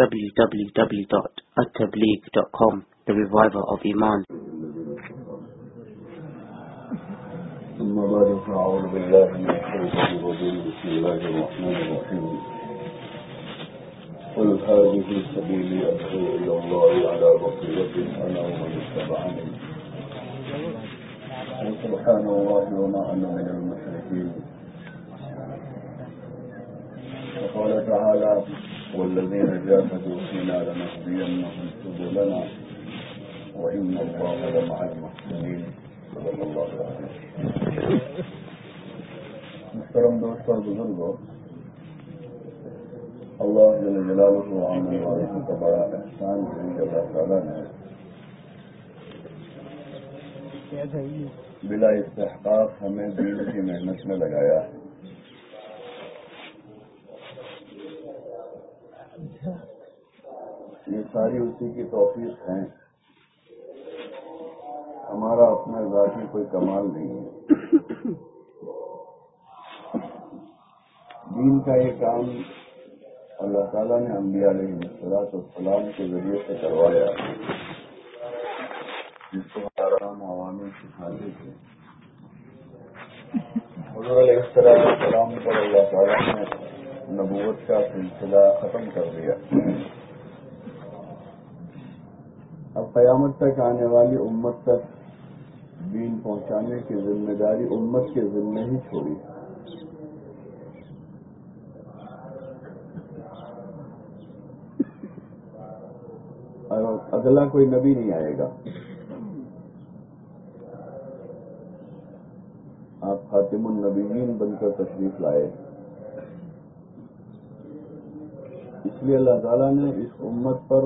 www.attableek.com The Reviver of Iman ثم بعد فأعوذ بالله من الشيطان الرجيم بسم الله الرحمن الرحيم قل هذه سبيلي أدعو إلى الله على بصيرة أنا ومن اتبعني وسبحان الله وما أنا من المشركين وقال تعالى والذين جاهدوا فينا لنهدينهم سبلنا وإن الله لمع المحسنين. صدق الله العظيم. محترم دوست اور بزرگوں اللہ جل جلالہ و عامل والد کا بڑا احسان ہے کہ اللہ تعالیٰ نے بلا استحقاق ہمیں دین کی محنت میں لگایا ہے۔ یہ ساری اسی کی توفیق ہیں۔ ہمارا اپنا ذاتی کوئی کمال نہیں ہے۔ دین کا یہ کام اللہ تعالیٰ نے انبیاء علیہ مسلاط السلام کے ذریعے سے کروایا۔ جس کو آرام عوامی سکھاتے تھے۔ حضور علیہ السلام پر اللہ تعالیٰ نے نبوت کا سلسلہ ختم کر دیا۔ اب قیامت تک آنے والی امت تک دین پہنچانے کی ذمہ داری امت کے ذمہ ہی چھوڑی۔ اور اگلا کوئی نبی نہیں آئے گا۔ آپ خاتم النبیین بن کر تشریف لائے۔ اس لیے اللہ تعالیٰ نے اس امت پر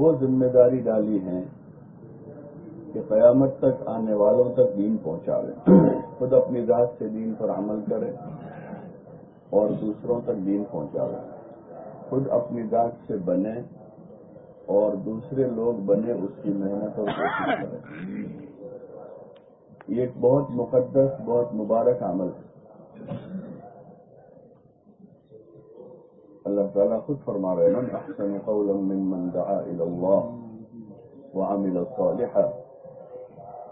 وہ ذمہ داری ڈالی ہے کہ قیامت تک آنے والوں تک دین پہنچا لیں خود اپنی ذات سے دین پر عمل کرے اور دوسروں تک دین پہنچا لیں خود اپنی ذات سے بنے اور دوسرے لوگ بنے اس کی محنت اور کوشش کریں یہ ایک بہت مقدس، بہت مبارک عمل ہے۔ اللہ تعالیٰ خود فرما رہے من احسن قولا ممن دعا الى اللہ وعمل صالحا.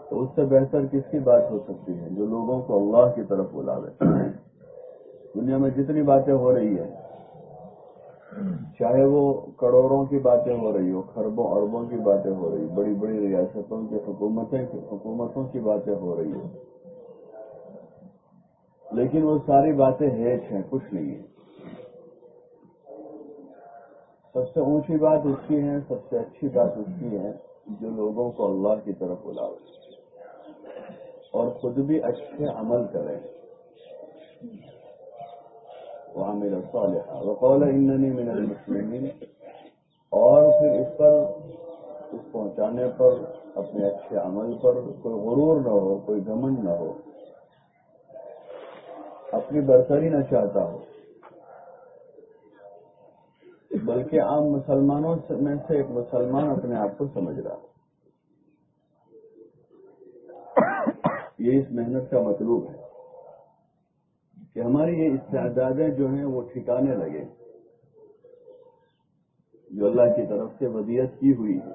تو اس سے بہتر کس کی بات ہو سکتی ہے؟ جو لوگوں کو اللہ کی طرف بلاوے دنیا میں جتنی باتیں ہو رہی ہیں، چاہے وہ کروڑوں کی باتیں ہو رہی ہو خربوں، اربوں کی باتیں ہو رہی بڑی بڑی ریاستوں کی، حکومتیں حکومتوں کی باتیں ہو رہی ہو لیکن وہ ساری باتیں ہیچ ہیں، کچھ نہیں ہے سب سے اونچی بات اس کی ہے، سب سے اچھی بات اس کی ہے جو لوگوں کو اللہ کی طرف بلاوے اور خود بھی اچھے عمل کرے۔ وہاں میرا صالحہ وقول اننی من المسلمین۔ اور پھر اس پر، اس پہنچانے پر، اپنے اچھے عمل پر کوئی غرور نہ ہو، کوئی گمن نہ ہو۔ اپنی برتری نہ چاہتا ہو۔ بلکہ عام مسلمانوں میں سے ایک مسلمان اپنے آپ کو سمجھ رہا یہ اس محنت کا مطلوب ہے کہ ہماری یہ استعدادیں جو ہیں وہ ٹھکانے لگے۔ جو اللہ کی طرف سے ودیت کی ہوئی ہے۔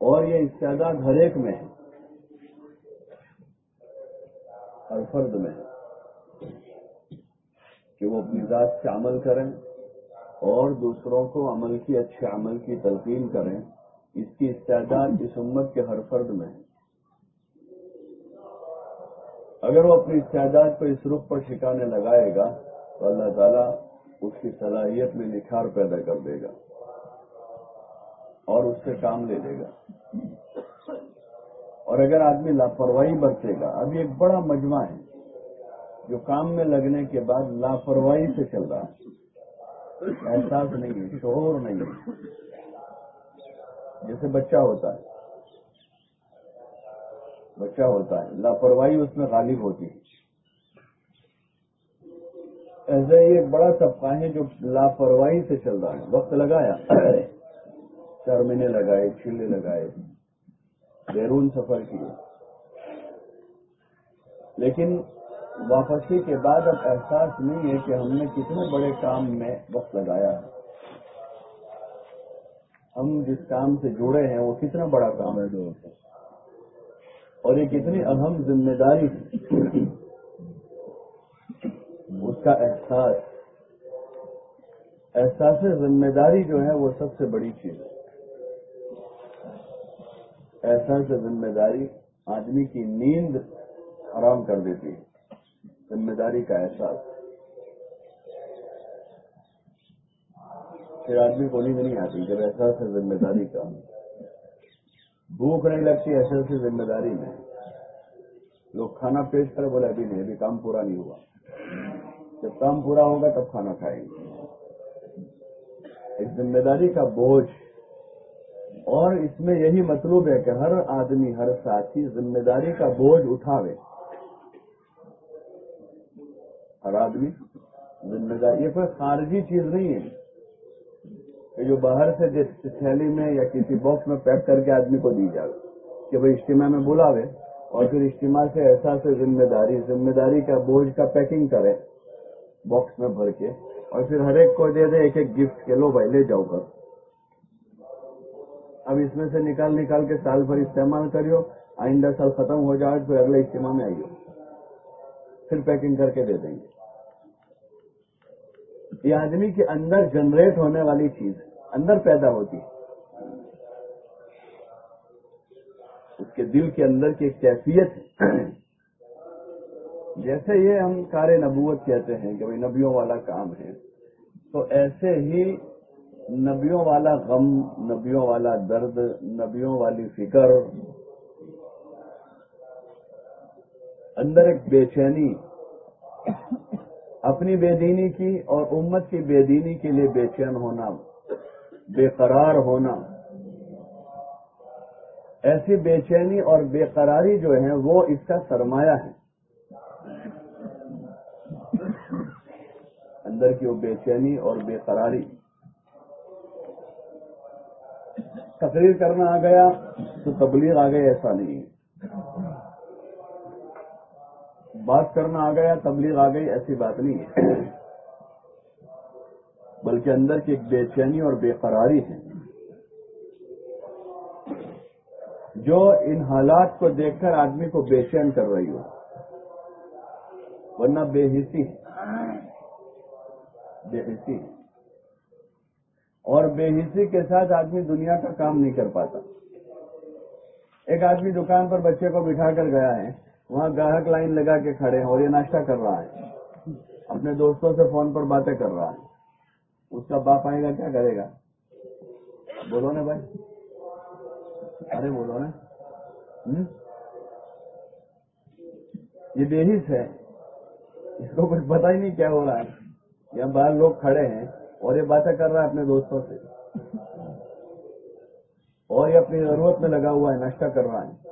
اور یہ استعداد ہر ایک میں ہے۔ ہر فرد میں ہے۔ کہ وہ اپنی ذات سے عمل کریں اور دوسروں کو عمل کی اچھے عمل کی تلقین کریں، اس کی استعداد اس امت کے ہر فرد میں ہے۔ اگر وہ اپنی استعداد کو اس رخ پر ٹھکانے لگائے گا، تو اللہ تعالیٰ اس کی صلاحیت میں نکھار پیدا کر دے گا اور اس سے کام لے لے گا۔ اور اگر آدمی لاپرواہی برتے گا، اب ایک بڑا مجمع ہے۔ جو کام میں لگنے کے بعد لاپرواہی سے چل رہا ہے۔ احساس نہیں ہے، شعور نہیں ہے۔ جیسے بچہ ہوتا ہے۔ بچہ ہوتا ہے، لاپرواہی اس میں غالب ہوتی ہے۔ ایسے ہی ایک بڑا طبقہ ہے جو لاپرواہی سے چل رہا ہے۔ وقت لگایا چار مہینے لگائے چلے لگائے، بیرون سفر کیے۔ لیکن واپسی کے بعد اب احساس نہیں ہے کہ ہم نے کتنے بڑے کام میں وقت لگایا ہے۔ ہم جس کام سے جڑے ہیں وہ کتنا بڑا کام ہے۔ اور یہ کتنی اہم ذمہ داری اس کا احساس۔ احساس ذمہ داری جو ہے وہ سب سے بڑی چیز ہے۔ احساس ذمہ داری آدمی کی نیند آرام کر دیتی ہے۔ ذمہ داری کا احساس۔ پھر آدمی کو نیند نہیں آتی، جب احساس ہے ذمہ داری کا۔ بھوک نہیں لگتی احساس ذمہ داری میں۔ لوگ کھانا پیش کرے، بولے ابھی نہیں، ابھی کام پورا نہیں ہوا۔ جب کام پورا ہوگا تب کھانا کھائیں گے۔ ایک ذمہ داری کا بوجھ۔ اور اس میں یہی مطلوب ہے کہ ہر آدمی، ہر ساتھی ذمہ داری کا بوجھ اٹھاوے۔ ہر آدمی ذمہ داری یہ کوئی خارجی چیز نہیں ہے کہ جو باہر سے جس تھیلی میں یا کسی باکس میں پیک کر کے آدمی کو دی جائے کہ بھائی اجتماع میں بلاوے اور پھر اجتماع سے ایسا ذمہ داری ذمہ داری کا بوجھ کا پیکنگ کرے باکس میں بھر کے اور پھر ہر ایک کو دے دے، ایک ایک گفٹ کے، لو بھائی لے جاؤ کر اب اس میں سے نکال نکال کے سال بھر استعمال کریو، آئندہ سال ختم ہو جائے، پھر اگلے اجتماع میں آئیے پھر پیکنگ کر کے دے دیں گے۔ یہ آدمی کے اندر جنریٹ ہونے والی چیز اندر پیدا ہوتی اس کے دل کے اندر کی ایک کیفیت جیسے یہ ہم کار نبوت کہتے ہیں کہ بھائی نبیوں والا کام ہے، تو ایسے ہی نبیوں والا غم، نبیوں والا درد، نبیوں والی فکر، اندر ایک بے چینی اپنی بے دینی کی اور امت کی بے دینی کے لیے بے چین ہونا، بے قرار ہونا۔ ایسی بے چینی اور بے قراری جو ہے وہ اس کا سرمایہ ہے اندر کی وہ بے چینی اور بے قراری۔ تقریر کرنا آ گیا تو تبلیغ آ گئی، ایسا نہیں۔ ہے بات کرنا آ گیا، تبلیغ آ گئی، ایسی بات نہیں ہے۔ بلکہ اندر کی ایک بے چینی اور بے قراری ہے۔ جو ان حالات کو دیکھ کر آدمی کو بے چین کر رہی ہو، ورنہ بے حسی بے حسی اور بے حسی کے ساتھ آدمی دنیا کا کام نہیں کر پاتا۔ ایک آدمی دکان پر بچے کو بٹھا کر گیا ہے۔ وہاں گاہک لائن لگا کے کھڑے ہیں اور یہ ناشتہ کر رہا ہے۔ اپنے دوستوں سے فون پر باتیں کر رہا ہے۔ اس کا باپ آئے گا، کیا کرے گا؟ بولو نا بھائی۔ ارے بولو نا۔ یہ بے حص ہے۔ اس کو کچھ پتا ہی نہیں کیا ہو رہا ہے۔ یہاں باہر لوگ کھڑے ہیں اور یہ باتیں کر رہا ہے اپنے دوستوں سے۔ اور یہ اپنی ضرورت میں لگا ہوا ہے، ناشتہ کر رہا ہے۔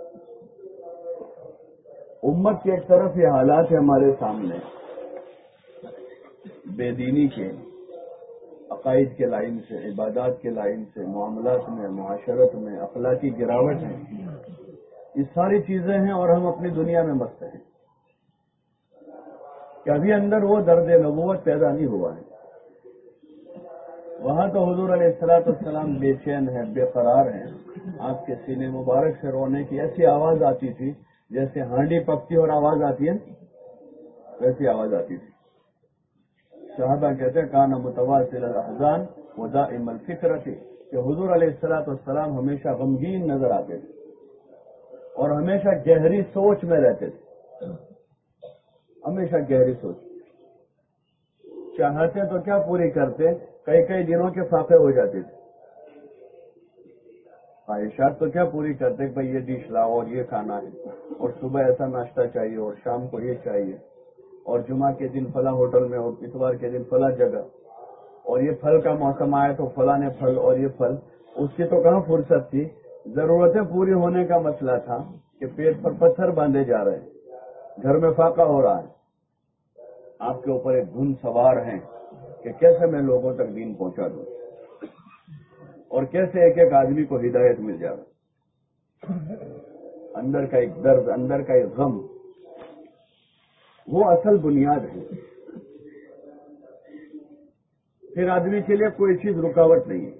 امت کی ایک طرف یہ حالات ہے ہمارے سامنے، بے دینی کے، عقائد کے لائن سے، عبادات کے لائن سے، معاملات میں، معاشرت میں، اخلاقی گراوٹ ہے یہ ساری چیزیں ہیں اور ہم اپنی دنیا میں مست ہیں۔ کہ ابھی اندر وہ درد نبوت پیدا نہیں ہوا ہے۔ وہاں تو حضور علیہ السلاط السلام بے چین ہے بے قرار ہیں۔ آپ کے سینے مبارک سے رونے کی ایسی آواز آتی تھی جیسے ہانڈی پکتی اور آواز آتی ہے ویسی آواز آتی تھی۔ صحابہ کہتے ہیں، کانا متوازل الحضان وہ دا امل فکر تھی کہ حضور علیہ السلاط والسلام ہمیشہ غمگین نظر آتے تھے اور ہمیشہ گہری سوچ میں رہتے تھے۔ ہمیشہ گہری سوچ۔ چاہتے تو کیا پوری کرتے؟ کئی کئی دنوں کے فاقے ہو جاتے تھے۔ خواہشات تو کیا پوری کرتے بھائی یہ ڈش لاؤ اور یہ کھانا ہے؟ اور صبح ایسا ناشتہ چاہیے اور شام کو یہ چاہیے۔ اور جمعہ کے دن فلاں ہوٹل میں اور اتوار کے دن فلاں جگہ۔ اور یہ پھل کا موسم آیا تو فلاں نے پھل اور یہ پھل۔ اس کی تو کہاں فرصت تھی؟ ضرورتیں پوری ہونے کا مسئلہ تھا کہ پیٹ پر پتھر باندھے جا رہے ہیں۔ گھر میں فاقہ ہو رہا ہے۔ آپ کے اوپر ایک دھن سوار ہیں کہ کیسے میں لوگوں تک دین پہنچا دوں؟ اور کیسے ایک ایک آدمی کو ہدایت مل جائے؟ اندر کا ایک درد، اندر کا ایک غم، وہ اصل بنیاد ہے۔ پھر آدمی کے لیے کوئی چیز رکاوٹ نہیں ہے۔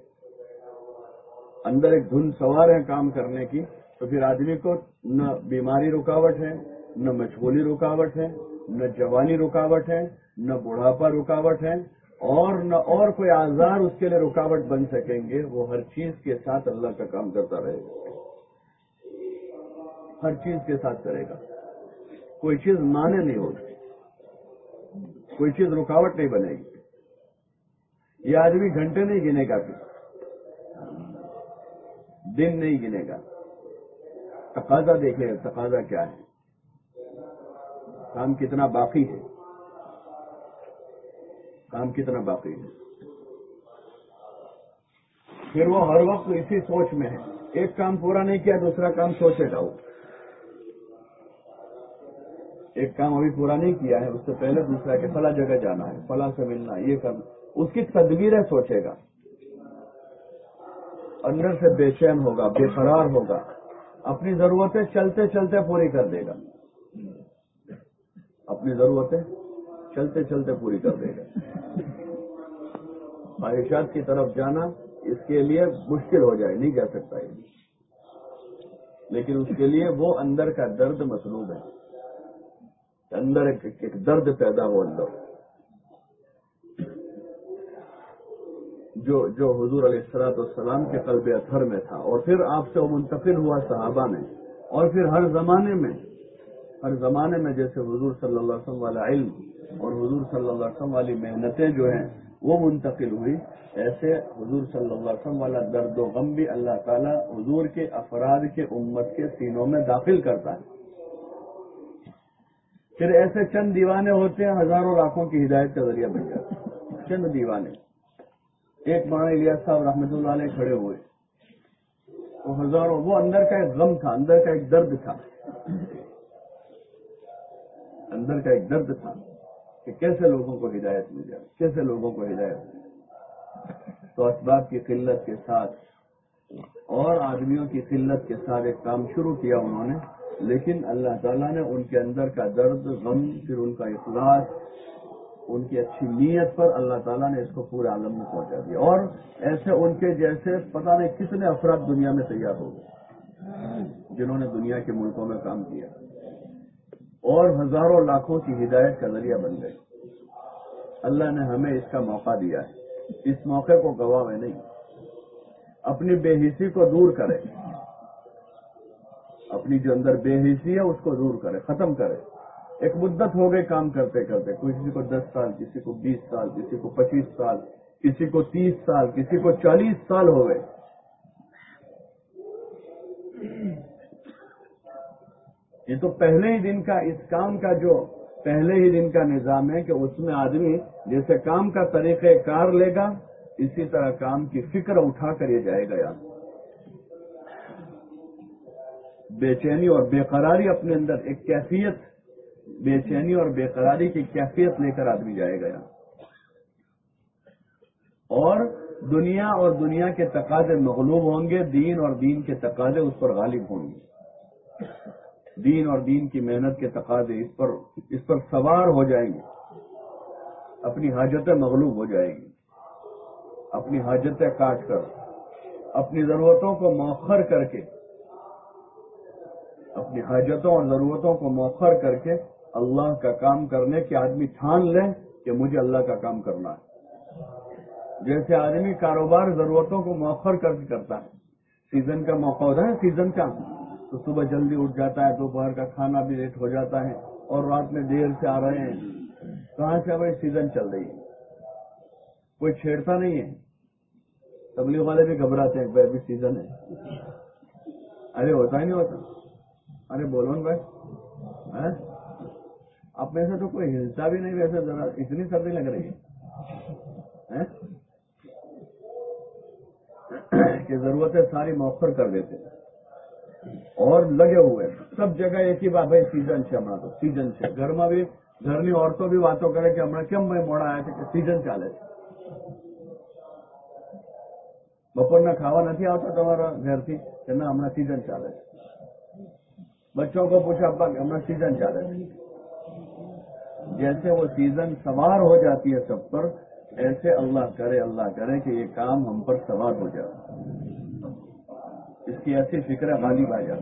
اندر ایک دھن سوار ہے کام کرنے کی، تو پھر آدمی کو نہ بیماری رکاوٹ ہے، نہ مشغولی رکاوٹ ہے، نہ جوانی رکاوٹ ہے، نہ بڑھاپا رکاوٹ ہے اور نہ اور کوئی آزار اس کے لیے رکاوٹ بن سکیں گے، وہ ہر چیز کے ساتھ اللہ کا کام کرتا رہے گا۔ ہر چیز کے ساتھ کرے گا۔ کوئی چیز مانے نہیں ہوگی۔ کوئی چیز رکاوٹ نہیں بنے گی۔ یہ آدمی گھنٹے نہیں گنے گا پھر دن نہیں گنے گا۔ تقاضا دیکھے تقاضا کیا ہے؟ کام کتنا باقی ہے۔ کام کتنا باقی ہے۔ پھر وہ ہر وقت اسی سوچ میں ہے۔ ایک کام پورا نہیں کیا، دوسرا کام سوچے گا وہ ایک کام ابھی پورا نہیں کیا ہے، اس سے پہلے دوسرا کہ فلاں جگہ جانا ہے، فلاں سے ملنا یہ کرنا اس کی تدبیریں سوچے گا۔ اندر سے بے چین ہوگا، بے قرار ہوگا۔ اپنی ضرورتیں چلتے چلتے پوری کر دے گا۔ اپنی ضرورتیں چلتے چلتے پوری کر دے گا۔ خواہشات کی طرف جانا اس کے لیے مشکل ہو جائے نہیں کہہ سکتا یہ۔ لیکن اس کے لیے وہ اندر کا درد مصلوب ہے۔ اندر ایک, ایک درد پیدا ہو اندر۔ جو جو حضور علیہ السلاط والسلام کے قلب اثر میں تھا۔ اور پھر آپ سے وہ منتقل ہوا صحابہ میں۔ اور پھر ہر زمانے میں ہر زمانے میں جیسے حضور صلی اللہ علیہ وسلم والا علم اور حضور صلی اللہ علیہ وسلم والی محنتیں جو ہیں، وہ منتقل ہوئی۔ ایسے حضور صلی اللہ علیہ وسلم والا درد و غم بھی اللہ تعالیٰ حضور کے افراد کے امت کے سینوں میں داخل کرتا ہے۔ پھر ایسے چند دیوانے ہوتے ہیں، ہزاروں لاکھوں کی ہدایت کا ذریعہ بن جاتے ہیں چند دیوانے۔ ایک مانا الیاس صاحب رحمۃ اللہ علیہ کھڑے ہوئے۔ تو ہزاروں، وہ اندر کا ایک غم تھا، اندر کا ایک درد تھا۔ اندر کا ایک درد تھا۔ کہ کیسے لوگوں کو ہدایت مل جائے، کیسے لوگوں کو ہدایت مل تو اسباب کی قلت کے ساتھ اور آدمیوں کی قلت کے ساتھ ایک کام شروع کیا انہوں نے، لیکن اللہ تعالیٰ نے ان کے اندر کا درد، غم، پھر ان کا اخلاص، ان کی اچھی نیت پر اللہ تعالیٰ نے اس کو پورے عالم میں پہنچا دیا۔ اور ایسے ان کے جیسے پتہ نہیں کتنے افراد دنیا میں تیار ہو گئے، جنہوں نے دنیا کے ملکوں میں کام کیا۔ اور ہزاروں لاکھوں کی ہدایت کا ذریعہ بن گئے۔ اللہ نے ہمیں اس کا موقع دیا ہے۔ اس موقع کو گواہ میں نہیں۔ اپنی بے حسی کو دور کرے۔ اپنی جو اندر بے حسی ہے اس کو دور کرے، ختم کرے۔ ایک مدت ہو گئی کام کرتے کرتے کسی کو دس سال، کسی کو بیس سال، کسی کو پچیس سال، کسی کو تیس سال، کسی کو چالیس سال ہو گئے۔ یہ تو پہلے ہی دن کا اس کام کا جو پہلے ہی دن کا نظام ہے کہ اس میں آدمی جیسے کام کا طریقہ کار لے گا، اسی طرح کام کی فکر اٹھا کر یہ جائے گا بے چینی اور بے قراری اپنے اندر ایک کیفیت، بے چینی اور بے قراری کی کیفیت لے کر آدمی جائے گا اور دنیا اور دنیا کے تقاضے مغلوب ہوں گے، دین اور دین کے تقاضے اس پر غالب ہوں گے۔ دین اور دین کی محنت کے تقاضے اس پر اس پر سوار ہو جائیں گے۔ اپنی حاجتیں مغلوب ہو جائیں گی۔ اپنی حاجتیں کاٹ کر، اپنی ضرورتوں کو موخر کر کے، اپنی حاجتوں اور ضرورتوں کو موخر کر کے اللہ کا کام کرنے کے آدمی ٹھان لے کہ مجھے اللہ کا کام کرنا ہے۔ جیسے آدمی کاروبار ضرورتوں کو موخر کر کے کرتا ہے۔ سیزن کا موقع ہوتا ہے، سیزن کا۔ تو صبح جلدی اٹھ جاتا ہے، دوپہر کا کھانا بھی لیٹ ہو جاتا ہے اور رات میں دیر سے آ رہے ہیں۔ کہاں سے؟ بھائی سیزن چل رہی ہے۔ کوئی چھیڑتا نہیں ہے۔ تبلیغ والے بھی گھبراتے ہیں ابھی سیزن ہے۔ ارے ہوتا ہی نہیں ہوتا۔ ارے بولو نا بھائی ہاں؟ آپ میں سے تو کوئی ہلتا بھی نہیں ویسے ذرا، اتنی سردی لگ رہی ہے۔ ہاں؟ کہ ضرورتیں ساری موخر کر دیتے اور لگے ہوئے سب جگہ ایک ہی بات ہے سیزن سے ہمارا تو سیزن گھر میں بھی، گھر میں گھروں بھی باتوں کرے کہ ہمارا آیا کہ سیزن چالے۔ بپور نہ کھاوا نہیں آتا تمہارا گھر تھی کہ نہ ہمیں سیزن چالے۔ بچوں کو پوچھا، ابا، کہ ہمارا سیزن چالے۔ جیسے وہ سیزن سوار ہو جاتی ہے سب پر، ایسے اللہ کرے اللہ کرے کہ یہ کام ہم پر سوار ہو جائے۔ اس کی ایسی فکر غالب آ جائے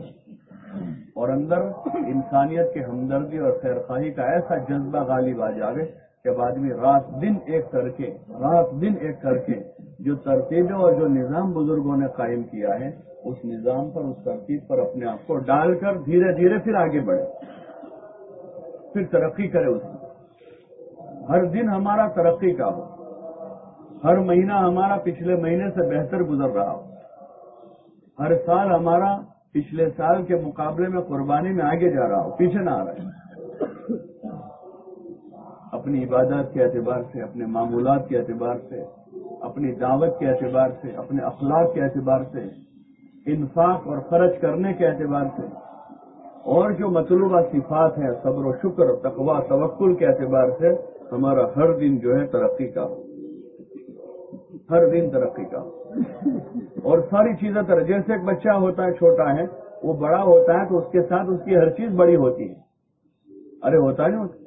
اور اندر انسانیت کے ہمدردی اور خیر خواہی کا ایسا جذبہ غالب آ جائے کہ آدمی رات دن ایک کر کے رات دن ایک کر کے جو ترتیبیں اور جو نظام بزرگوں نے قائم کیا ہے، اس نظام پر، اس ترتیب پر اپنے آپ کو ڈال کر دھیرے دھیرے پھر آگے بڑھے۔ پھر ترقی کرے اس میں ہر دن ہمارا ترقی کا ہو۔ ہر مہینہ ہمارا پچھلے مہینے سے بہتر گزر رہا ہو۔ ہر سال ہمارا پچھلے سال کے مقابلے میں قربانی میں آگے جا رہا ہو، پیچھے نہ آ رہا ہے۔ اپنی عبادات کے اعتبار سے، اپنے معمولات کے اعتبار سے، اپنی دعوت کے اعتبار سے، اپنے اخلاق کے اعتبار سے، انفاق اور خرچ کرنے کے اعتبار سے۔ اور جو مطلوبہ صفات ہیں، صبر و شکر تقوا توکل کے اعتبار سے ہمارا ہر دن جو ہے ترقی کا ہو۔ ہر دن ترقی کا ہو۔ اور ساری چیزیں طرح جیسے ایک بچہ ہوتا ہے، چھوٹا ہے، وہ بڑا ہوتا ہے تو اس کے ساتھ اس کی ہر چیز بڑی ہوتی ہے۔ ارے، ہوتا نہیں ہوتا؟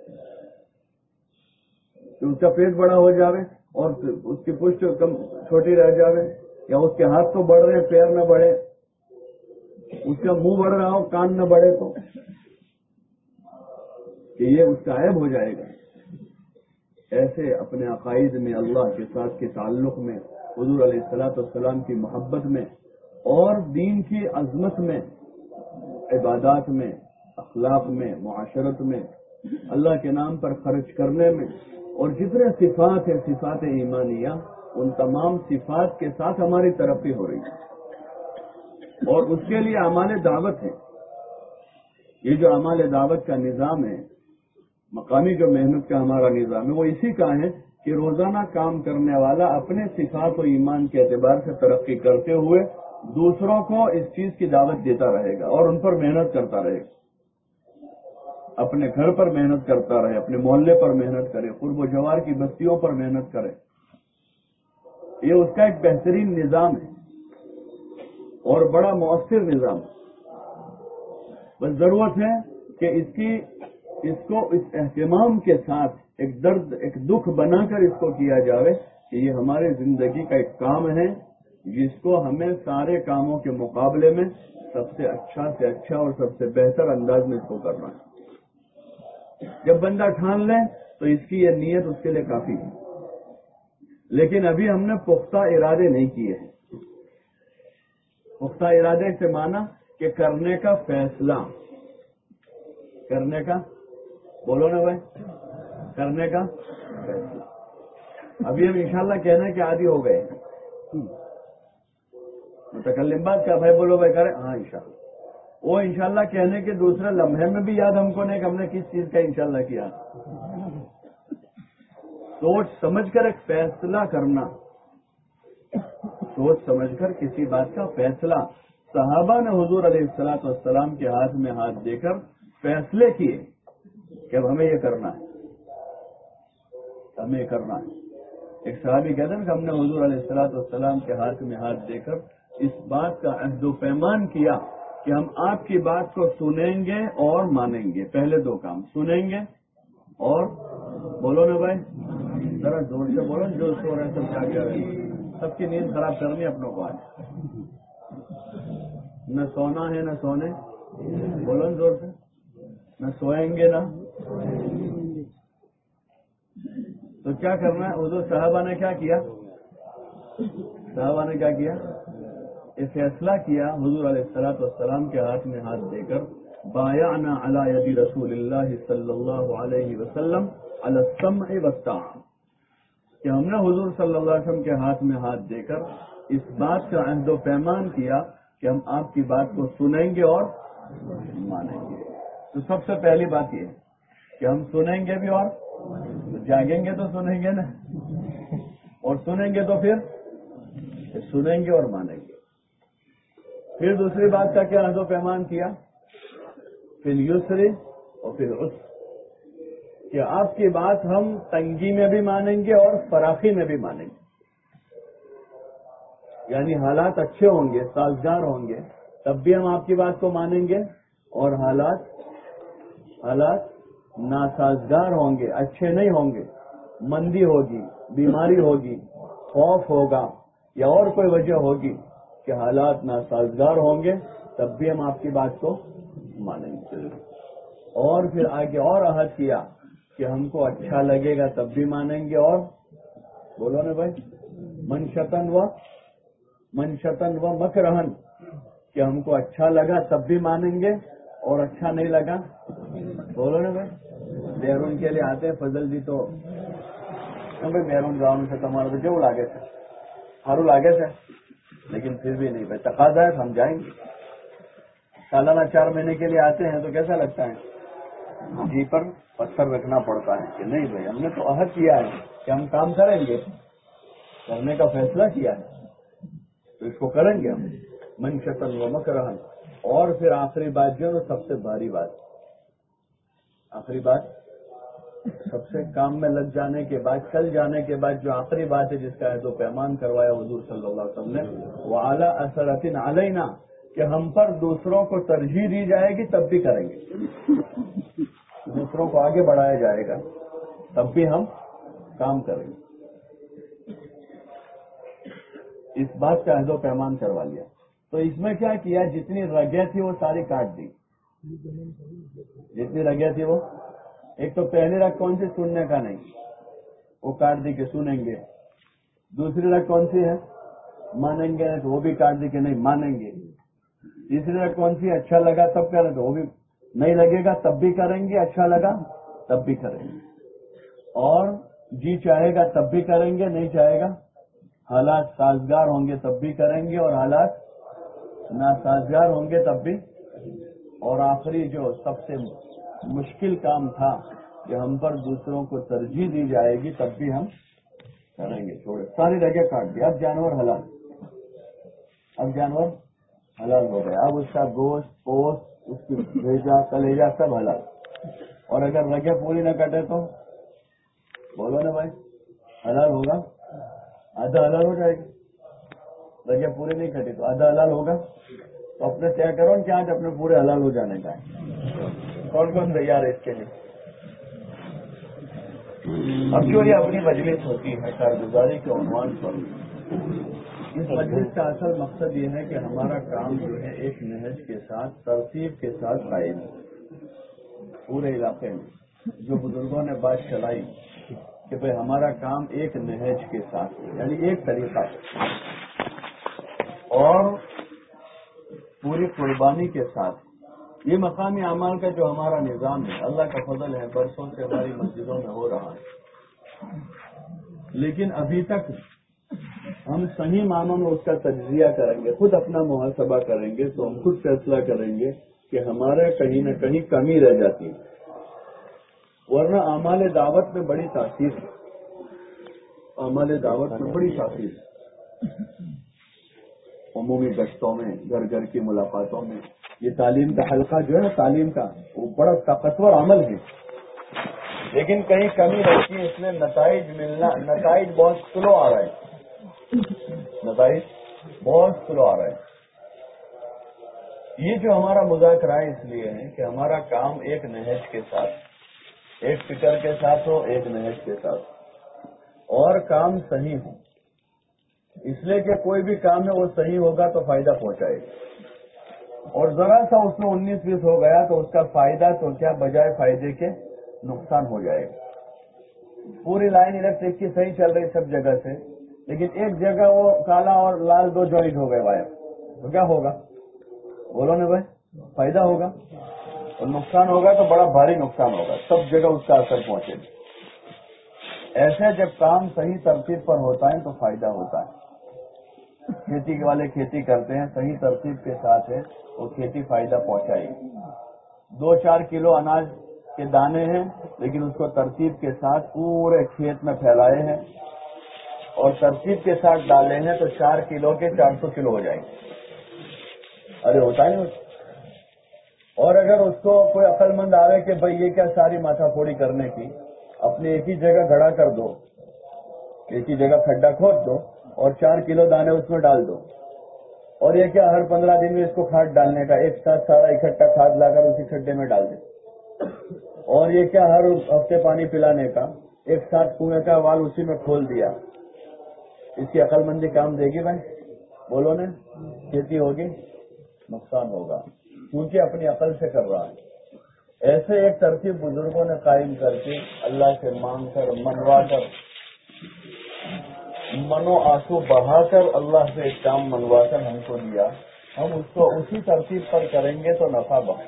کہ اس کا پیٹ بڑا ہو جاوے اور اس کی پشت کم چھوٹی رہ جاوے، یا اس کے ہاتھ تو بڑھ رہے، پیر نہ بڑھے، اس کا منہ بڑھ رہا ہو، کان نہ بڑھے تو؟ کہ یہ اس کا عیب ہو جائے گا۔ ایسے اپنے عقائد میں، اللہ کے ساتھ کے تعلق میں حضور علیہ السلاۃ والسلام کی محبت میں اور دین کی عظمت میں، عبادات میں، اخلاق میں، معاشرت میں، اللہ کے نام پر خرچ کرنے میں اور جتنے صفات ہیں، صفات ایمانیہ، ان تمام صفات کے ساتھ ہماری ترقی ہو رہی ہے۔ اور اس کے لیے اعمال دعوت ہے یہ جو اعمال دعوت کا نظام ہے، مقامی جو محنت کا ہمارا نظام ہے، وہ اسی کا ہے کہ روزانہ کام کرنے والا اپنے صفات و ایمان کے اعتبار سے ترقی کرتے ہوئے دوسروں کو اس چیز کی دعوت دیتا رہے گا اور ان پر محنت کرتا رہے گا۔ اپنے گھر پر محنت کرتا رہے، اپنے محلے پر محنت کرے، قرب و جوار کی بستیوں پر محنت کرے۔ یہ اس کا ایک بہترین نظام ہے اور بڑا مؤثر نظام بس ضرورت ہے کہ اس کی، اس کو اس اہتمام کے ساتھ ایک درد، ایک دکھ بنا کر اس کو کیا جاوے کہ یہ ہمارے زندگی کا ایک کام ہے، جس کو ہمیں سارے کاموں کے مقابلے میں سب سے اچھا سے اچھا اور سب سے بہتر انداز میں اس کو کرنا ہے۔ جب بندہ ٹھان لے تو اس کی یہ نیت اس کے لیے کافی ہے۔ لیکن ابھی ہم نے پختہ ارادے نہیں کیے۔ ہیں پختہ ارادے سے مانا کہ کرنے کا فیصلہ۔ کرنے کا؟ بولو نا بھائی۔ کرنے کا۔ ابھی ہم انشاءاللہ کہنے کے عادی ہو گئے۔ متکلم بات کیا بھائی بولو بھائی کرے ہاں انشاءاللہ۔ وہ انشاءاللہ کہنے کے دوسرے لمحے میں بھی یاد ہم کو نہیں کہ ہم نے کس چیز کا انشاءاللہ کیا۔ سوچ سمجھ کر ایک فیصلہ کرنا۔ سوچ سمجھ کر کسی بات کا فیصلہ۔ صحابہ نے حضور علیہ السلاط والسلام کے ہاتھ میں ہاتھ دے کر فیصلے کیے کہ اب ہمیں یہ کرنا ہے۔ ہمیں کرنا ہے۔ ایک صحابی کہتے ہیں کہ ہم نے حضور علیہ السلاط والسلام کے ہاتھ میں ہاتھ دے کر اس بات کا عہد و پیمان کیا کہ ہم آپ کی بات کو سنیں گے اور مانیں گے۔ پہلے دو کام، سنیں گے اور بولو نا بھائی، ذرا زور سے بولو، جو سو رہے سب کیا کہہ رہے ہیں سب کی نیند خراب کرنی اپنوں کو آج۔ نہ سونا ہے، نہ سونے۔ بولو زور سے۔ نہ سوئیں گے نہ تو کیا کرنا ہے؟ اردو صاحبہ نے کیا کیا؟ صاحبہ نے کیا کیا؟ یہ فیصلہ کیا حضور علیہ السلاۃ والسلام کے ہاتھ میں ہاتھ دے کر بایا علی رسول اللہ صلی اللہ علیہ وسلم السمع کہ ہم نے حضور صلی اللہ علیہ وسلم کے ہاتھ میں ہاتھ دے کر اس بات کا عہد و پیمان کیا کہ ہم آپ کی بات کو سنیں گے اور مانیں گے۔ تو سب سے پہلی بات یہ کہ ہم سنیں گے بھی اور جاگیں گے تو سنیں گے نا۔ اور سنیں گے تو پھر سنیں گے اور مانیں گے۔ پھر دوسری بات کا کیا و پیمان کیا؟ پھر یسری اور پھر اس کہ آپ کی بات ہم تنگی میں بھی مانیں گے اور فراخی میں بھی مانیں گے۔ یعنی حالات اچھے ہوں گے، سازگار ہوں گے، تب بھی ہم آپ کی بات کو مانیں گے۔ اور حالات حالات ناسازگار ہوں گے، اچھے نہیں ہوں گے، مندی ہوگی، بیماری ہوگی، خوف ہوگا یا اور کوئی وجہ ہوگی کہ حالات ناسازگار ہوں گے، تب بھی ہم آپ کی بات کو مانیں گے۔ اور پھر آگے اور عہد کیا کہ ہم کو اچھا لگے گا تب بھی مانیں گے اور بولو نا بھائی، منشتن و منشتن و مکرہن، کہ ہم کو اچھا لگا تب بھی مانیں گے اور اچھا نہیں لگا، بولو نا بھائی۔ بیرون کے لیے آتے فضل جی تو بھائی بیرون گاؤں سے تمہارا تو جو لاگے تھے۔ ہارو لاگے تھے، لیکن پھر بھی نہیں بھائی، تقاضا ہے، ہم جائیں گے۔ سالانہ چار مہینے کے لیے آتے ہیں تو کیسا لگتا ہے؟ جی پر پتھر رکھنا پڑتا ہے کہ نہیں بھائی، ہم نے تو عہد کیا ہے کہ ہم کام کریں گے۔ کرنے کا فیصلہ کیا ہے۔ تو اس کو کریں گے ہم۔ من شتن و مکرہن اور پھر آخری بات جو ہے سب سے بھاری بات۔ آخری بات سب سے کام میں لگ جانے کے بعد چل جانے کے بعد جو آخری بات ہے جس کا ہے تو پیمان کروایا حضور صلی اللہ علیہ وسلم نے، وہ اعلیٰ اثرتن علینا، کہ ہم پر دوسروں کو ترجیح دی جائے گی، تب بھی کریں گے۔ دوسروں کو آگے بڑھایا جائے گا، تب بھی ہم کام کریں گے۔ اس بات کا عہد و پیمان کروا لیا۔ تو اس میں کیا کیا؟ جتنی رگیں تھی وہ ساری کاٹ دی۔ جتنی رگیں تھی وہ ایک تو پہلی رگ کون سی؟ سننے کا نہیں۔ وہ کاٹ دی کہ سنیں گے۔ دوسری رگ کون سی ہے؟ مانیں گے، تو وہ بھی کاٹ دی کہ نہیں، مانیں گے۔ تیسری رگ کون سی؟ اچھا لگا تب کریں تو وہ بھی نہیں لگے گا، تب بھی کریں گے۔ اچھا لگا، تب بھی کریں گے۔ اور جی چاہے گا، تب بھی کریں گے، نہیں چاہے گا، حالات سازگار ہوں گے، تب بھی کریں گے۔ اور حالات ناسازگار ہوں گے، تب بھی۔ اور آخری جو سب سے مشکل کام تھا کہ ہم پر دوسروں کو ترجیح دی جائے گی، تب بھی ہم کریں گے۔ چھوڑے۔ ساری رگیں کاٹ دی۔ اب جانور حلال۔ اب جانور حلال ہو گیا اب اس کا گوشت، پوست، اس کی بھیجا، کلیجا سب حلال۔ اور اگر رگیں پوری نہ کٹے تو؟ بولو نا بھائی، حلال ہوگا؟ آدھا حلال ہو جائے گا۔ رگیں پوری نہیں کٹی تو آدھا حلال ہوگا؟ تو اپنے طے کرو کہ آج اپنے پورے حلال ہو جانے کا ہے۔ کون کون تیار ہے اس کے لیے؟ اب جو یہ اپنی مجلس ہوتی ہے؟ کارگزاری کے عنوان پر۔ اس مجلس کا اصل مقصد یہ ہے کہ ہمارا کام جو ہے ایک نہج کے ساتھ ترتیب کے ساتھ قائم پورے علاقے میں جو بزرگوں نے بات چلائی کہ بھائی ہمارا کام ایک نہج کے ساتھ یعنی ایک طریقہ۔ اور پوری قربانی کے ساتھ یہ مقامی اعمال کا جو ہمارا نظام ہے، اللہ کا فضل ہے، برسوں سے ہماری مسجدوں میں ہو رہا ہے۔ لیکن ابھی تک ہم صحیح معنوں میں اس کا تجزیہ کریں گے، خود اپنا محاسبہ کریں گے تو ہم خود فیصلہ کریں گے کہ ہمارے کہیں نہ کہیں کمی رہ جاتی ہے۔ ورنہ اعمال دعوت میں بڑی تاثیر ہے۔ اعمال دعوت میں بڑی تاثیر ہے۔ عمومی گشتوں میں، گھر گھر کی ملاقاتوں میں یہ تعلیم کا حلقہ جو ہے نا تعلیم کا وہ بڑا طاقتور عمل ہے۔ لیکن کہیں کمی رہتی ہے، اس میں نتائج ملنا، نتائج بہت سلو آ رہا ہے۔ نتائج بہت سلو آ رہا ہے۔ یہ جو ہمارا مذاکرہ ہے اس لیے ہے کہ ہمارا کام ایک نہج کے ساتھ، ایک فکر کے ساتھ ہو، ایک نہج کے ساتھ۔ اور کام صحیح ہو۔ اس لیے کہ کوئی بھی کام ہے وہ صحیح ہوگا تو فائدہ پہنچائے گا۔ اور ذرا سا اس میں انیس بیس ہو گیا تو اس کا فائدہ تو کیا بجائے فائدے کے نقصان ہو جائے گا۔ پوری لائن الیکٹرک کی صحیح چل رہی سب جگہ سے، لیکن ایک جگہ وہ کالا اور لال دو جوائنٹ ہو گئے وائر تو کیا ہوگا؟ بولو نا بھائی، فائدہ ہوگا؟ اور نقصان ہوگا تو بڑا بھاری نقصان ہوگا، سب جگہ اس کا اثر پہنچے گا۔ ایسے جب کام صحیح ترتیب پر ہوتا ہے تو فائدہ ہوتا ہے۔ کھیتی والے کھیتی کرتے ہیں صحیح ترتیب کے ساتھ ہے، وہ کھیتی فائدہ پہنچائے گی۔ دو چار کلو اناج کے دانے ہیں، لیکن اس کو ترتیب کے ساتھ پورے کھیت میں پھیلائے ہیں۔ اور ترتیب کے ساتھ ڈالے ہیں تو چار کلو کے چار سو کلو ہو جائیں گے۔ ارے، ہوتا ہے اور اگر اس کو کوئی عقل مند آئے کہ بھائی یہ کیا ساری ماتھا پھوڑی کرنے کی اپنے ایک ہی جگہ گڑا کر دو، ایک ہی جگہ کھڈا کھود دو اور چار کلو دانے اس میں ڈال دو۔ اور یہ کیا ہر پندرہ دن میں اس کو کھاد ڈالنے کا ایک ساتھ سارا اکٹھا کھاد لا کر اسی کھڈے میں ڈال دیں اور یہ کیا ہر ہفتے پانی پلانے کا ایک ساتھ کنویں کا وال اسی میں کھول دیا۔ اس کی عقل مندی کام دے گی بھائی؟ بولو نا، کھیتی ہوگی، نقصان ہوگا۔ کیونکہ اپنی عقل سے کر رہا ہے۔ ایسے ایک ترتیب بزرگوں نے قائم کر کے اللہ سے مانگ کر، منوا کر منو آنسو بہا کر اللہ سے ایک کام منوا کر ہم کو دیا۔ ہم اس کو اسی ترتیب پر کریں گے تو نفع بہت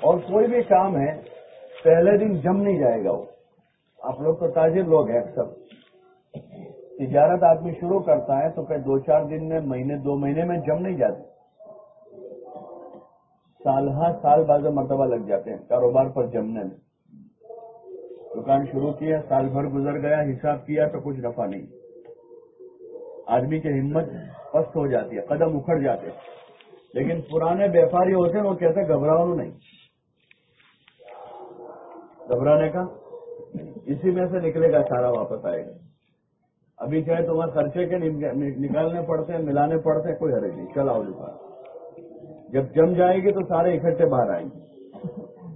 اور کوئی بھی کام ہے، پہلے دن جم نہیں جائے گا۔ وہ آپ لوگ تو تاجر لوگ ہیں اکثر تجارت آدمی شروع کرتا ہے تو پھر دو چار دن میں، مہینے، دو مہینے میں جم نہیں جاتے سال ہاں سال بعض مرتبہ لگ جاتے ہیں، کاروبار پر جمنے میں۔ دکان شروع کیا، سال بھر گزر گیا، حساب کیا تو کچھ نفع نہیں۔ آدمی کی ہمت پست ہو جاتی ہے، قدم اکھڑ جاتے لیکن پرانے ویپاری ہوتے ہیں، وہ کہتے گھبراؤ نہیں۔ گھبرانے کا؟ اسی میں سے نکلے گا سارا واپس آئے گا۔ ابھی چاہے تمہیں خرچے کے نکالنے پڑتے ہیں، ملانے پڑتے ہیں، کوئی حرج نہیں۔ چلاؤ دکان جب جم جائے گی تو سارے اکٹھے باہر آئیں گے۔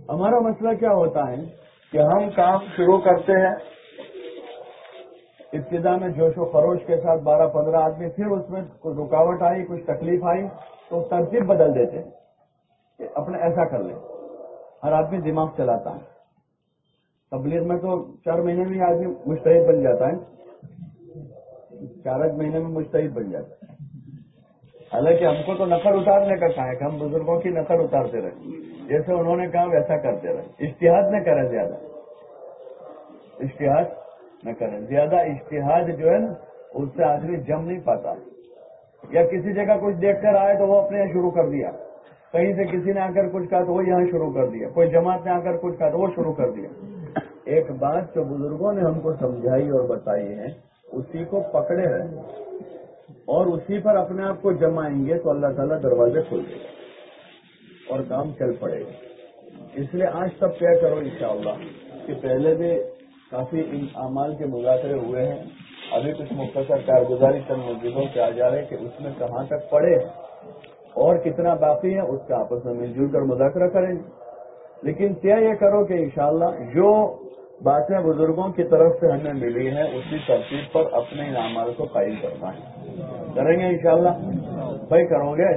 ہمارا مسئلہ کیا ہوتا ہے؟ کہ ہم کام شروع کرتے ہیں۔ ابتدا میں جوش و خروش کے ساتھ بارہ پندرہ آدمی، پھر اس میں کچھ رکاوٹ آئی، کچھ تکلیف آئی، تو ترتیب بدل دیتے کہ اپنے ایسا کر لیں۔ ہر آدمی دماغ چلاتا ہے۔ تبلیغ میں تو چار مہینے میں آدمی مستحد بن جاتا ہے۔ چار مہینے میں مستحد بن جاتا ہے۔ حالانکہ ہم کو تو نقل اتارنے کا کہا ہے، کہ ہم بزرگوں کی نقل اتارتے رہے جیسے انہوں نے کہا ویسا کرتے رہے۔ اشتہاد نہ کریں زیادہ۔ اشتہاد نہ کریں۔ زیادہ اشتہاد جو ہے نا، اس سے آدمی جم نہیں پاتا۔ یا کسی جگہ کچھ دیکھ کر آئے تو وہ اپنے یہاں شروع کر دیا۔ کہیں سے کسی نے آ کر کچھ کہا تو وہ یہاں شروع کر دیا۔ کوئی جماعت نے آ کر کچھ کہا تو وہ شروع کر دیا۔ ایک بات جو بزرگوں نے ہم کو سمجھائی اور بتائی ہے، اسی کو پکڑے رہے اور اسی پر اپنے آپ کو جمائیں گے تو اللہ تعالیٰ دروازے کھول دے گا۔ اور کام چل پڑے۔ گا اس لیے آج تب طے کرو انشاءاللہ کہ پہلے بھی کافی ان اعمال کے مذاکرے ہوئے ہیں۔ ابھی کچھ مختصر کارگزاری چند مسجدوں سے آ جا رہے کہ اس میں کہاں تک پڑے اور کتنا باقی ہے اس کا آپس میں مل جل کر مذاکرہ کریں۔ لیکن کیا یہ کرو کہ انشاءاللہ جو باتیں بزرگوں کی طرف سے ہمیں ملی ہیں، اسی ترتیب پر اپنے اعمال کو قائم کرنا ہے کریں گے انشاءاللہ؟ بھائی کرو گے؟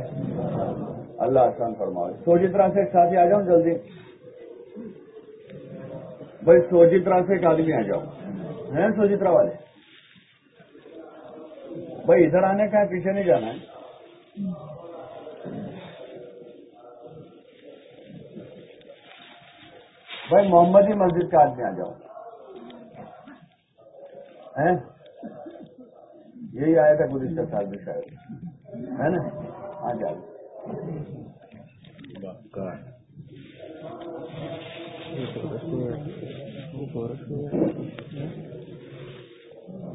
اللہ آسان فرماؤ سوجترا سے ایک ساتھی آ جاؤ جلدی؟ بھائی سوجترا سے ایک آدمی آ جاؤ ہیں سوجترا والے؟ بھائی، ادھر آنے کا ہے، پیچھے نہیں جانا ہے۔ بھائی محمدی مسجد کا آدمی آ جاؤ یہی آیا تھا گزشتہ سال میں شاید۔ ہے نا؟ آ جاؤ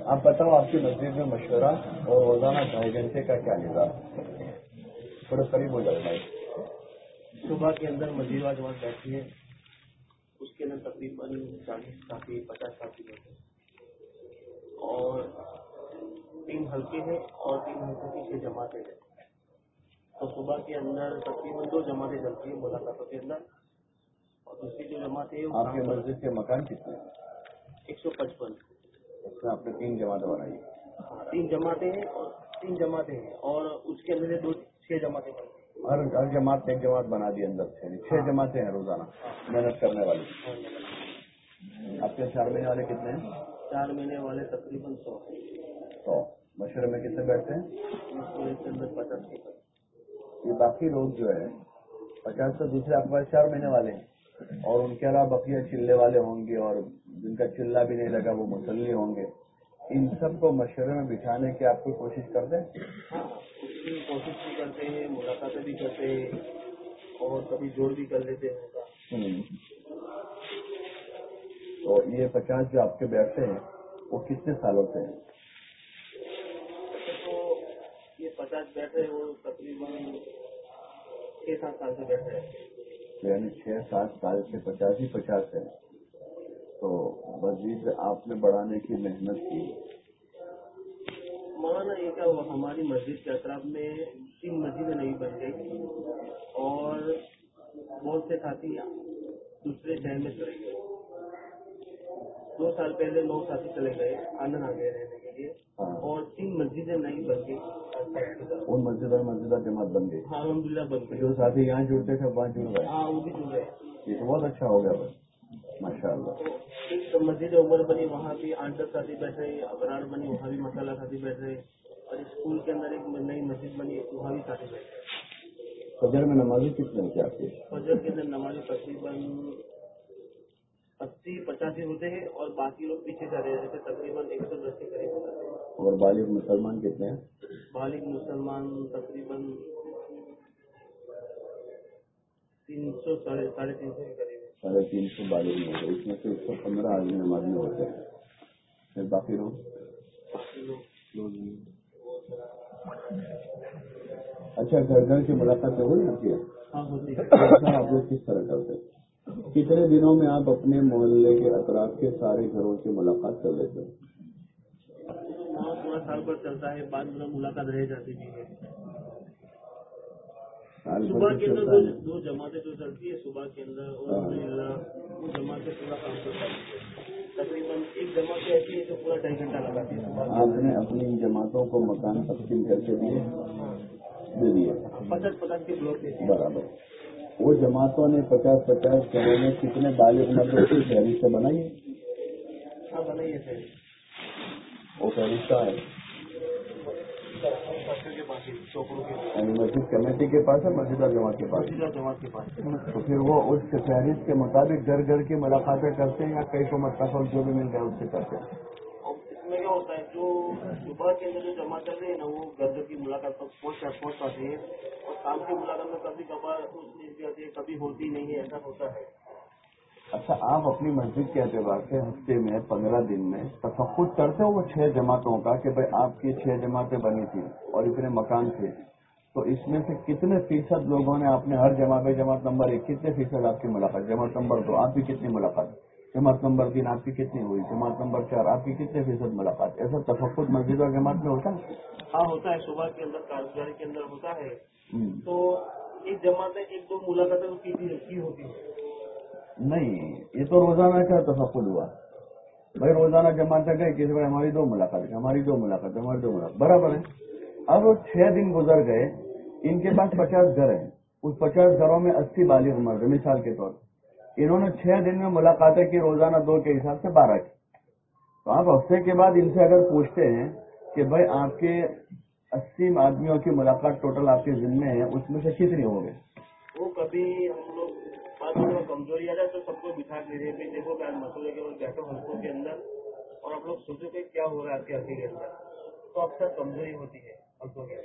آپ بتاؤ آپ کی مسجد میں مشورہ اور روزانہ ڈھائی گھنٹے کا کیا نظام؟ تھوڑا قریب ہو جائے بھائی۔ صبح کے اندر مسجد واج وہاں بیٹھتی ہے، اس کے اندر تقریباً چالیس ساتھی پچاس ساتھی ہوتے ہیں۔ اور تین ہلکے ہیں اور تین ہلکے کی چھ جماعتیں ہیں۔ تو صبح کے اندر تقریباً دو جماعتیں چلتی ہیں ملاقاتوں کے اندر۔ اور دوسری جو جماعت ہے آپ کے مسجد کے مکان کتنے ایک سو پچپن۔ اس میں آپ نے تین جماعتیں بنائی۔ تین جماعتیں ہیں اور تین جماعتیں ہیں۔ اور اس کے اندر دو چھ جماعتیں بنتی ہیں ہر ہر جماعت نے ایک جماعت بنا دی اندر سے۔ چھ جماعتیں ہیں روزانہ محنت کرنے والی۔ آپ کے چار مہینے والے کتنے ہیں؟ چار مہینے والے تقریباً سو۔ سو۔ مشورے میں کتنے بیٹھتے ہیں؟ مشورے کے اندر پچاس کے یہ باقی لوگ جو ہے پچاس تو دوسرے پاس چار مہینے والے ہیں۔ اور ان کے علاوہ بقیہ چلے والے ہوں گے اور جن کا چلا بھی نہیں لگا وہ مسلی ہوں گے۔ ان سب کو مشورے میں بٹھانے کی آپ کوئی کوشش کر دیں؟ ہاں کوشش بھی کرتے ہیں ملاقاتیں بھی کرتے ہیں اور کبھی جوڑ بھی کر لیتے ہیں تو یہ پچاس جو آپ کے بیٹھتے ہیں وہ کتنے سالوں سے ہیں؟ یہ پچاس بیٹھے وہ تقریباً چھ سات سال سے بیٹھے یعنی چھ سات سال سے پچاس ہی پچاس ہے تو مزید آپ نے بڑھانے کی محنت کی۔ مولانا یہ کیا ہماری مسجد کے اطراف میں تین مسجدیں نہیں بن گئی اور بہت سے ساتھی دوسرے شہر میں چلے گئے۔ دو سال پہلے نو ساتھی چلے گئے آنند آ گئے رہنے کے لیے۔ ہاں۔ اور تین مسجدیں نہیں بن گئی ان مسجد اور مسجدہ جماعت بن گئی۔ ہاں، الحمد للہ جو ساتھی یہاں جڑتے تھے وہاں ہاں، جڑ گئے۔ یہ تو بہت اچھا ہو گیا ماشاء اللہ مسجد عمر بنی وہاں بھی آنٹر ساتھی بیٹھ رہے ابرار بنی وہاں بھی مسالہ ساتھی بیٹھ رہے اور اسکول کے اندر ایک نئی مسجد بنی وہاں بھی ساتھی بیٹھ رہے فجر میں نمازی کتنے ہوتے آپ کے فجر کے اندر نمازی تقریباً اسی پچاسی ہوتے ہیں اور باقی لوگ پیچھے جا رہے تھے تقریباً ایک سو دس کے قریب ہوتے ہیں۔ اور بالغ مسلمان کتنے ہیں؟ بالغ مسلمان تقریباً ساڑھے تین سو بالغ میں ہوتے اس میں سے ایک سو پندرہ آدمی نماز میں ہوتے ہیں۔ پھر باقی لوگ اچھا گھر گھر کی ملاقاتیں ہوئی آپ کی؟ آپ لوگ کس طرح کرتے ہیں؟ کتنے دنوں میں آپ اپنے محلے کے اطراف کے سارے گھروں سے ملاقات کر لیتے ہیں؟ بارہ سال پر چلتا ہے بعد میں ملاقات رہ جاتی بھی ہے صبح کے اندر دو جماعتیں جو چلتی ہے صبح کے اندر اور ہاں۔ وہ جماعتیں پورا کام کرتا ہے تقریباً ایک جماعت ایسی ہے جو پورا ڈھائی گھنٹہ لگاتی ہے۔ آپ نے اپنی جماعتوں کو مکان تقسیم کر کے دیے۔ پچاس پچاس کے بلاک برابر۔ وہ جماعتوں نے پچاس پچاس کروڑ میں کتنے بالغ نمبر کی تحریر سے بنائی ہے؟ ہاں بنائیے وہ یعنی کمیٹی کے پاس ہے مسجد جماعت کے پاس؟ جماعت کے پاس۔ تو پھر وہ اس فہرست کے مطابق گھر گھر کی ملاقاتیں کرتے ہیں یا کئی کو متفق جو بھی مل گیا اس سے کرتے ہیں؟ میں کیا ہوتا ہے جو صبح کے اندر جو جمع کر رہے ہیں نا وہ گھر کی ملاقات پہنچ پہنچ ہیں۔ اور شام کی ملاقات میں کبھی کبھار کبھی ہوتی نہیں ہے ایسا ہوتا ہے۔ اچھا آپ اپنی مسجد کے اعتبار سے ہفتے میں پندرہ دن میں تفقد کرتے ہو وہ چھ جماعتوں کا کہ بھائی آپ کی چھ جماعتیں بنی تھیں اور اتنے مکان تھے؟ تو اس میں سے کتنے فیصد لوگوں نے آپ نے ہر جماعت میں جماعت نمبر ایک کتنے فیصد آپ کی ملاقات؟ جماعت نمبر دو آپ کی کتنی ملاقات؟ جماعت نمبر تین آپ کی کتنی ہوئی؟ جماعت نمبر چار آپ کی کتنے فیصد ملاقات؟ ایسا تفقت مسجد اور جماعت میں ہوتا ہے؟ ہاں ہوتا ہے صبح کے اندر کاروباری کے اندر ہوتا ہے۔ تو ایک جماعت ایک دو ملاقاتیں ہوتی ہیں؟ نہیں، یہ تو روزانہ کا تفقل ہوا۔ بھائی روزانہ جماعتیں گئے کہ بھائی ہماری دو ملاقات، ہماری دو ملاقات، ہماری دو ملاقات۔ برابر ہے۔ اب چھ دن گزر گئے، ان کے پاس پچاس گھر ہیں۔ اس پچاس گھروں میں اسی بالغ مرد مثال کے طور انہوں نے چھ دن میں ملاقاتیں کی، روزانہ دو کے حساب سے بارہ کی۔ تو آپ ہفتے کے بعد ان سے اگر پوچھتے ہیں کہ بھائی آپ کے اسی آدمیوں کی ملاقات ٹوٹل آپ کے ذمے ہے، اس میں سے کتنی ہو گئے وہ کبھی ہم لوگ بس کمزوری آ جائے تو سب کو بٹھا کے دے پھر دیکھو کہ مسئلے کے اور بیٹھو حلقوں کے اندر اور آپ لوگ سوچو کہ کیا ہو رہا ہے آپ کے ہلکے کے اندر۔ تو اکثر کمزوری ہوتی ہے حلقوں کے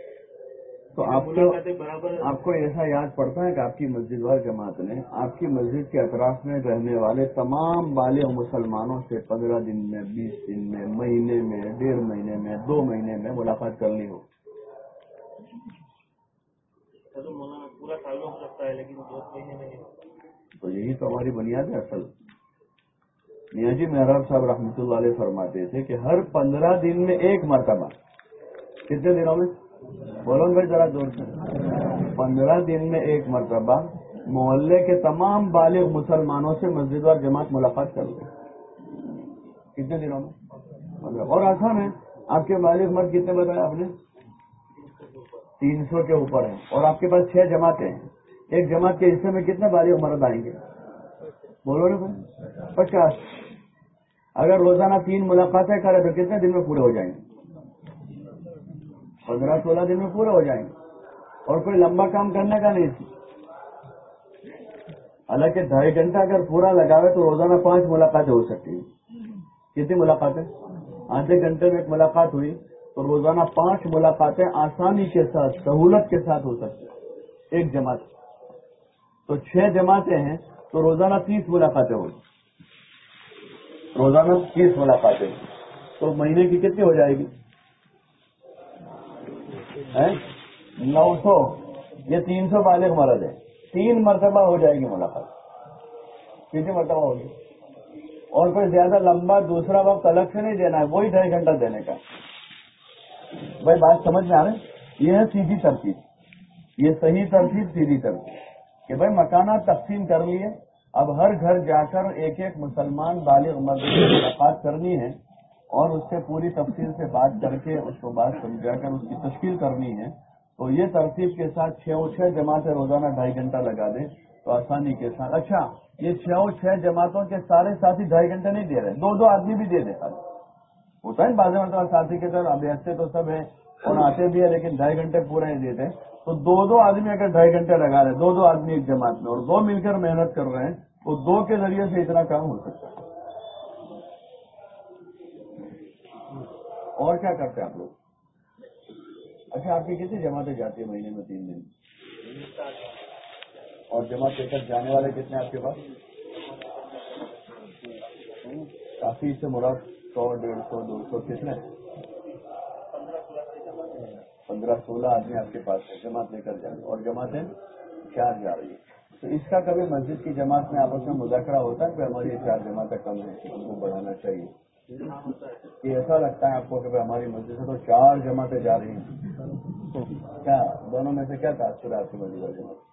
تو آپ کو برابر آپ کو ایسا یاد پڑتا ہے کہ آپ کی مسجد وار جماعت نے آپ کی مسجد کے اطراف میں رہنے والے تمام بالغ مسلمانوں سے پندرہ دن میں بیس دن میں مہینے میں ڈیڑھ مہینے میں دو مہینے میں ملاقات کرنی ہو۔ پورا سال میں ہو سکتا ہے لیکن دو مہینے میں تو یہی تو ہماری بنیاد ہے اصل۔ میاں جی محراب صاحب رحمۃ اللہ علیہ فرماتے تھے کہ ہر پندرہ دن میں ایک مرتبہ۔ کتنے دنوں میں؟ بولو بھائی ذرا دور سے۔ پندرہ دن میں ایک مرتبہ محلے کے تمام بالغ مسلمانوں سے مسجد اور جماعت ملاقات کر لیں۔ کتنے دنوں میں؟ اور آسان ہے آپ کے بالغ مرد کتنے بتایا آپ نے؟ تین سو کے اوپر ہیں۔ اور آپ کے پاس چھ جماعتیں ہیں۔ ایک جماعت کے حصے میں کتنے بالغ مرد آئیں گے؟ بولو نا بھائی پچاس۔ اگر روزانہ تین ملاقاتیں کرے تو کتنے دن میں پورے ہو جائیں؟ گے پندرہ سولہ دن میں پورے ہو جائیں۔ گے اور کوئی لمبا کام کرنے کا نہیں تھی۔ حالانکہ ڈھائی گھنٹہ اگر پورا لگاوے تو روزانہ پانچ ملاقاتیں ہو سکتی ہیں۔ کتنی ملاقاتیں؟ آدھے گھنٹے میں ایک ملاقات ہوئی تو روزانہ پانچ ملاقاتیں آسانی کے ساتھ، سہولت کے ساتھ ہو سکتی ایک جماعت۔ تو چھ جماعتیں ہیں، تو روزانہ تیس ملاقاتیں ہوگی روزانہ تیس ملاقاتیں تو مہینے کی کتنی ہو جائے گی؟ نو سو۔ یہ تین سو بالغ مرد ہے تین مرتبہ ہو جائے گی ملاقات۔ کتنی مرتبہ ہوگی؟ اور پھر زیادہ لمبا دوسرا وقت الگ سے نہیں دینا ہے، وہی ڈھائی گھنٹہ دینے کا۔ بھائی، بات سمجھ میں آ رہے یہ ہے سیدھی ترتیب۔ یہ صحیح ترتیب، سیدھی ترتیب۔ کہ بھائی مکانات تقسیم کر لیے۔ اب ہر گھر جا کر ایک ایک مسلمان بالغ مرد سے ملاقات کرنی ہے اور اس سے پوری تفصیل سے بات کر کے اس کو بات سمجھا کر اس کی تشکیل کرنی ہے، تو یہ ترتیب کے ساتھ چھ چھ جماعتیں روزانہ ڈھائی گھنٹہ لگا دیں تو آسانی کے ساتھ۔ اچھا یہ چھ چھ جماعتوں کے سارے ساتھی ڈھائی گھنٹے نہیں دے رہے، دو دو آدمی بھی دے دے ہوتا ہے بازی مرتبہ ساتھی کے ساتھ اب ایسے تو سب ہیں اور آتے بھی ہیں لیکن ڈھائی گھنٹے پورے نہیں دیتے تو دو دو آدمی اگر ڈھائی گھنٹے لگا رہے دو دو آدمی ایک جماعت میں، اور دو مل کر محنت کر رہے ہیں، تو دو کے ذریعے سے اتنا کام ہو سکتا ہے۔ اور کیا کرتے ہیں آپ لوگ؟ اچھا آپ کی کتنی جماعتیں جاتی ہیں مہینے میں تین دن؟ اور جماعت لے کر جانے والے کتنے آپ کے پاس؟ کافی سے مراد سو، ڈیڑھ سو، دو سو کتنے پندرہ سولہ آدمی آپ کے پاس ہے جماعت لے کر جائیں اور جماعتیں چار جا رہی ہے تو اس کا کبھی مسجد کی جماعت میں آپس میں مذاکرہ ہوتا ہے کہ ہماری یہ چار جماعتیں کم ہیں ان کو بڑھانا چاہیے؟ کہ ایسا لگتا ہے آپ کو کہ ہماری مسجد سے تو چار جماعتیں جا رہی ہیں۔ کیا؟ دونوں میں سے کیا تاثر ہے آپ کی مسجد جماعت؟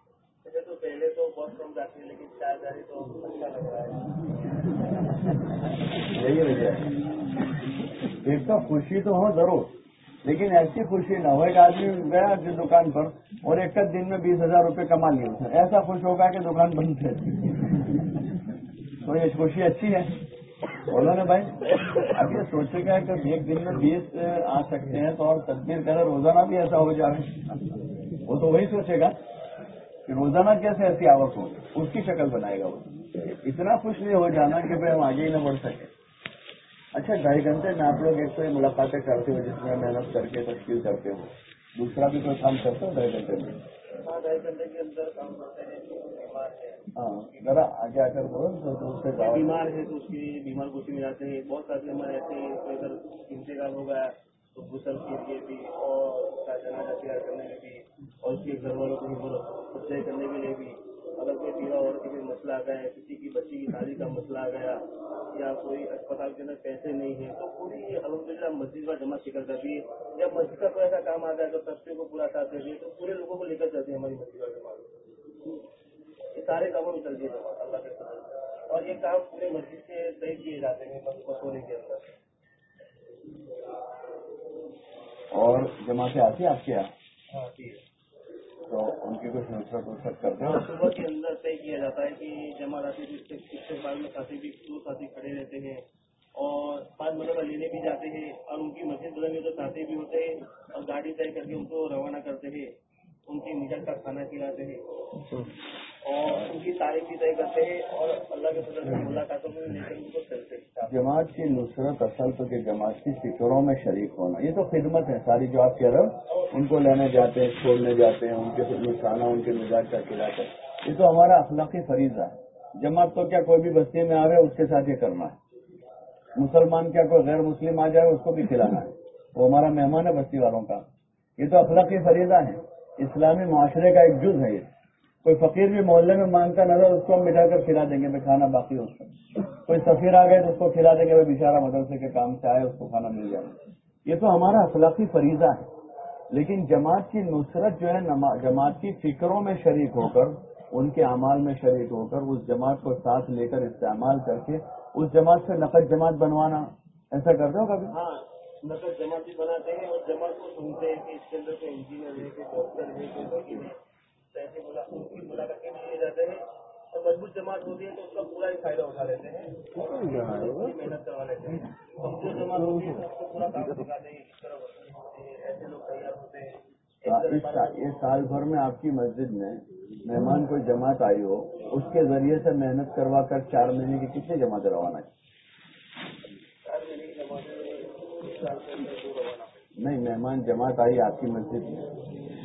تو پہلے تو بہت کم جاتی ہے لیکن چار جاری تو اچھا لگ رہا ہے۔ یہی وجہ ہے۔ ایک تو خوشی تو ہو ضرور۔ لیکن ایسی خوشی نہ ہو، ایک آدمی گیا جس دکان پر اور ایک دن میں بیس ہزار روپے کما لیے اس نے ایسا خوش ہوگا کہ دکان بند ہے تو یہ خوشی اچھی ہے۔ بولو نا بھائی، اب یہ سوچے گا کہ ایک دن میں بیس آ سکتے ہیں تو اور تدبیر کرے، روزانہ بھی ایسا ہو جائے۔ وہ تو وہی سوچے گا کہ روزانہ کیسے ایسی آوک ہو، اس کی شکل بنائے گا وہ۔ اتنا خوش نہیں ہو جانا کہ بھائی ہم آگے ہی نہ بڑھ سکے اچھا ڈھائی گھنٹے میں آپ لوگ ایک تو ملاقاتیں کرتے ہو جس میں محنت کر کے تشکیل کرتے ہو۔ دوسرا بھی کوئی کام کرتا ہو ڈھائی گھنٹے میں؟ ہاں ڈھائی گھنٹے کے اندر کام کرتے ہیں بیمار ہے ہاں ذرا آگے آ کر بولو تو اس سے بیمار ہے تو اس کی بیمار گوشی میں جاتے ہیں۔ بہت سارے بیمار ایسے ہیں کوئی اگر انتظام ہو گیا تو غسل کے لیے بھی اور جنازہ تیار کرنے اور اس کے گھر والوں کو بھی بولو کرنے کے لیے بھی۔ اگر کوئی بیوہ اور کسی مسئلہ آ گیا کسی کی بچی کی شادی کا مسئلہ آ گیا یا کوئی اسپتال کے اندر پیسے نہیں ہیں تو پوری الحمد للہ مسجد کا جمع فکر کرتی ہے جب مسجد کا کوئی ایسا کام آ جائے تو سستے کو پورا ساتھ دیتی ہے تو پورے لوگوں کو لے کر چلتے ہیں ہماری مسجد کا جمع۔ یہ سارے کاموں میں چلتی ہے جمع اللہ کے اور یہ کام پورے مسجد سے طے کیے جاتے ہیں مسورے کے اندر۔ اور جماعتیں آتی آپ کے یہاں؟ ہاں ہے تو ان کی کچھ نصرت وسرت کرتے ہیں صبح کے اندر طے کیا جاتا ہے کہ جمع راتی استقبال میں ساتھی بھی دو ساتھی کھڑے رہتے ہیں اور پانچ مرتبہ لینے بھی جاتے ہیں اور ان کی مسجد بدل میں تو ساتھی بھی ہوتے ہیں اور گاڑی طے کر کے ان کو روانہ کرتے ہیں۔ ان کی مجھے کا کھانا کھلاتے ہیں اور ان کی تاریخ طے کرتے ہیں اور اللہ کے فضل سے ملاقاتوں میں ان کو چلتے ہیں جماعت کی نصرت اصل تو کہ جماعت کی فکروں میں شریک ہونا یہ تو خدمت ہے۔ ساری جو آپ کہہ رہے ہو ان کو لینے جاتے ہیں چھوڑنے جاتے ہیں ان کے نقصانہ ان کے مزاج کا کھلاتے یہ تو ہمارا اخلاقی فریضہ ہے۔ جماعت تو کیا کوئی بھی بستی میں آ رہے اس کے ساتھ یہ کرنا ہے۔ مسلمان کیا کوئی غیر مسلم آ جائے اس کو بھی کھلانا ہے۔ وہ ہمارا مہمان ہے بستی والوں کا۔ یہ تو اخلاقی فریضہ ہے۔ اسلامی معاشرے کا ایک جز ہے یہ۔ کوئی فقیر بھی محلے میں مانگتا نظر، اس کو ہم مٹا کر کھلا دیں گے، میں کھانا باقی ہو سکتا کوئی سفیر آ گئے تو اس کو کھلا دیں گے وہ بےچارا مدرسے کے کام سے آئے، اس کو کھانا مل جائے۔ یہ تو ہمارا اخلاقی فریضہ ہے۔ لیکن جماعت کی نصرت جو ہے جماعت کی فکروں میں شریک ہو کر، ان کے اعمال میں شریک ہو کر، اس جماعت کو ساتھ لے کر استعمال کر کے، اس جماعت سے نقد جماعت بنوانا۔ ایسا کرتے ہو کبھی؟ ہاں۔ ہاں نقد جماعت بھی بناتے ہیں اور جماعت کو سنتے ہیں کہ اس کے اندر کوئی انجینئر ہے کوئی ڈاکٹر ہے کوئی وکیل ہے۔ ایسے ان کی ملاقات کے لیے جاتے ہیں اور مضبوط جماعت ہوتی ہے تو اس کا پورا ہی فائدہ اٹھا لیتے ہیں۔ محنت کروا لیتے ہیں۔ کمزور جماعت ہوتی ہے تو اس کو پورا کام سکھاتے ہیں کس طرح ایسے لوگ تیار ہوتے ہیں۔ اس سال بھر میں آپ کی مسجد میں مہمان کوئی جماعت آئی ہو اس کے ذریعے سے محنت کروا کر چار مہینے کی کتنی جماعتیں روانہ کی چار مہینے کی جماعت نہیں مہمان جماعت آئی آپ کی مسجد میں۔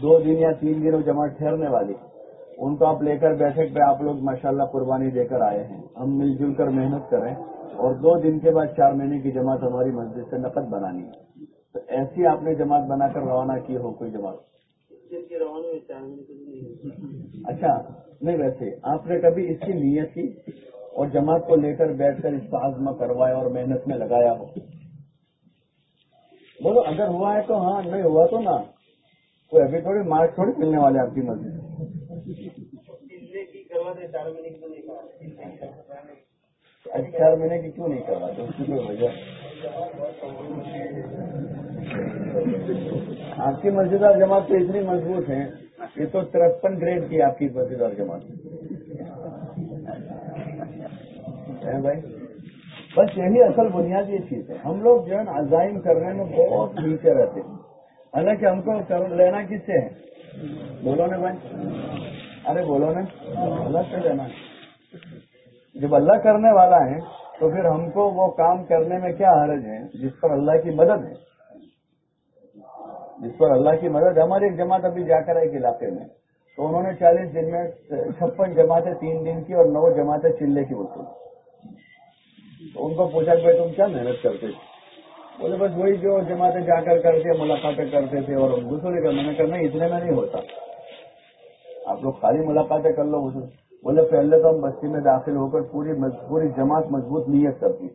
دو دن یا تین دن وہ جماعت ٹھہرنے والی۔ ان کو آپ لے کر بیٹھے پہ آپ لوگ ماشاءاللہ قربانی دے کر آئے ہیں۔ ہم مل جل کر محنت کریں۔ اور دو دن کے بعد چار مہینے کی جماعت ہماری مسجد سے نقد بنانی ہے۔ تو ایسی آپ نے جماعت بنا کر روانہ کی ہو کوئی جماعت؟ اچھا نہیں ویسے آپ نے کبھی اس کی نیت کی اور جماعت کو لے کر بیٹھ کر اس کا عزمہ کروایا اور محنت میں لگایا ہو؟ بولو، اگر ہوا ہے تو ہاں نہیں ہوا تو نہ۔ کوئی ابھی تھوڑی مارک تھوڑی ملنے والے آپ کی مسجد چار مہینے کی چار مہینے کیوں نہیں کرا تو اس کی کوئی وجہ۔ آپ کی مسجد اور جماعت تو اتنی مضبوط ہیں، یہ تو ترپن گریڈ کی آپ کی مسجد اور جماعت۔ بھائی؟ بس یہی اصل بنیادی چیز ہے۔ ہم لوگ جو ہے نا عزائم کرنے میں بہت نیچے رہتے ہیں۔ حالانکہ ہم کو لینا کس سے ہے؟ بولو نا بھائی۔ ارے بولو نا۔ اللہ سے لینا۔ جب اللہ کرنے والا ہے، تو پھر ہم کو وہ کام کرنے میں کیا حرج ہے؟ جس پر اللہ کی مدد ہے۔ جس پر اللہ کی مدد ہماری ایک جماعت ابھی جا کر ایک علاقے میں۔ تو انہوں نے چالیس دن میں چھپن جماعتیں تین دن کی اور نو جماعتیں چلے کی وصول تو ان کو پوچھا کہ تم کیا محنت کرتے تھے بولے بس وہی جو جماعتیں جا کر کرتے، ملاقاتیں کرتے تھے اور دوسرے کا میں نے کرنا اتنے میں نہیں ہوتا۔ آپ لوگ خالی ملاقاتیں کر لو اسے بولے پہلے تو ہم بستی میں داخل ہو کر پوری پوری جماعت مضبوط نیت کرتی۔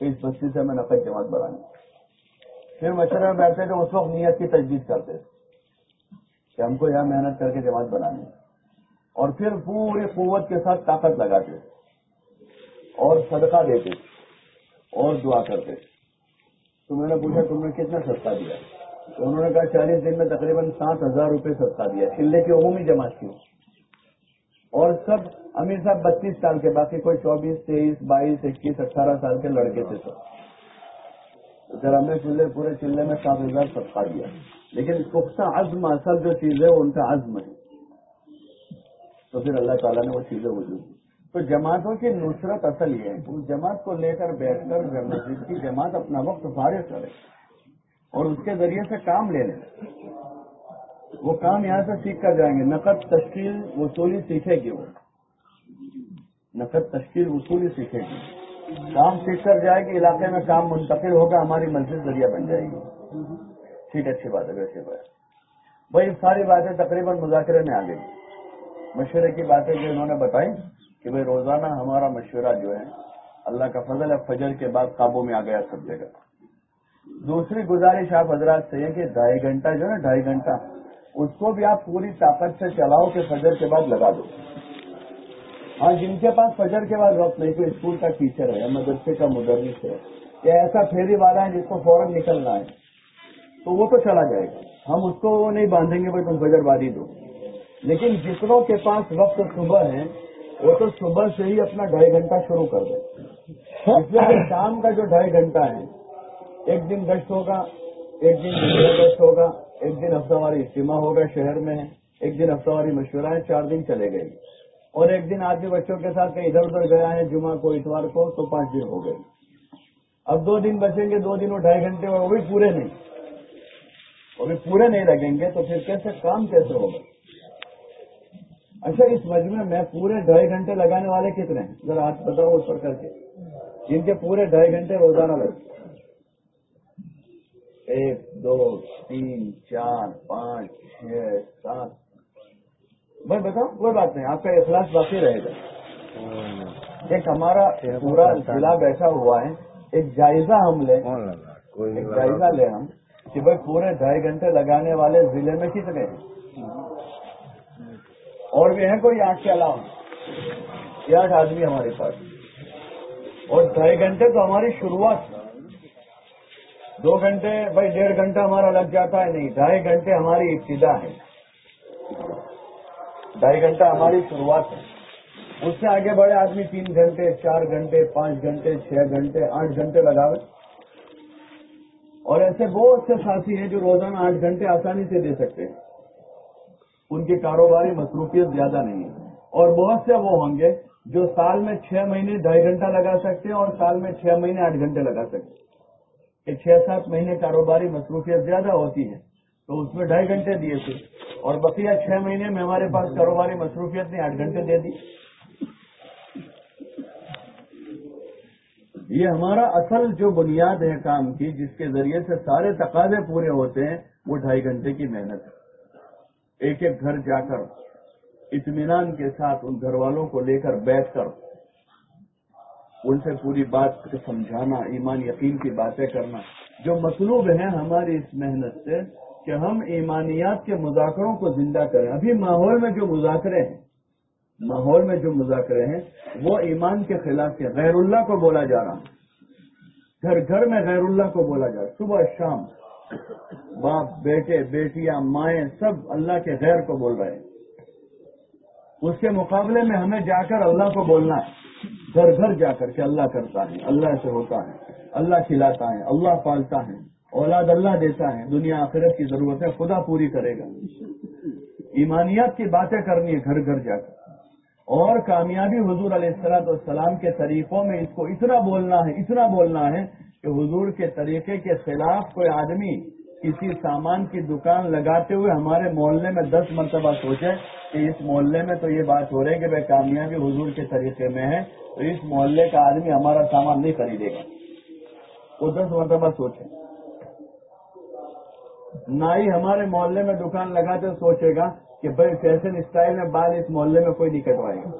اس بستی سے ہمیں نقد جماعت بنانی۔ پھر مشورے میں بیٹھتے تھے، اس وقت نیت کی تجدید کرتے کہ ہم کو یہاں محنت کر کے جماعت بنانی اور پھر پوری قوت کے ساتھ طاقت لگاتے اور صدقہ دیتے اور دعا کرتے۔ تو میں نے پوچھا، تم نے کتنا صدقہ دیا؟ تو انہوں نے کہا، چالیس دن میں تقریباً سات ہزار روپے صدقہ دیا۔ چلے کی عمومی جماعت کی اور سب، امیر صاحب بتیس سال کے، باقی کوئی چوبیس، تیئیس، بائیس، اکیس، اٹھارہ سال کے لڑکے تھے سب۔ ذرا میں چلے پورے چلے میں سات ہزار سب دیا۔ لیکن پختہ عزم، اصل جو چیز ہے، وہ ان کا عزم ہے۔ تو پھر اللہ تعالیٰ نے وہ چیزیں وجود دی تو جماعتوں کی نصرت اصل یہ ہے اس جماعت کو لے کر بیٹھ کر مسجد کی جماعت اپنا وقت فارغ کرے اور اس کے ذریعے سے کام لے لیں وہ کام یہاں سے سیکھ کر جائیں گے۔ نقد تشکیل وصولی سیکھے گی وہ۔ نقد تشکیل وصولی سیکھے گی۔ کام سیکھ کر جائے گی، علاقے میں کام منتقل ہوگا، ہماری مسجد ذریعہ بن جائے گی۔ ٹھیک اچھی بات ہے ویسے بات وہی ساری باتیں تقریباً مذاکرے میں آ گئی۔ مشورے کی باتیں جو انہوں نے بتائی کہ بھائی روزانہ ہمارا مشورہ جو ہے، اللہ کا فضل ہے، فجر کے بعد قابو میں آ گیا سب جگہ۔ دوسری گزارش آپ حضرات سے ہے کہ ڈھائی گھنٹہ جو ہے ڈھائی گھنٹہ، اس کو بھی آپ پوری طاقت سے چلاؤ کہ فجر کے بعد لگا دو۔ ہاں جن کے پاس فجر کے بعد وقت نہیں کوئی اسکول کا ٹیچر ہے مدرسے کا مدرس ہے، یا ایسا پھیری والا ہے جس کو فوراً نکلنا ہے، تو وہ تو چلا جائے گا۔ ہم اس کو وہ نہیں باندھیں گے بھائی تم فجر بازی دو۔ لیکن جتنوں کے پاس وقت صبح ہے وہ تو صبح سے ہی اپنا ڈھائی گھنٹہ شروع کر دیں اس لیے شام کا جو ڈھائی گھنٹہ ہے، ایک دن گشت ہوگا، ایک دن گشت ہوگا، ایک دن ہفتہ واری اجتماع ہوگا شہر میں، ایک دن ہفتہ واری مشورہ ہے، چار دن چلے گئے۔ اور ایک دن آدمی بچوں کے ساتھ کہیں ادھر ادھر گیا ہے، جمعہ کو، اتوار کو، تو پانچ دن ہو گئے۔ اب دو دن بچیں گے، دو دن اور ڈھائی گھنٹے، وہ بھی پورے نہیں۔ وہ بھی پورے نہیں لگیں گے، تو پھر کیسے کام کیسے ہوگا؟ اچھا اس مجموعے میں پورے ڈھائی گھنٹے لگانے والے کتنے ہیں؟ ذرا آپ بتاؤ اس پر کر کے۔ جن کے پورے ڈھائی گھنٹے روزانہ لگتے ایک دو تین چار پانچ چھ سات۔ بھائی بتاؤ کوئی بات نہیں آپ کا اخلاص باقی رہے گا۔ ایک ہمارا پورا ضلع بیٹھا ہوا ہے ایک جائزہ ہم لیں۔ ایک جائزہ لیں ہم کہ بھائی پورے ڈھائی گھنٹے لگانے والے ضلع میں کتنے ہیں؟ اور بھی ہیں کوئی آٹھ کے علاوہ؟ آٹھ آدمی ہمارے پاس اور ڈھائی گھنٹے تو ہماری شروعات دو گھنٹے، بھائی ڈیڑھ گھنٹہ ہمارا لگ جاتا ہے، نہیں، ڈھائی گھنٹے ہماری ابتدا ہے۔ ڈھائی گھنٹہ ہماری شروعات ہے۔ اس سے آگے بڑے آدمی تین گھنٹے، چار گھنٹے، پانچ گھنٹے، چھ گھنٹے، آٹھ گھنٹے لگاوے۔ اور ایسے بہت سے ساتھی ہیں جو روزانہ آٹھ گھنٹے آسانی سے دے سکتے ہیں۔ ان کی کاروباری مصروفیت زیادہ نہیں ہے۔ اور بہت سے وہ ہوں گے جو سال میں چھ مہینے ڈھائی گھنٹہ لگا سکتے ہیں اور سال میں چھ مہینے آٹھ گھنٹے لگا سکتے ہیں۔ کہ چھ سات مہینے کاروباری مصروفیت زیادہ ہوتی ہے تو اس میں ڈھائی گھنٹے دیے تھے۔ اور بقیہ چھ مہینے میں ہمارے پاس کاروباری مصروفیت نے آٹھ گھنٹے دے دی۔ یہ ہمارا اصل جو بنیاد ہے کام کی، جس کے ذریعے سے سارے تقاضے پورے ہوتے ہیں، وہ ڈھائی گھنٹے کی محنت ہے۔ ایک ایک گھر جا کر اطمینان کے ساتھ ان گھر والوں کو لے کر بیٹھ کر ان سے پوری بات کو سمجھانا، ایمان یقین کی باتیں کرنا۔ جو مطلوب ہیں ہماری اس محنت سے کہ ہم ایمانیات کے مذاکروں کو زندہ کریں۔ ابھی ماحول میں جو مذاکرے ہیں، ماحول میں جو مذاکرے ہیں، وہ ایمان کے خلاف ہے غیر اللہ کو بولا جا رہا گھر گھر میں غیر اللہ کو بولا جا رہا صبح شام باپ، بیٹے، بیٹیاں، مائیں سب اللہ کے غیر کو بول رہے ہیں۔ اس کے مقابلے میں ہمیں جا کر اللہ کو بولنا ہے۔ گھر گھر جا کر کے اللہ کرتا ہے، اللہ سے ہوتا ہے، اللہ کھلاتا ہے، اللہ پالتا ہے، اولاد اللہ دیتا ہے۔ دنیا آخرت کی ضرورت ہے خدا پوری کرے گا۔ ایمانیات کی باتیں کرنی ہے گھر گھر جا کر۔ اور کامیابی حضور علیہ السلاط والسلام کے طریقوں میں اس کو اتنا بولنا ہے، اتنا بولنا ہے کہ حضور کے طریقے کے خلاف کوئی آدمی کسی سامان کی دکان لگاتے ہوئے ہمارے محلے میں دس مرتبہ سوچے کہ اس محلے میں تو یہ بات ہو رہی ہے کہ بھائی کامیابی حضور کے طریقے میں ہے تو اس محلے کا آدمی ہمارا سامان نہیں خریدے گا۔ وہ دس مرتبہ سوچے۔ نہ ہی ہمارے محلے میں دکان لگاتے سوچے گا کہ بھائی فیشن اسٹائل میں بال اس محلے میں کوئی نہیں کٹوائے گا۔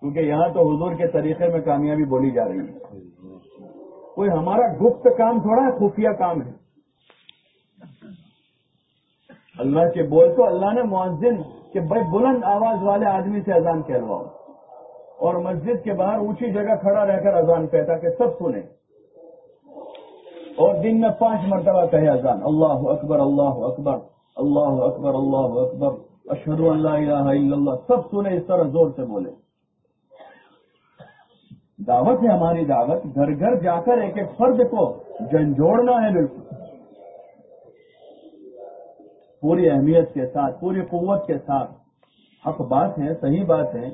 کیونکہ یہاں تو حضور کے طریقے میں کامیابی بولی جا رہی ہے۔ کوئی ہمارا گپت کام تھوڑا ہے، خفیہ کام ہے۔ اللہ کے بول تو اللہ نے معذن کہ بھائی بلند آواز والے آدمی سے اذان کہلواؤ۔ اور مسجد کے باہر اونچی جگہ کھڑا رہ کر اذان کہتا کہ سب سنیں۔ اور دن میں پانچ مرتبہ کہے اذان، اللہ اکبر اللہ اکبر اللہ اکبر اللہ اکبر اشہد اللہ الہ الا اللہ، سب سنے اس طرح زور سے بولے دعوت ہے ہماری دعوت، گھر گھر جا کر ایک ایک فرد کو جنجوڑنا ہے بالکل۔ پوری اہمیت کے ساتھ، پوری قوت کے ساتھ۔ حق بات ہے، صحیح بات ہے۔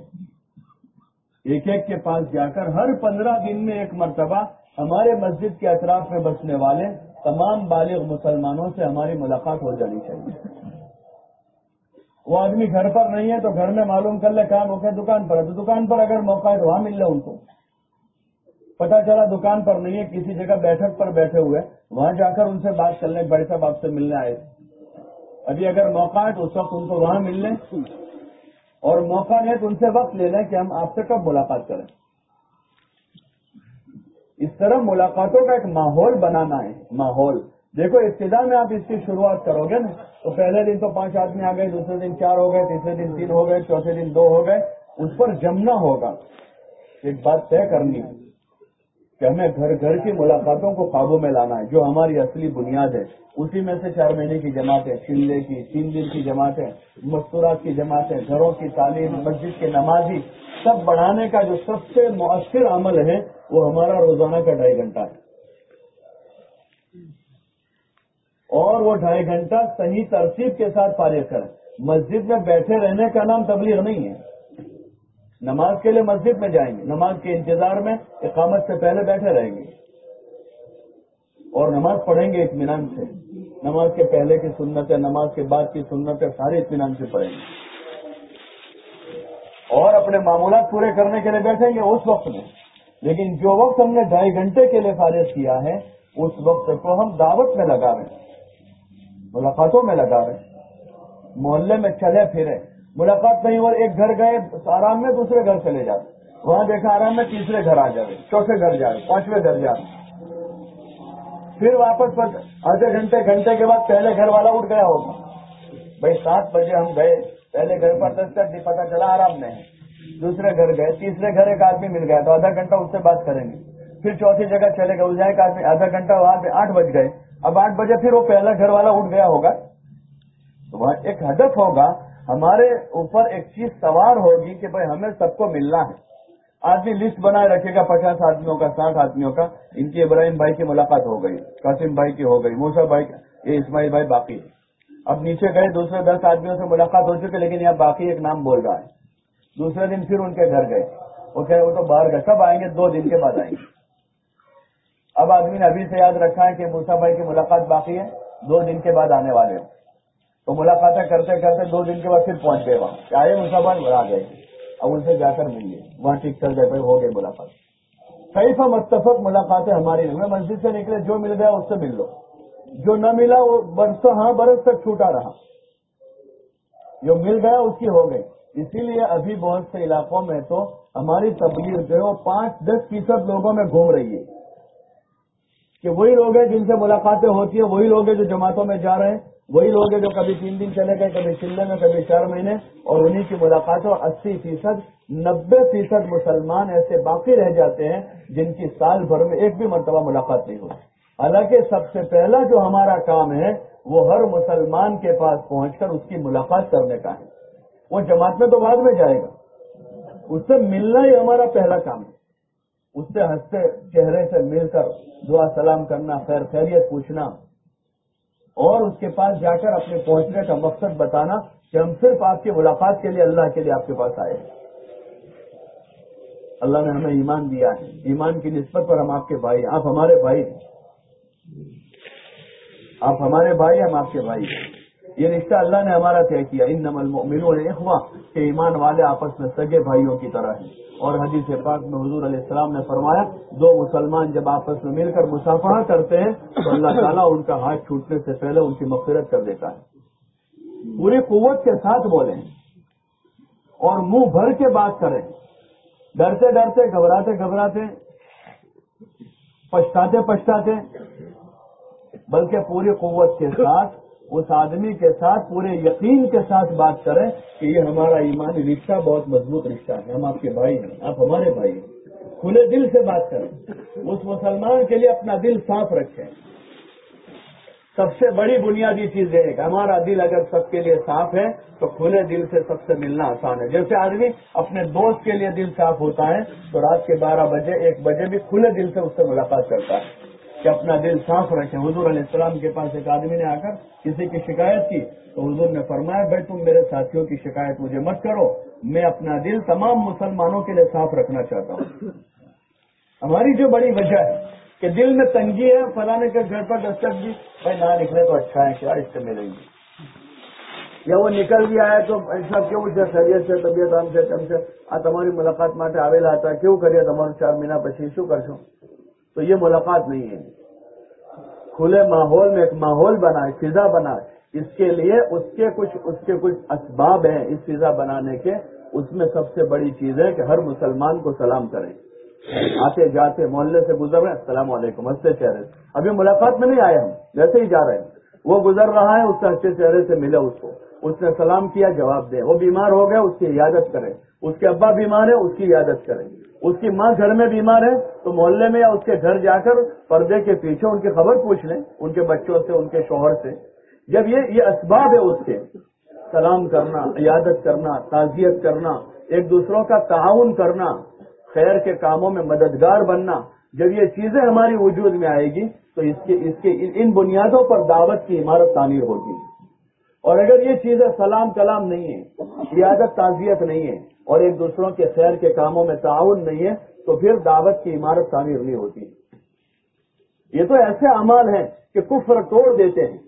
ایک ایک کے پاس جا کر ہر پندرہ دن میں ایک مرتبہ ہمارے مسجد کے اطراف میں بسنے والے تمام بالغ مسلمانوں سے ہماری ملاقات ہو جانی چاہیے۔ وہ آدمی گھر پر نہیں ہے تو گھر میں معلوم کر لے کام ہو دکان پر ہے تو دکان پر اگر موقع ہے تو وہاں مل لے ان کو۔ پتا چلا دکان پر نہیں ہے، کسی جگہ بیٹھک پر بیٹھے ہوئے وہاں جا کر ان سے بات کر لیں، بڑے صاحب آپ سے ملنے آئے ابھی اگر موقع ہے تو اس وقت ان کو وہاں مل لیں۔ اور موقع ہے تو ان سے وقت لے لیں کہ ہم آپ سے کب ملاقات کریں۔ اس طرح ملاقاتوں کا ایک ماحول بنانا ہے، ماحول۔ دیکھو، ابتدا میں آپ اس کی شروعات کرو گے نا۔ تو پہلے دن تو پانچ آدمی آ گئے، دوسرے دن چار ہو گئے، تیسرے دن تین ہو گئے، چوتھے دن دو ہو گئے۔ اس پر جمنا ہوگا۔ ایک بات طے کرنی ہے۔ کہ ہمیں گھر گھر کی ملاقاتوں کو قابو میں لانا ہے، جو ہماری اصلی بنیاد ہے۔ اسی میں سے چار مہینے کی جماعتیں چلے کی، تین دن کی جماعتیں مستورات کی جماعتیں گھروں کی تعلیم، مسجد کے نمازی۔ سب بڑھانے کا جو سب سے مؤثر عمل ہے، وہ ہمارا روزانہ کا ڈھائی گھنٹہ ہے۔ اور وہ ڈھائی گھنٹہ صحیح ترتیب کے ساتھ فارغ کریں۔ مسجد میں بیٹھے رہنے کا نام تبلیغ نہیں ہے۔ نماز کے لیے مسجد میں جائیں گے۔ نماز کے انتظار میں اقامت سے پہلے بیٹھے رہیں گے۔ اور نماز پڑھیں گے اطمینان سے۔ نماز کے پہلے کی سنت ہے نماز کے بعد کی سنت ہے سارے اطمینان سے پڑھیں گے۔ اور اپنے معمولات پورے کرنے کے لیے بیٹھیں گے اس وقت میں۔ لیکن جو وقت ہم نے ڈھائی گھنٹے کے لیے فارغ کیا ہے، اس وقت کو ہم دعوت میں لگا رہے ہیں، ملاقاتوں میں لگا رہے ہیں، محلے میں چلے پھرے۔ ملاقات نہیں اور ایک گھر گئے، آرام میں دوسرے گھر چلے جاتے۔ وہاں دیکھا آرام میں تیسرے گھر آ جائے چوتھے گھر جائے پانچویں گھر جائے پھر واپس آدھے گھنٹے گھنٹے کے بعد پہلے گھر والا اٹھ گیا ہوگا۔ بھائی سات بجے ہم گئے، پہلے گھر پر دس تک پتا چلا آرام میں دوسرے گھر گئے، تیسرے گھر ایک آدمی مل گیا، تو آدھا گھنٹہ اس سے بات کریں گے۔ پھر چوتھی جگہ چلے گئے جائے ایک آدمی، آدھا گھنٹہ وہاں پہ آٹھ بج گئے۔ اب آٹھ بجے پھر وہ پہلا گھر والا اٹھ گیا ہوگا۔ تو وہاں ایک ہدف ہوگا ہمارے اوپر ایک چیز سوار ہوگی کہ بھائی ہمیں سب کو ملنا ہے۔ آدمی لسٹ بنائے رکھے گا پچاس آدمیوں کا، ساٹھ آدمیوں کا۔ ان کی ابراہیم بھائی کی ملاقات ہو گئی، قاسم بھائی کی ہو گئی موسا بھائی یہ اسماعیل بھائی باقی۔ ہے اب نیچے گئے، دوسرے دس آدمیوں سے ملاقات ہو چکی، لیکن یہاں باقی ایک نام بول رہا ہے۔ دوسرے دن پھر ان کے گھر گئے۔ وہ کہ وہ تو باہر گئے۔ کب آئیں گے، دو دن کے بعد آئیں گے۔ اب آدمی نے ابھی سے یاد رکھا ہے کہ موسا بھائی کی ملاقات باقی ہے، دو دن کے بعد آنے والے تو ملاقاتیں کرتے کرتے دو دن کے بعد پھر پہنچ گئے وہاں۔ آئے موسا بھائی گئے۔ اب ان سے جا کر ملیے وہاں ٹھیک چل گئے ہو گئے ملاقات۔ کئی متفق ملاقاتیں ہماری نہیں مسجد سے نکلے، جو مل گیا اس سے مل لو۔ جو نہ ملا، وہ برس ہاں برس تک چھوٹا رہا۔ جو مل گیا، اس کی ہو گئی۔ اسی لیے ابھی بہت سے علاقوں میں تو ہماری تبلیغ جو ہے، وہ پانچ دس فیصد لوگوں میں گھوم رہی ہے۔ کہ وہی لوگ ہیں جن سے ملاقاتیں ہوتی ہیں، وہی لوگ ہیں جو جماعتوں میں جا رہے ہیں، وہی لوگ ہیں جو کبھی تین دن چلے گئے، کبھی چلے میں، کبھی چار مہینے، اور انہیں کی ملاقاتوں اسی فیصد، نبے فیصد مسلمان ایسے باقی رہ جاتے ہیں جن کی سال بھر میں ایک بھی مرتبہ ملاقات نہیں ہوتی۔ حالانکہ سب سے پہلا جو ہمارا کام ہے، وہ ہر مسلمان کے پاس پہنچ کر اس کی ملاقات کرنے کا ہے۔ وہ جماعت میں تو بعد میں جائے گا۔ اس سے ملنا ہی ہمارا پہلا کام ہے۔ اس سے ہنستے چہرے سے مل کر دعا سلام کرنا، خیر خیریت پوچھنا، اور اس کے پاس جا کر اپنے پہنچنے کا مقصد بتانا کہ ہم صرف آپ کی ملاقات کے لیے اللہ کے لیے آپ کے پاس آئے ہیں۔ اللہ نے ہمیں ایمان دیا ہے۔ ایمان کی نسبت پر ہم آپ کے بھائی آپ ہمارے بھائی آپ ہمارے بھائی ہم آپ کے بھائی یعنی یہ رشتہ اللہ نے ہمارا طے کیا ان نمل ملو اخوا کہ ایمان والے آپس میں سگے بھائیوں کی طرح ہیں۔ اور حدیث پاک میں حضور علیہ السلام نے فرمایا، دو مسلمان جب آپس میں مل کر مسافہ کرتے ہیں، تو اللہ تعالیٰ ان کا ہاتھ چھوٹنے سے پہلے ان کی مغفرت کر دیتا ہے۔ پوری قوت کے ساتھ بولیں۔ اور منہ بھر کے بات کریں۔ ڈرتے ڈرتے، گھبراتے گھبراتے، پچھتاتے پچھتاتے، بلکہ پوری قوت کے ساتھ اس آدمی کے ساتھ پورے یقین کے ساتھ بات کریں کہ یہ ہمارا ایمانی رشتہ بہت مضبوط رشتہ ہے۔ ہم آپ کے بھائی ہیں، آپ ہمارے بھائی ہیں۔ کھلے دل سے بات کریں۔ اس مسلمان کے لیے اپنا دل صاف رکھیں۔ سب سے بڑی بنیادی چیز یہ ہے کہ ہمارا دل اگر سب کے لیے صاف ہے، تو کھلے دل سے سب سے ملنا آسان ہے۔ جیسے آدمی اپنے دوست کے لیے دل صاف ہوتا ہے، تو رات کے بارہ بجے، ایک بجے بھی کھلے دل سے اس سے ملاقات کرتا ہے۔ کہ اپنا دل صاف رکھیں حضور علیہ السلام کے پاس ایک آدمی نے آ کر کسی کی شکایت کی تو حضور نے فرمایا، بھائی تم میرے ساتھیوں کی شکایت مجھے مت کرو، میں اپنا دل تمام مسلمانوں کے لیے صاف رکھنا چاہتا ہوں۔ ہماری جو بڑی وجہ ہے کہ دل میں تنگی ہے فلانے کے گھر پر دستک بھی بھائی نہ نکلے تو اچھا ہے، کیا اس سے ملیں گی؟ یا وہ نکل بھی آئے تو ایسا کیوں سے خیریت سے، طبیعت ہم سے تم سے آ تمہاری ملاقات ماتے آویلا آتا کیوں کریے تمہارے چار مہینہ پچیس؟ شو کرشو تو یہ ملاقات نہیں ہے۔ کھلے ماحول میں ایک ماحول بنا فضا بنا۔ اس کے لیے اس کے کچھ، اس کے کچھ اسباب ہیں اس فضا بنانے کے۔ اس میں سب سے بڑی چیز ہے کہ ہر مسلمان کو سلام کریں۔ آتے جاتے محلے سے گزر رہے ہیں، السلام علیکم، ہنستے چہرے سے۔ ابھی ملاقات میں نہیں آئے ہم جیسے ہی جا رہے ہیں۔ وہ گزر رہا ہے، اس سے اچھے چہرے سے ملے اس کو۔ اس نے سلام کیا، جواب دے۔ وہ بیمار ہو گیا، اس کی عیادت کرے اس کے ابا بیمار ہے اس کی عیادت کرے اس کی ماں گھر میں بیمار ہے، تو محلے میں یا اس کے گھر جا کر پردے کے پیچھے ان کی خبر پوچھ لیں، ان کے بچوں سے، ان کے شوہر سے۔ جب یہ یہ اسباب ہے اس کے، سلام کرنا، عیادت کرنا، تعزیت کرنا، ایک دوسروں کا تعاون کرنا، خیر کے کاموں میں مددگار بننا، جب یہ چیزیں ہماری وجود میں آئے گی، تو اس کے اس کے، ان بنیادوں پر دعوت کی عمارت تعمیر ہوگی۔ اور اگر یہ چیزیں سلام کلام نہیں ہے عیادت تعزیت نہیں ہے اور ایک دوسروں کے خیر کے کاموں میں تعاون نہیں ہے، تو پھر دعوت کی عمارت تعمیر نہیں ہوتی۔ یہ تو ایسے اعمال ہیں کہ کفر توڑ دیتے ہیں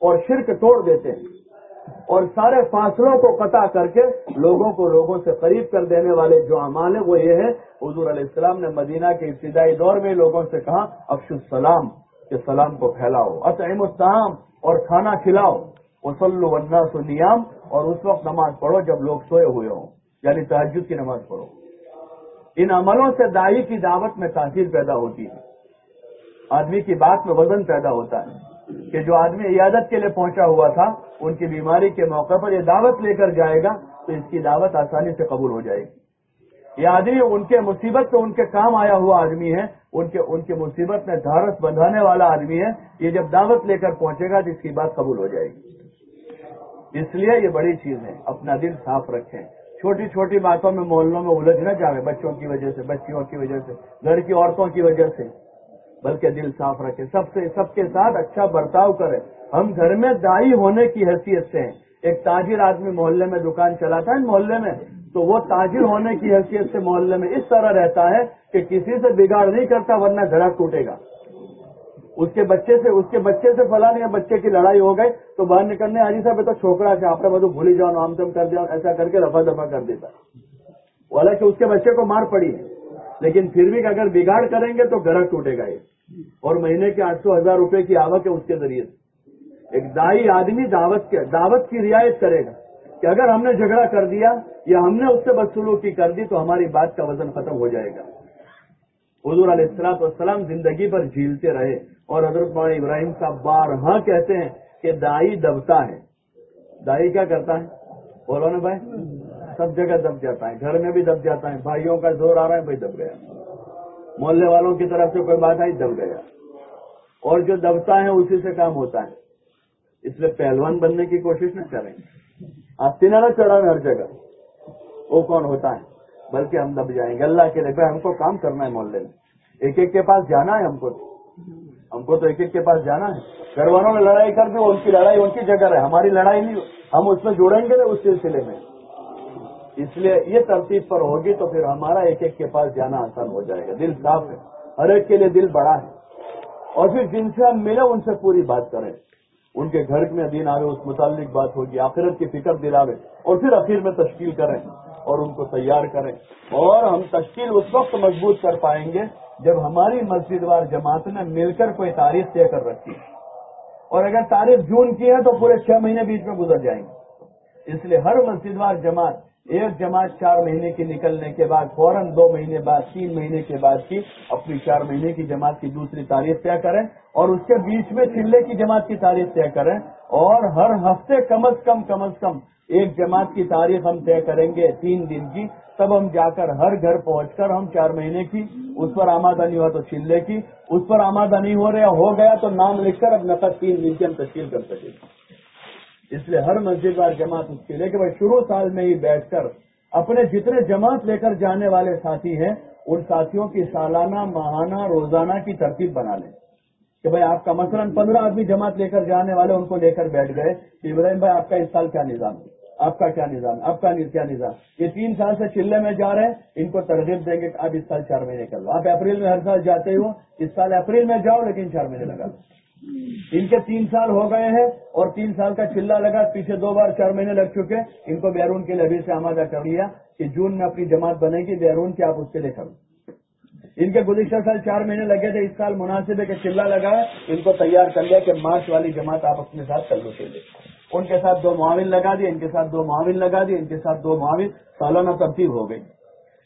اور شرک توڑ دیتے ہیں۔ اور سارے فاصلوں کو قطع کر کے لوگوں کو لوگوں سے قریب کر دینے والے جو اعمال ہیں، وہ یہ ہے حضور علیہ السلام نے مدینہ کے ابتدائی دور میں لوگوں سے کہا، افش السلام، کہ سلام کو پھیلاؤ، اطعم السلام اور کھانا کھلاؤ۔ وسل و نیام اور اس وقت نماز پڑھو جب لوگ سوئے ہوئے ہوں یعنی تحجد کی نماز پڑھو۔ ان عملوں سے دائی کی دعوت میں تاثیر پیدا ہوتی ہے۔ آدمی کی بات میں وزن پیدا ہوتا ہے کہ جو آدمی عیادت کے لیے پہنچا ہوا تھا، ان کی بیماری کے موقع پر یہ دعوت لے کر جائے گا تو اس کی دعوت آسانی سے قبول ہو جائے گی۔ یہ آدمی ان کے مصیبت سے ان کے کام آیا ہوا آدمی ہے، ان کے، ان کی مصیبت میں دھارس بندھانے والا آدمی ہے، یہ جب دعوت لے کر پہنچے گا تو اس کی بات قبول ہو جائے گی۔ اس لیے یہ بڑی چیز ہے، اپنا دل صاف رکھیں۔ چھوٹی چھوٹی باتوں میں محلوں میں الجھ نہ جاوے، بچوں کی وجہ سے، بچیوں کی وجہ سے، گھر کی عورتوں کی وجہ سے۔ بلکہ دل صاف رکھے سب سے، سب کے ساتھ اچھا برتاؤ کرے ہم گھر میں دائی ہونے کی حیثیت سے ہیں۔ ایک تاجر آدمی محلے میں دکان چلاتا ہے محلے میں، تو وہ تاجر ہونے کی حیثیت سے محلے میں اس طرح رہتا ہے کہ کسی سے بگاڑ نہیں کرتا، ورنہ گھر ٹوٹے گا۔ اس کے بچے سے اس کے بچے سے فلاں یا بچے کی لڑائی ہو گئی تو باہر نکلنے آجی صاحب تو چھوکرا سے آپ کا بدو بھولی جاؤ، نام تم کر دیا ایسا کر کے رفا دفا کر دیتا۔ حالانکہ اس کے بچے کو مار پڑی ہے۔ لیکن پھر بھی اگر بگاڑ کریں گے تو گرہ ٹوٹے گا یہ۔ اور مہینے کے آٹھ سو ہزار روپے کی آوک ہے اس کے ذریعے سے۔ ایک دائی آدمی دعوت کے دعوت کی رعایت کرے گا کہ اگر ہم نے جھگڑا کر دیا یا ہم نے اس سے بدسلوکی کر دی تو ہماری بات کا وزن ختم ہو جائے گا۔ حضور علیہ السلاط والسلام زندگی پر جھیلتے رہے۔ اور حضرت مولانا ابراہیم صاحب بارہا کہتے ہیں کہ دائی دبتا ہے۔ دائی کیا کرتا ہے؟ بولو نا بھائی۔ سب جگہ دب جاتا ہے۔ گھر میں بھی دب جاتا ہے۔ بھائیوں کا زور آ رہا ہے، بھائی دب گیا۔ محلے والوں کی طرف سے کوئی بات آئی، دب گیا۔ اور جو دبتا ہے، اسی سے کام ہوتا ہے۔ اس لیے پہلوان بننے کی کوشش نہ کریں۔ آپ تین چڑھا ہر جگہ۔ وہ کون ہوتا ہے؟ بلکہ ہم دب جائیں گے۔ اللہ کے لیے ہم کو کام کرنا ہے محلے میں۔ ایک ایک کے پاس جانا ہے ہم کو۔ ہم کو تو ایک ایک کے پاس جانا ہے۔ گھر والوں نے لڑائی کر دی ان کی لڑائی ان کی جگہ ہے ہماری لڑائی نہیں ہم اس میں جڑیں گے اس سلسلے میں۔ اس لیے یہ ترتیب پر ہوگی تو پھر ہمارا ایک ایک کے پاس جانا آسان ہو جائے گا۔ دل صاف ہے۔ ہر ایک کے لیے دل بڑا ہے۔ اور پھر جن سے ہم ملے ان سے پوری بات کریں۔ ان کے گھر میں دین آوے، اس متعلق بات ہوگی، آخرت کی فکر دلاوے۔ اور پھر اخیر میں تشکیل کریں اور ان کو تیار کریں۔ اور ہم تشکیل اس وقت مضبوط کر پائیں گے جب ہماری مسجد وار جماعت نے مل کر کوئی تاریخ طے کر رکھی ہے اور اگر تاریخ جون کی ہے تو پورے چھ مہینے بیچ میں گزر جائیں گے۔ اس لیے ہر مسجد وار جماعت ایک جماعت چار مہینے کی نکلنے کے بعد، فوراً دو مہینے بعد، تین مہینے کے بعد کی اپنی چار مہینے کی جماعت کی دوسری تاریخ طے کریں اور اس کے بیچ میں چلے کی جماعت کی تاریخ طے کریں اور ہر ہفتے کم از کم کم از کم ایک جماعت کی تاریخ ہم طے کریں گے تین دن کی، تب ہم جا کر ہر گھر پہنچ کر ہم چار مہینے کی، اس پر آمادہ نہیں ہوا تو چلے کی، اس پر آمادہ نہیں ہو رہا ہو گیا تو نام لکھ کر اب نقد تین دن کی ہم تشکیل کر سکیں۔ اس لیے ہر مسجد وار جماعت اس کے لیے کہ بھائی شروع سال میں ہی بیٹھ کر اپنے جتنے جماعت لے کر جانے والے ساتھی ہیں، ان ساتھیوں کی سالانہ، ماہانہ، روزانہ کی ترتیب بنا لیں۔ کہ بھائی آپ کا مثلاً پندرہ آدمی جماعت لے کر جانے والے، ان کو لے کر بیٹھ گئے۔ کہ ابراہیم بھائی آپ کا اس سال کیا نظام ہے؟ آپ کا کیا نظام آپ کا کیا نظام؟ یہ تین سال سے چلے میں جا رہے ہیں، ان کو ترغیب دیں گے کہ آپ اس سال چار مہینے کر لو۔ آپ اپریل میں ہر سال جاتے ہو، اس سال اپریل میں جاؤ لیکن چار مہینے لگا لو۔ ان کے تین سال ہو گئے ہیں اور تین سال کا چلا لگا، پیچھے دو بار چار مہینے لگ چکے ان کو بیرون کے لیے ابھی سے آمادہ کر لیا کہ جون میں اپنی جماعت بنے گی، بیرون کی آپ اس کے لیے کرو۔ ان کے گزشتہ سال چار مہینے لگے تھے، اس سال مناسب ہے کہ چلا لگا ان کو تیار کر لیا کہ مارچ والی جماعت آپ اپنے ساتھ کر لو کے لیے ان کے ساتھ دو معاون لگا دیے، ان کے ساتھ دو معاون لگا دیے، ان کے ساتھ دو معاون، سالانہ ترتیب ہو گئی۔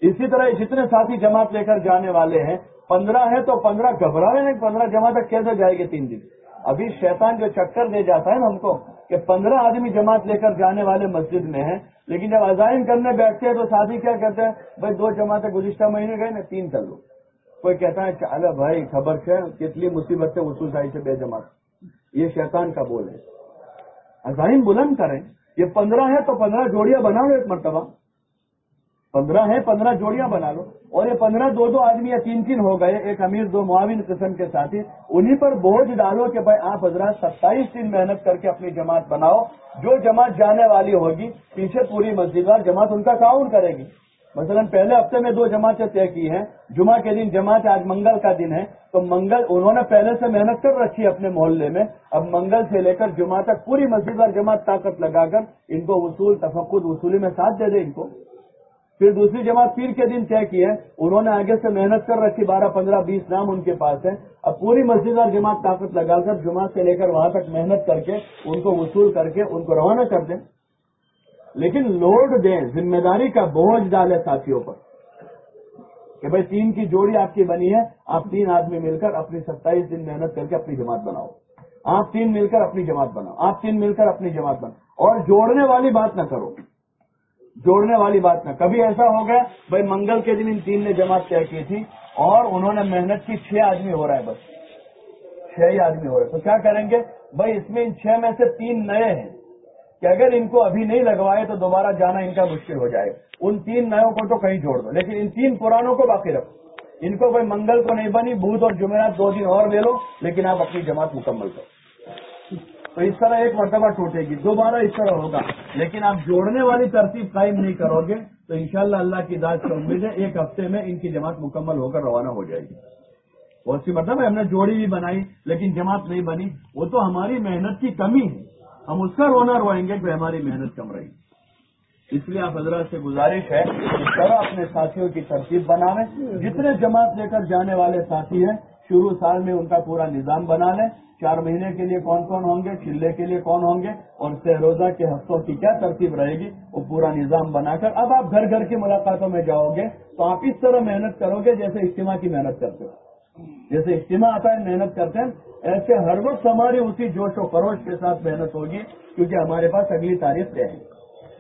اسی طرح جتنے ساتھی جماعت لے کر جانے والے ہیں، پندرہ ہے تو پندرہ گھبرا رہے ہیں، پندرہ جمع تک کیسے جائے گی تین دن؟ ابھی شیطان جو چکر دے جاتا ہے نا ہم کو، کہ پندرہ آدمی جماعت لے کر جانے والے مسجد میں ہیں، لیکن جب عزائم کرنے بیٹھتے ہیں تو ساتھی کیا کہتے ہیں؟ بھائی دو جماعتیں گزشتہ مہینے گئے نا، تین کر لو۔ کوئی کہتا ہے چلو بھائی خبر سے کتنی مصیبت سے اصول سائی سے بے جماعت۔ یہ شیطان کا بول ہے۔ عزائم بلند کریں۔ یہ پندرہ ہے تو پندرہ جوڑیاں بنا لو ایک مرتبہ۔ پندرہ ہے پندرہ جوڑیاں بنا لو۔ اور یہ پندرہ دو دو آدمی یا تین تین ہو گئے، ایک امیر، دو معاون قسم کے ساتھی انہیں پر بوجھ ڈالو کہ بھائی آپ حضرات ستائیس دن محنت کر کے اپنی جماعت بناؤ۔ جو جماعت جانے والی ہوگی، پیچھے پوری مسجد جماعت ان کا تعاون کرے گی۔ مثلا پہلے ہفتے میں دو جماعتیں طے کی ہیں، جمعہ کے دن جماعت، آج منگل کا دن ہے، تو منگل انہوں نے پہلے سے محنت کر رکھی ہے اپنے محلے میں، اب منگل سے لے کر جمعہ تک پوری مسجد وار جماعت طاقت لگا کر ان کو وصول تفقد وصولی میں ساتھ دے دے ان کو۔ پھر دوسری جماعت پیر کے دن طے کی ہے، انہوں نے آگے سے محنت کر رکھی، بارہ، پندرہ، بیس نام ان کے پاس ہے اب پوری مسجد اور جماعت طاقت لگا کر جماعت سے لے کر وہاں تک محنت کر کے ان کو وصول کر کے ان کو روانہ کر دیں۔ لیکن لوڈ دیں ذمہ داری کا بوجھ ڈالے ساتھیوں پر۔ کہ بھائی تین کی جوڑی آپ کی بنی ہے، آپ تین آدمی مل کر اپنی ستائیس دن محنت کر کے اپنی جماعت بناؤ۔ آپ تین مل کر اپنی جماعت بناؤ۔ آپ تین مل کر اپنی جماعت بناؤ۔ اور جوڑنے والی بات نہ کرو۔ جوڑنے والی بات نہ۔ کبھی ایسا ہو گیا، بھائی منگل کے دن ان تین نے جماعت طے کی تھی اور انہوں نے محنت کی، چھ آدمی ہو رہا ہے بس۔ چھ ہی آدمی ہو رہے تو کیا کریں گے؟ بھائی اس میں ان چھ میں سے تین نئے ہیں۔ کہ اگر ان کو ابھی نہیں لگوائے تو دوبارہ جانا ان کا مشکل ہو جائے۔ ان تین نئے کو تو کہیں جوڑ دو، لیکن ان تین پرانوں کو باقی رکھو۔ ان کو کوئی منگل کو نہیں بنی بدھ اور جمعرات دو دن اور لے لو، لیکن آپ اپنی جماعت مکمل کرو۔ تو اس طرح ایک مرتبہ ٹوٹے گی، دوبارہ اس طرح ہوگا۔ لیکن آپ جوڑنے والی ترتیب قائم نہیں کرو گے، تو انشاءاللہ اللہ کی داد سے امید ہے، ایک ہفتے میں ان کی جماعت مکمل ہو کر روانہ ہو جائے گی۔ بہت سی مطلب ہم نے جوڑی بھی بنائی، لیکن جماعت نہیں بنی۔ وہ تو ہماری محنت کی کمی ہے۔ ہم اس کا رونا روئیں گے کہ ہماری محنت کم رہی۔ اس لیے آپ حضرات سے گزارش ہے اس طرح اپنے ساتھیوں کی ترتیب بناویں۔ جتنے جماعت لے کر جانے والے ساتھی ہیں، شروع سال میں ان کا پورا نظام بنا لیں۔ چار مہینے کے لیے کون کون ہوں گے، چلے کے لیے کون ہوں گے، اور سہ روزہ کے ہفتوں کی کیا ترتیب رہے گی، وہ پورا نظام بنا کر۔ اب آپ گھر گھر کی ملاقاتوں میں جاؤ گے تو آپ اس طرح محنت کرو گے جیسے اجتماع کی محنت کرتے ہو۔ جیسے اجتماع آتا ہے، محنت کرتے ہیں۔ ایسے ہر وقت ہماری اسی جوش و خروش کے ساتھ محنت ہوگی کیونکہ ہمارے پاس اگلی تاریخ طے ہے۔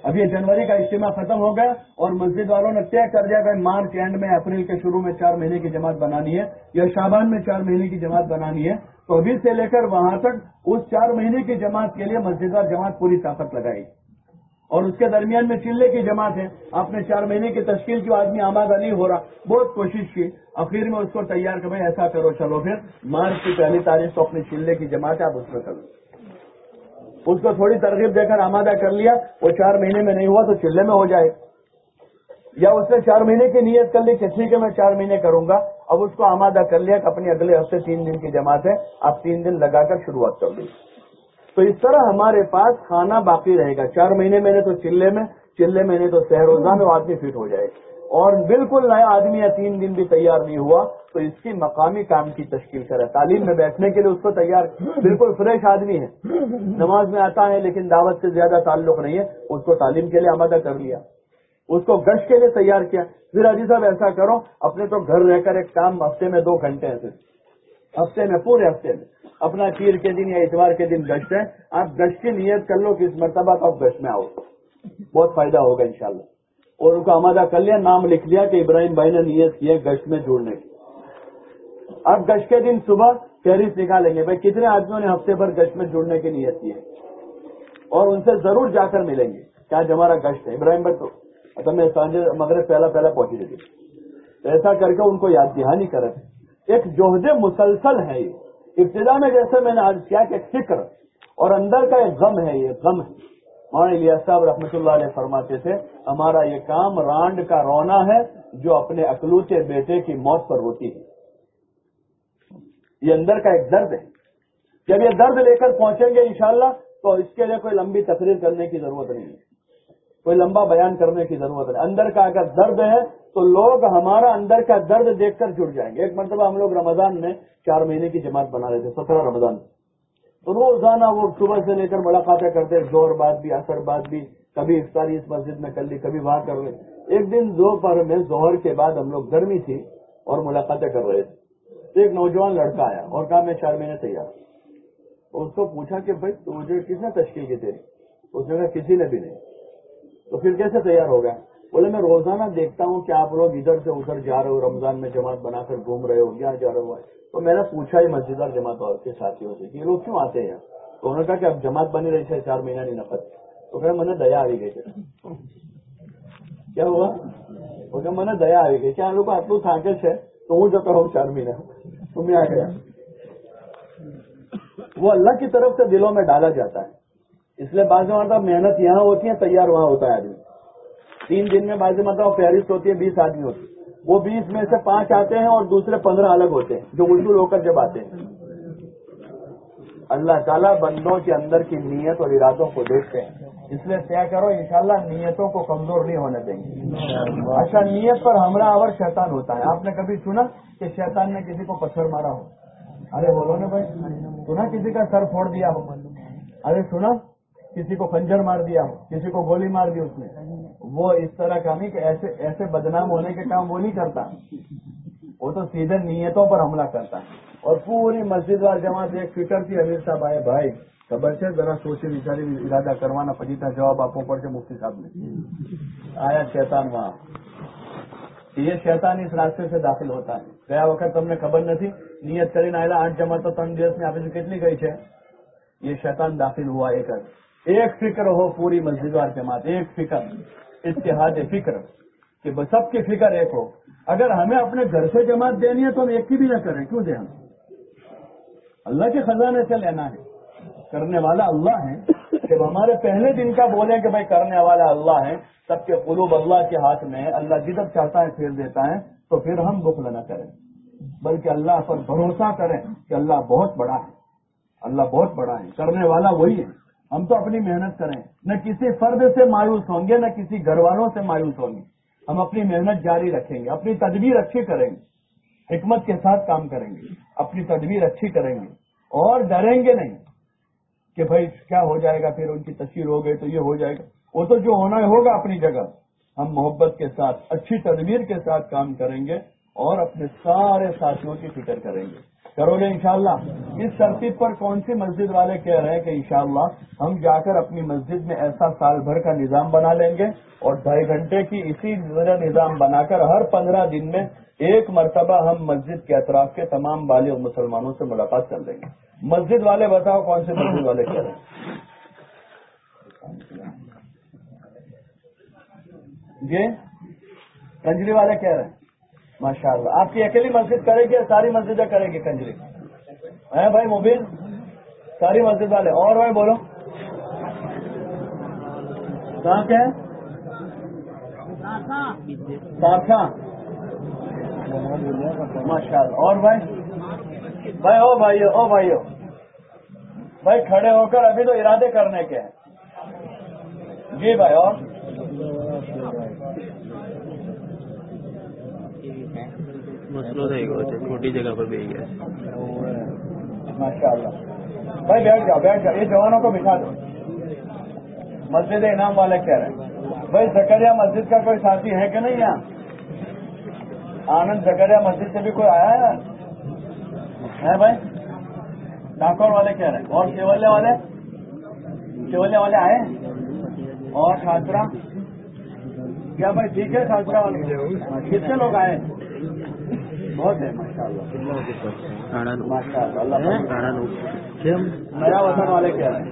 اب یہ جنوری کا اجتماع ختم ہو گیا اور مسجد والوں نے طے کر دیا کہ مارچ اینڈ میں اپریل کے شروع میں چار مہینے کی جماعت بنانی ہے یا شابان میں چار مہینے کی جماعت بنانی ہے۔ تو ابھی سے لے کر وہاں تک اس چار مہینے کی جماعت کے لیے مسجد جماعت پوری طاقت لگائی۔ اور اس کے درمیان میں چلے کی جماعت ہے آپ نے چار مہینے کی تشکیل کی آدمی آمادہ نہیں ہو رہا؟ بہت کوشش کی۔ آخر میں اس کو تیار کر ایسا کرو، چلو پھر۔ مارچ کی پہلی تاریخ کو اپنی چلے کی جماعت ہے، آپ اس میں کرو اس کو تھوڑی ترغیب دے کر آمادہ کر لیا۔ وہ چار مہینے میں نہیں ہوا تو چلے میں ہو جائے۔ یا اس نے چار مہینے کی نیت کر لی کہ ٹھیک ہے، میں چار مہینے کروں گا۔ اب اس کو آمادہ کر لیا کہ اپنی اگلے ہفتے تین دن کی جماعت ہے۔ آپ تین دن لگا کر شروعات کر دیں۔ تو اس طرح ہمارے پاس کھانا باقی رہے گا۔ چار مہینے میں نے تو چلے میں چلے میں نے تو روزہ میں آدمی فٹ ہو جائے۔ گا اور بالکل نیا آدمی یا تین دن بھی تیار نہیں ہوا، تو اس کی مقامی کام کی تشکیل کرے تعلیم میں بیٹھنے کے لیے اس کو تیار۔ بالکل فریش آدمی ہے۔ نماز میں آتا ہے، لیکن دعوت سے زیادہ تعلق نہیں ہے۔ اس کو تعلیم کے لیے آمادہ کر لیا۔ اس کو گشت کے لیے تیار کیا۔ پھر عجیب صاحب، ایسا کرو، اپنے تو گھر رہ کر ایک کام ہفتے میں دو گھنٹے ہیں ہفتے میں، پورے ہفتے میں۔ اپنا پیر کے دن یا اتوار کے دن گشت ہے۔ آپ گشت کی نیت کر لو کہ اس مرتبہ تو آپ گشت میں آؤ۔ بہت فائدہ ہوگا انشاءاللہ۔ اور ان کو آمادہ کر لیا، نام لکھ لیا کہ ابراہیم بھائی نے نیت کی ہے گشت میں جڑنے کی۔ اب گشت کے دن صبح فہرست نکالیں گے۔ بھائی، کتنے آدمیوں نے ہفتے بھر گشت میں جڑنے کی نیت کی ہے؟ اور ان سے ضرور جا کر ملیں گے۔ کیا ہمارا گشت ہے؟ ابراہیم بھائی تو اچھا میں مگر پہلا پہلا پہنچی دیتی تو ایسا کر کے ان کو یاد دہانی کرے ایک جوہد مسلسل ہے یہ۔ ابتدا میں جیسے میں نے آج کیا کہ فکر اور اندر کا ایک غم ہے، یہ غم ہے۔ مولانا الیاس صاحب رحمۃ اللہ علیہ فرماتے تھے، ہمارا یہ کام رانڈ کا رونا ہے جو اپنے اکلوتے بیٹے کی موت پر ہوتی ہے۔ یہ اندر کا ایک درد ہے۔ جب یہ درد لے کر پہنچیں گے انشاءاللہ تو اس کے لیے کوئی لمبی تقریر کرنے کی ضرورت نہیں ہے۔ کوئی لمبا بیان کرنے کی ضرورت نہیں۔ اندر کا اگر درد ہے تو لوگ ہمارا اندر کا درد دیکھ کر جڑ جائیں گے۔ ایک مرتبہ ہم لوگ رمضان میں چار مہینے کی جماعت بنا رہے تھے سترہ رمضان۔ روزانہ وہ صبح سے لے کر ملاقاتیں کرتے زور بعد بھی اثر بعد بھی، کبھی افطاری اس مسجد میں کر لی، کبھی وہاں کر لی۔ ایک دن دو پر میں زہر کے بعد ہم لوگ گرمی تھی اور ملاقاتیں کر رہے تھے۔ ایک نوجوان لڑکا آیا اور کہا، میں چار مہینے تیار اس کو پوچھا کہ، بھائی مجھے کس نے تشکیل کی تیری؟ اس نے کہا، کسی نے بھی نہیں۔ تو پھر کیسے تیار ہو گیا بولے، میں روزانہ دیکھتا ہوں کہ آپ لوگ ادھر سے ادھر جا رہے ہو، رمضان میں جماعت بنا کر گھوم رہے ہو یہاں جا رہے ہو تو میں نے پوچھا ہی مسجد اور جماعت اور کے ساتھیوں سے کہ یہ لوگ کیوں آتے ہیں؟ تو انہوں نے کہا کہ اب جماعت بنی رہی ہے، چار مہینہ نہیں نفت تو کہ میں دیا آئی گئی کیا ہوا؟ وہ کہ میں دیا آئی گئی کیا لوگ آٹلو تھاکے ہے تو ہوں جو کروں چار مہینہ۔ تمہیں آ گیا۔ وہ اللہ کی طرف سے دلوں میں ڈالا جاتا ہے۔ اس لیے بعض مرتبہ محنت یہاں ہوتی ہے، تیار وہاں ہوتا ہے آدمی۔ تین دن میں بعض مرتبہ فہرست ہوتی ہے، بیس آدمی ہوتی ہے۔ وہ بیس میں سے پانچ آتے ہیں اور دوسرے پندرہ الگ ہوتے ہیں، جو الٹول ہو کر جب آتے ہیں۔ اللہ تعالیٰ بندوں کے اندر کی نیت اور ارادوں کو دیکھتے ہیں۔ اس لیے طے کرو، انشاءاللہ نیتوں کو کمزور نہیں ہونے دیں گے۔ اچھا نیت پر حملہ آور شیطان ہوتا ہے۔ آپ نے کبھی سنا کہ شیطان نے کسی کو پتھر مارا ہو؟ ارے، بولو نا بھائی۔ سنا کسی کا سر پھوڑ دیا ہو؟ ارے، سنا۔ کسی کو خنجر مار دیا ہو کسی کو گولی مار دی اس نے۔ وہ اس طرح کا نہیں کہ ایسے ایسے بدنام ہونے کے کام وہ نہیں کرتا۔ وہ تو سیدھے نیتوں پر حملہ کرتا۔ اور پوری مسجد وار جماعت ایک فکر تھی امیر صاحب آئے، بھائی خبر سے ذرا سوچے بیچاری، ارادہ کروانا پچیتا جواب آپ پر سے مفتی صاحب نے۔ آیا شیطان وہاں۔ یہ شیطان اس راستے سے داخل ہوتا ہے۔ گیا وقت تم نے خبر نہیں نیت کری نہ آٹھ جمع تو تن دس میں آپ کتنی گئی ہے یہ شیطان داخل ہوا ایک فکر ہو پوری مسجد وار جماعت، ایک فکر، اتحاد فکر، کہ سب کی فکر ایک ہو۔ اگر ہمیں اپنے گھر سے جماعت دینی ہے تو ہم ایک کی بھی نہ کریں، کیوں دیں ہم؟ اللہ کے خزانے سے لینا ہے۔ کرنے والا اللہ ہے۔ جب ہمارے پہلے دن کا بولیں کہ بھائی کرنے والا اللہ ہے، سب کے قلوب اللہ کے ہاتھ میں اللہ جدھر چاہتا ہے پھیر دیتا ہے، تو پھر ہم بخل نہ کریں۔ بلکہ اللہ پر بھروسہ کریں کہ اللہ بہت بڑا ہے۔ اللہ بہت بڑا ہے۔ کرنے والا وہی ہے۔ ہم تو اپنی محنت کریں۔ نہ کسی فرد سے مایوس ہوں گے، نہ کسی گھر والوں سے مایوس ہوں گے۔ ہم اپنی محنت جاری رکھیں گے، اپنی تدبیر اچھی کریں گے۔ حکمت کے ساتھ کام کریں گے، اپنی تدبیر اچھی کریں گے۔ اور ڈریں گے نہیں کہ بھائی کیا ہو جائے گا، پھر ان کی تصویر ہو گئی تو یہ ہو جائے گا۔ وہ تو جو ہونا ہوگا اپنی جگہ۔ ہم محبت کے ساتھ، اچھی تدبیر کے ساتھ کام کریں گے اور اپنے سارے ساتھیوں کی فکر کریں گے۔ کرو گے انشاءاللہ۔ اس ترتیب پر کون سی مسجد والے کہہ رہے ہیں کہ انشاءاللہ ہم جا کر اپنی مسجد میں ایسا سال بھر کا نظام بنا لیں گے اور ڈھائی گھنٹے کی اسی نظام بنا کر ہر پندرہ دن میں ایک مرتبہ ہم مسجد کے اطراف کے تمام بالغ مسلمانوں سے ملاقات کر لیں گے۔ مسجد والے بتاؤ کون سے مسجد والے کہہ رہے ہیں؟ جی؟ کنجری والے کہہ رہے ہیں۔ ماشاء اللہ آپ کی اکیلی مسجد کرے گی ساری مسجدیں کریں گے کنجری؟ ہیں بھائی مبین؟ ساری مسجد والے۔ اور بھائی بولو۔ کہاں کے سارکھا ماشاء اللہ اور بھائی؟ بھائی، او بھائی او بھائی۔ بھائی کھڑے ہو کر ابھی تو ارادے کرنے کے ہیں۔ جی بھائی، اور؟ مسئلہ رہے گا چھوٹی جگہ پر بھی گیا ماشاء اللہ بھائی بیٹھ جاؤ بیٹھ جاؤ، یہ جوانوں کو بٹھا دو۔ مسجد انعام والے کہہ رہے ہیں بھائی زکریا مسجد کا کوئی ساتھی ہے کہ نہیں یہاں؟ آنند زکریا مسجد سے بھی کوئی آیا ہے؟ بھائی؟ ڈاکور والے کہہ رہے ہیں۔ اور شیولے والے؟ شیولے والے آئے؟ اور چھاترا کیا بھائی ٹھیک ہے چھاترا والے؟ کتنے لوگ آئے؟ بہت ہے ماشاء اللہ ماشاء اللہ نیا وطن والے کیا ہے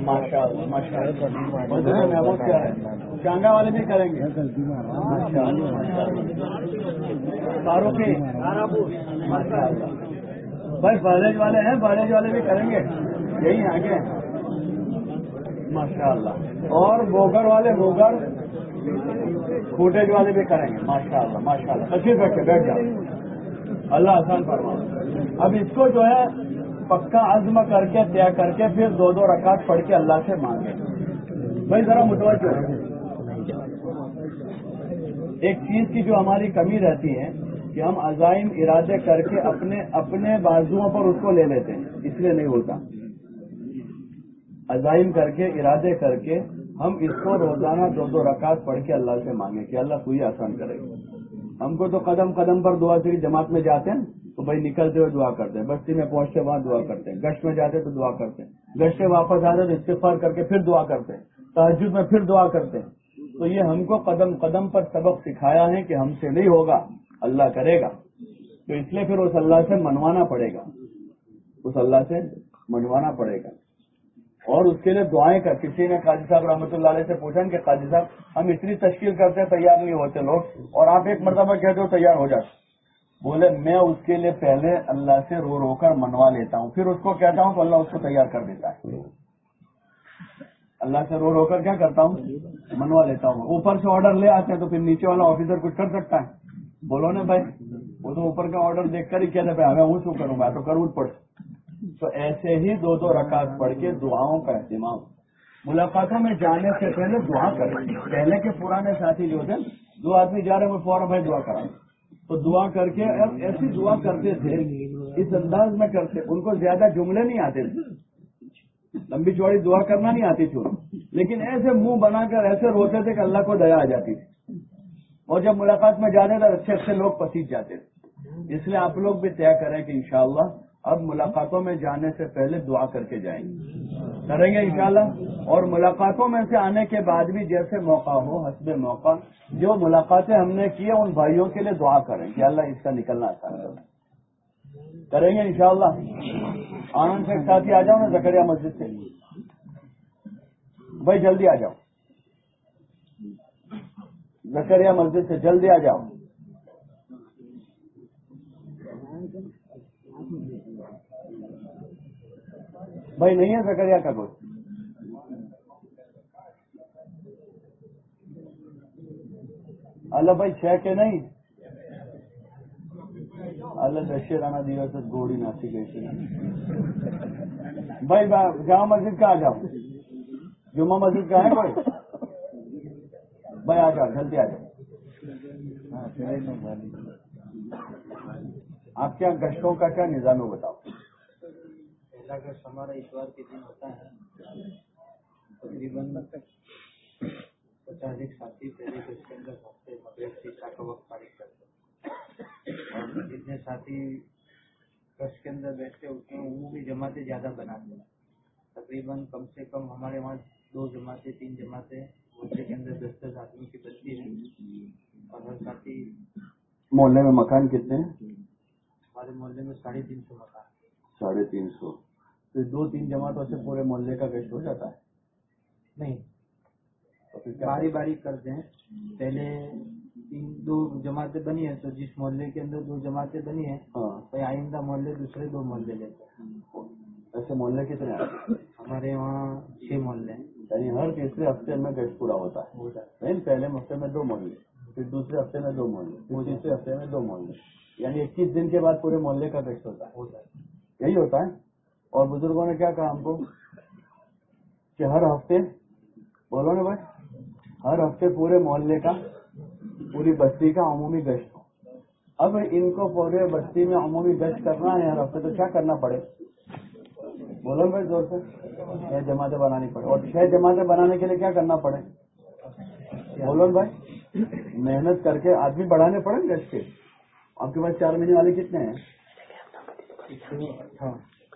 ماشاء اللہ ماشاء اللہ کیا ہے؟ چانگا والے بھی کریں گے۔ فاروقی ماشاء اللہ بھائی بارج والے ہیں بارج والے بھی کریں گے۔ یہی آگے ماشاء اللہ اور بوگر والے بوگر۔ فوٹیج والے بھی کریں گے ماشاء اللہ ماشاء اللہ تشریف رکھے بیٹھ جاؤ۔ اللہ آسان فرما اب اس کو جو ہے پکا عزم کر کے، طے کر کے پھر دو دو رکعت پڑھ کے اللہ سے مانگے بھائی ذرا متوجہ ایک چیز کی جو ہماری کمی رہتی ہے کہ ہم عزائم ارادے کر کے اپنے اپنے بازوؤں پر اس کو لے لیتے ہیں، اس لیے نہیں ہوتا۔ عزائم کر کے، ارادے کر کے ہم اس کو روزانہ دو دو رکعت پڑھ کے اللہ سے مانگیں کہ اللہ کوئی آسان کرے گا۔ ہم کو تو قدم قدم پر دعا سے جماعت میں جاتے ہیں تو بھائی نکلتے ہوئے دعا کرتے ہیں، بستی میں پہنچتے بعد دعا کرتے ہیں، گشت میں جاتے تو دعا کرتے ہیں۔ گشت سے واپس آتے تو استفار کر کے پھر دعا کرتے ہیں۔ تحجد میں پھر دعا کرتے ہیں۔ تو یہ ہم کو قدم قدم پر سبق سکھایا ہے کہ ہم سے نہیں ہوگا، اللہ کرے گا۔ تو اس لیے پھر اس اللہ سے منوانا پڑے گا۔ اس اللہ سے منوانا پڑے گا۔ اور اس کے لیے دعائیں کر کسی نے قاضی صاحب رحمۃ اللہ علیہ سے پوچھا کہ قاضی صاحب، ہم اتنی تشکیل کرتے تیار نہیں ہوتے لوگ، اور آپ ایک مرتبہ کہتے ہو تیار ہو جاتے۔ بولے، میں اس کے لیے پہلے اللہ سے رو رو کر منوا لیتا ہوں، پھر اس کو کہتا ہوں تو اللہ اس کو تیار کر دیتا ہے۔ اللہ سے رو رو کر کیا کرتا ہوں؟ منوا لیتا ہوں۔ اوپر سے آرڈر لے آتے ہیں تو پھر نیچے والا آفیسر کچھ کر سکتا ہے۔ بولو نا بھائی، وہ تو اوپر کا آرڈر دیکھ کر ہی کہتے ہمیں وہ شو کروں گا تو کروں پڑ تو ایسے ہی دو دو رکعت پڑھ کے دعاؤں کا اہتمام۔ ملاقاتوں میں جانے سے پہلے دعا کریں۔ پہلے کے پرانے ساتھی جو تھے، دو آدمی جا رہے ہیں فوراً بھائی دعا کرا۔ تو دعا کر کے ایسی دعا کرتے تھے، اس انداز میں کرتے، ان کو زیادہ جملے نہیں آتے تھے۔ لمبی چوڑی دعا کرنا نہیں آتی تھی۔ لیکن ایسے منہ بنا کر ایسے روتے تھے کہ اللہ کو دیا آ جاتی تھی۔ اور جب ملاقات میں جانے تھے، اچھے اچھے لوگ پسیج جاتے تھے۔ اس لیے آپ لوگ بھی طے کریں کہ انشاءاللہ اب ملاقاتوں میں جانے سے پہلے دعا کر کے جائیں گے۔ کریں گے انشاءاللہ؟ اور ملاقاتوں میں سے آنے کے بعد بھی جیسے موقع ہو، حسب موقع، جو ملاقاتیں ہم نے کی ان بھائیوں کے لیے دعا کریں۔ کہ اللہ اس کا نکلنا آسان کریں گے انشاءاللہ؟ آنند سے ساتھی آ جاؤ نا زکریا مسجد سے۔ بھائی جلدی آ جاؤ۔ زکریا مسجد سے جلدی آ جاؤ۔ بھائی نہیں ہے زکریا کا کوئی اللہ بھائی چھ کے نہیں۔ اللہ دشہرانہ دیوس گوڑی ناسی گئی بھائی جامع مسجد کا آ جاؤ جمعہ مسجد کا ہے بھائی؟ بھائی آ جاؤ، جلدی آ جاؤ۔ آپ کیا گشتوں کا کیا نظام ہے بتاؤ۔ اگر ہمارا اشوار کے دن ہوتا ہے۔ تقریباً پچاس ایک ساتھی پہلے تو اس کے اندر پہنچتے مغرب سے عشاء کا وقت فارغ کرتے۔ اور جتنے ساتھی بس کے اندر بیٹھتے ہوتے ہیں وہ بھی جماعتیں زیادہ بناتے۔ ہیں تقریباً کم سے کم ہمارے وہاں دو جماعتیں تین جماعتیں مدرے کے اندر دس دس آدمی کی بچی ہے۔ اور ہر ساتھی محلے میں مکان کتنے ہیں؟ ہمارے محلے میں ساڑھے تین سو مکان۔ ساڑھے تین سو۔ پھر دو تین جماعتوں سے پورے محلے کا گشت ہو جاتا ہے۔ نہیں۔ تو پھر باری باری کرتے ہیں۔ پہلے تین دو جماعتیں بنی ہیں تو جس محلے کے اندر دو جماعتیں بنی ہیں ہاں۔ تو آئندہ محلے دوسرے دو محلے لیتے ہیں۔ ایسے محلے کتنے ہمارے وہاں چھ محلے ہیں۔ یعنی ہر تیسرے ہفتے میں گشت پورا ہوتا ہے۔ پہلے ہفتے میں دو محلے پھر دوسرے ہفتے میں دو محلے پھر تیسرے ہفتے میں دو محلے۔ یعنی اکیس دن کے بعد پورے محلے کا گشت ہوتا ہے۔ یہی ہوتا ہے۔ اور بزرگوں نے کیا کہا ہم کو؟ کہ ہر ہفتے، بولو نا بھائی، ہر ہفتے پورے محلے کا، پوری بستی کا عمومی گشت ہو۔ اب ان کو پورے بستی میں عمومی گشت کرنا ہے، ہر ہفتے تو کیا کرنا پڑے؟ بولو بھائی زور سے۔ چھ جماعتیں بنانی پڑے۔ اور چھ جماعتیں بنانے کے لیے کیا کرنا پڑے؟ بولو بھائی، محنت کر کے آدمی بڑھانے پڑے گشت کے؟ آپ کے پاس چار مہینے والے کتنے ہیں؟ ہاں۔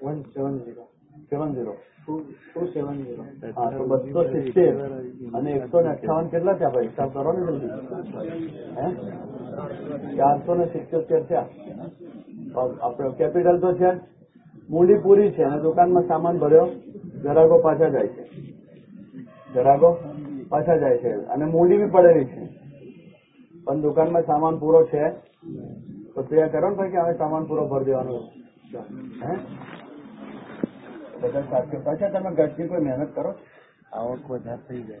One seven zero. Seven બસો સિત્તેર અને એકસો ને અઠાવન કેટલા થયા ભાઈ હિસાબ કરો હે ચારસો ને સિત્યોતેર થયા આપણે કેપિટલ તો છે મૂડી પૂરી છે અને દુકાનમાં સામાન ભર્યો ગ્રાહકો પાછા જાય છે જરાકો પાછા જાય છે. અને મૂડી બી પડેલી છે. પણ દુકાનમાં સામાન પૂરો છે. તો ક્રિયા કરો ને ભાઈ કે હવે સામાન પૂરો ભરી દેવાનો. હે? બધા સાથે પાછા તમે ઘટની કોઈ મહેનત કરો? આવક વધારે થઈ જાય.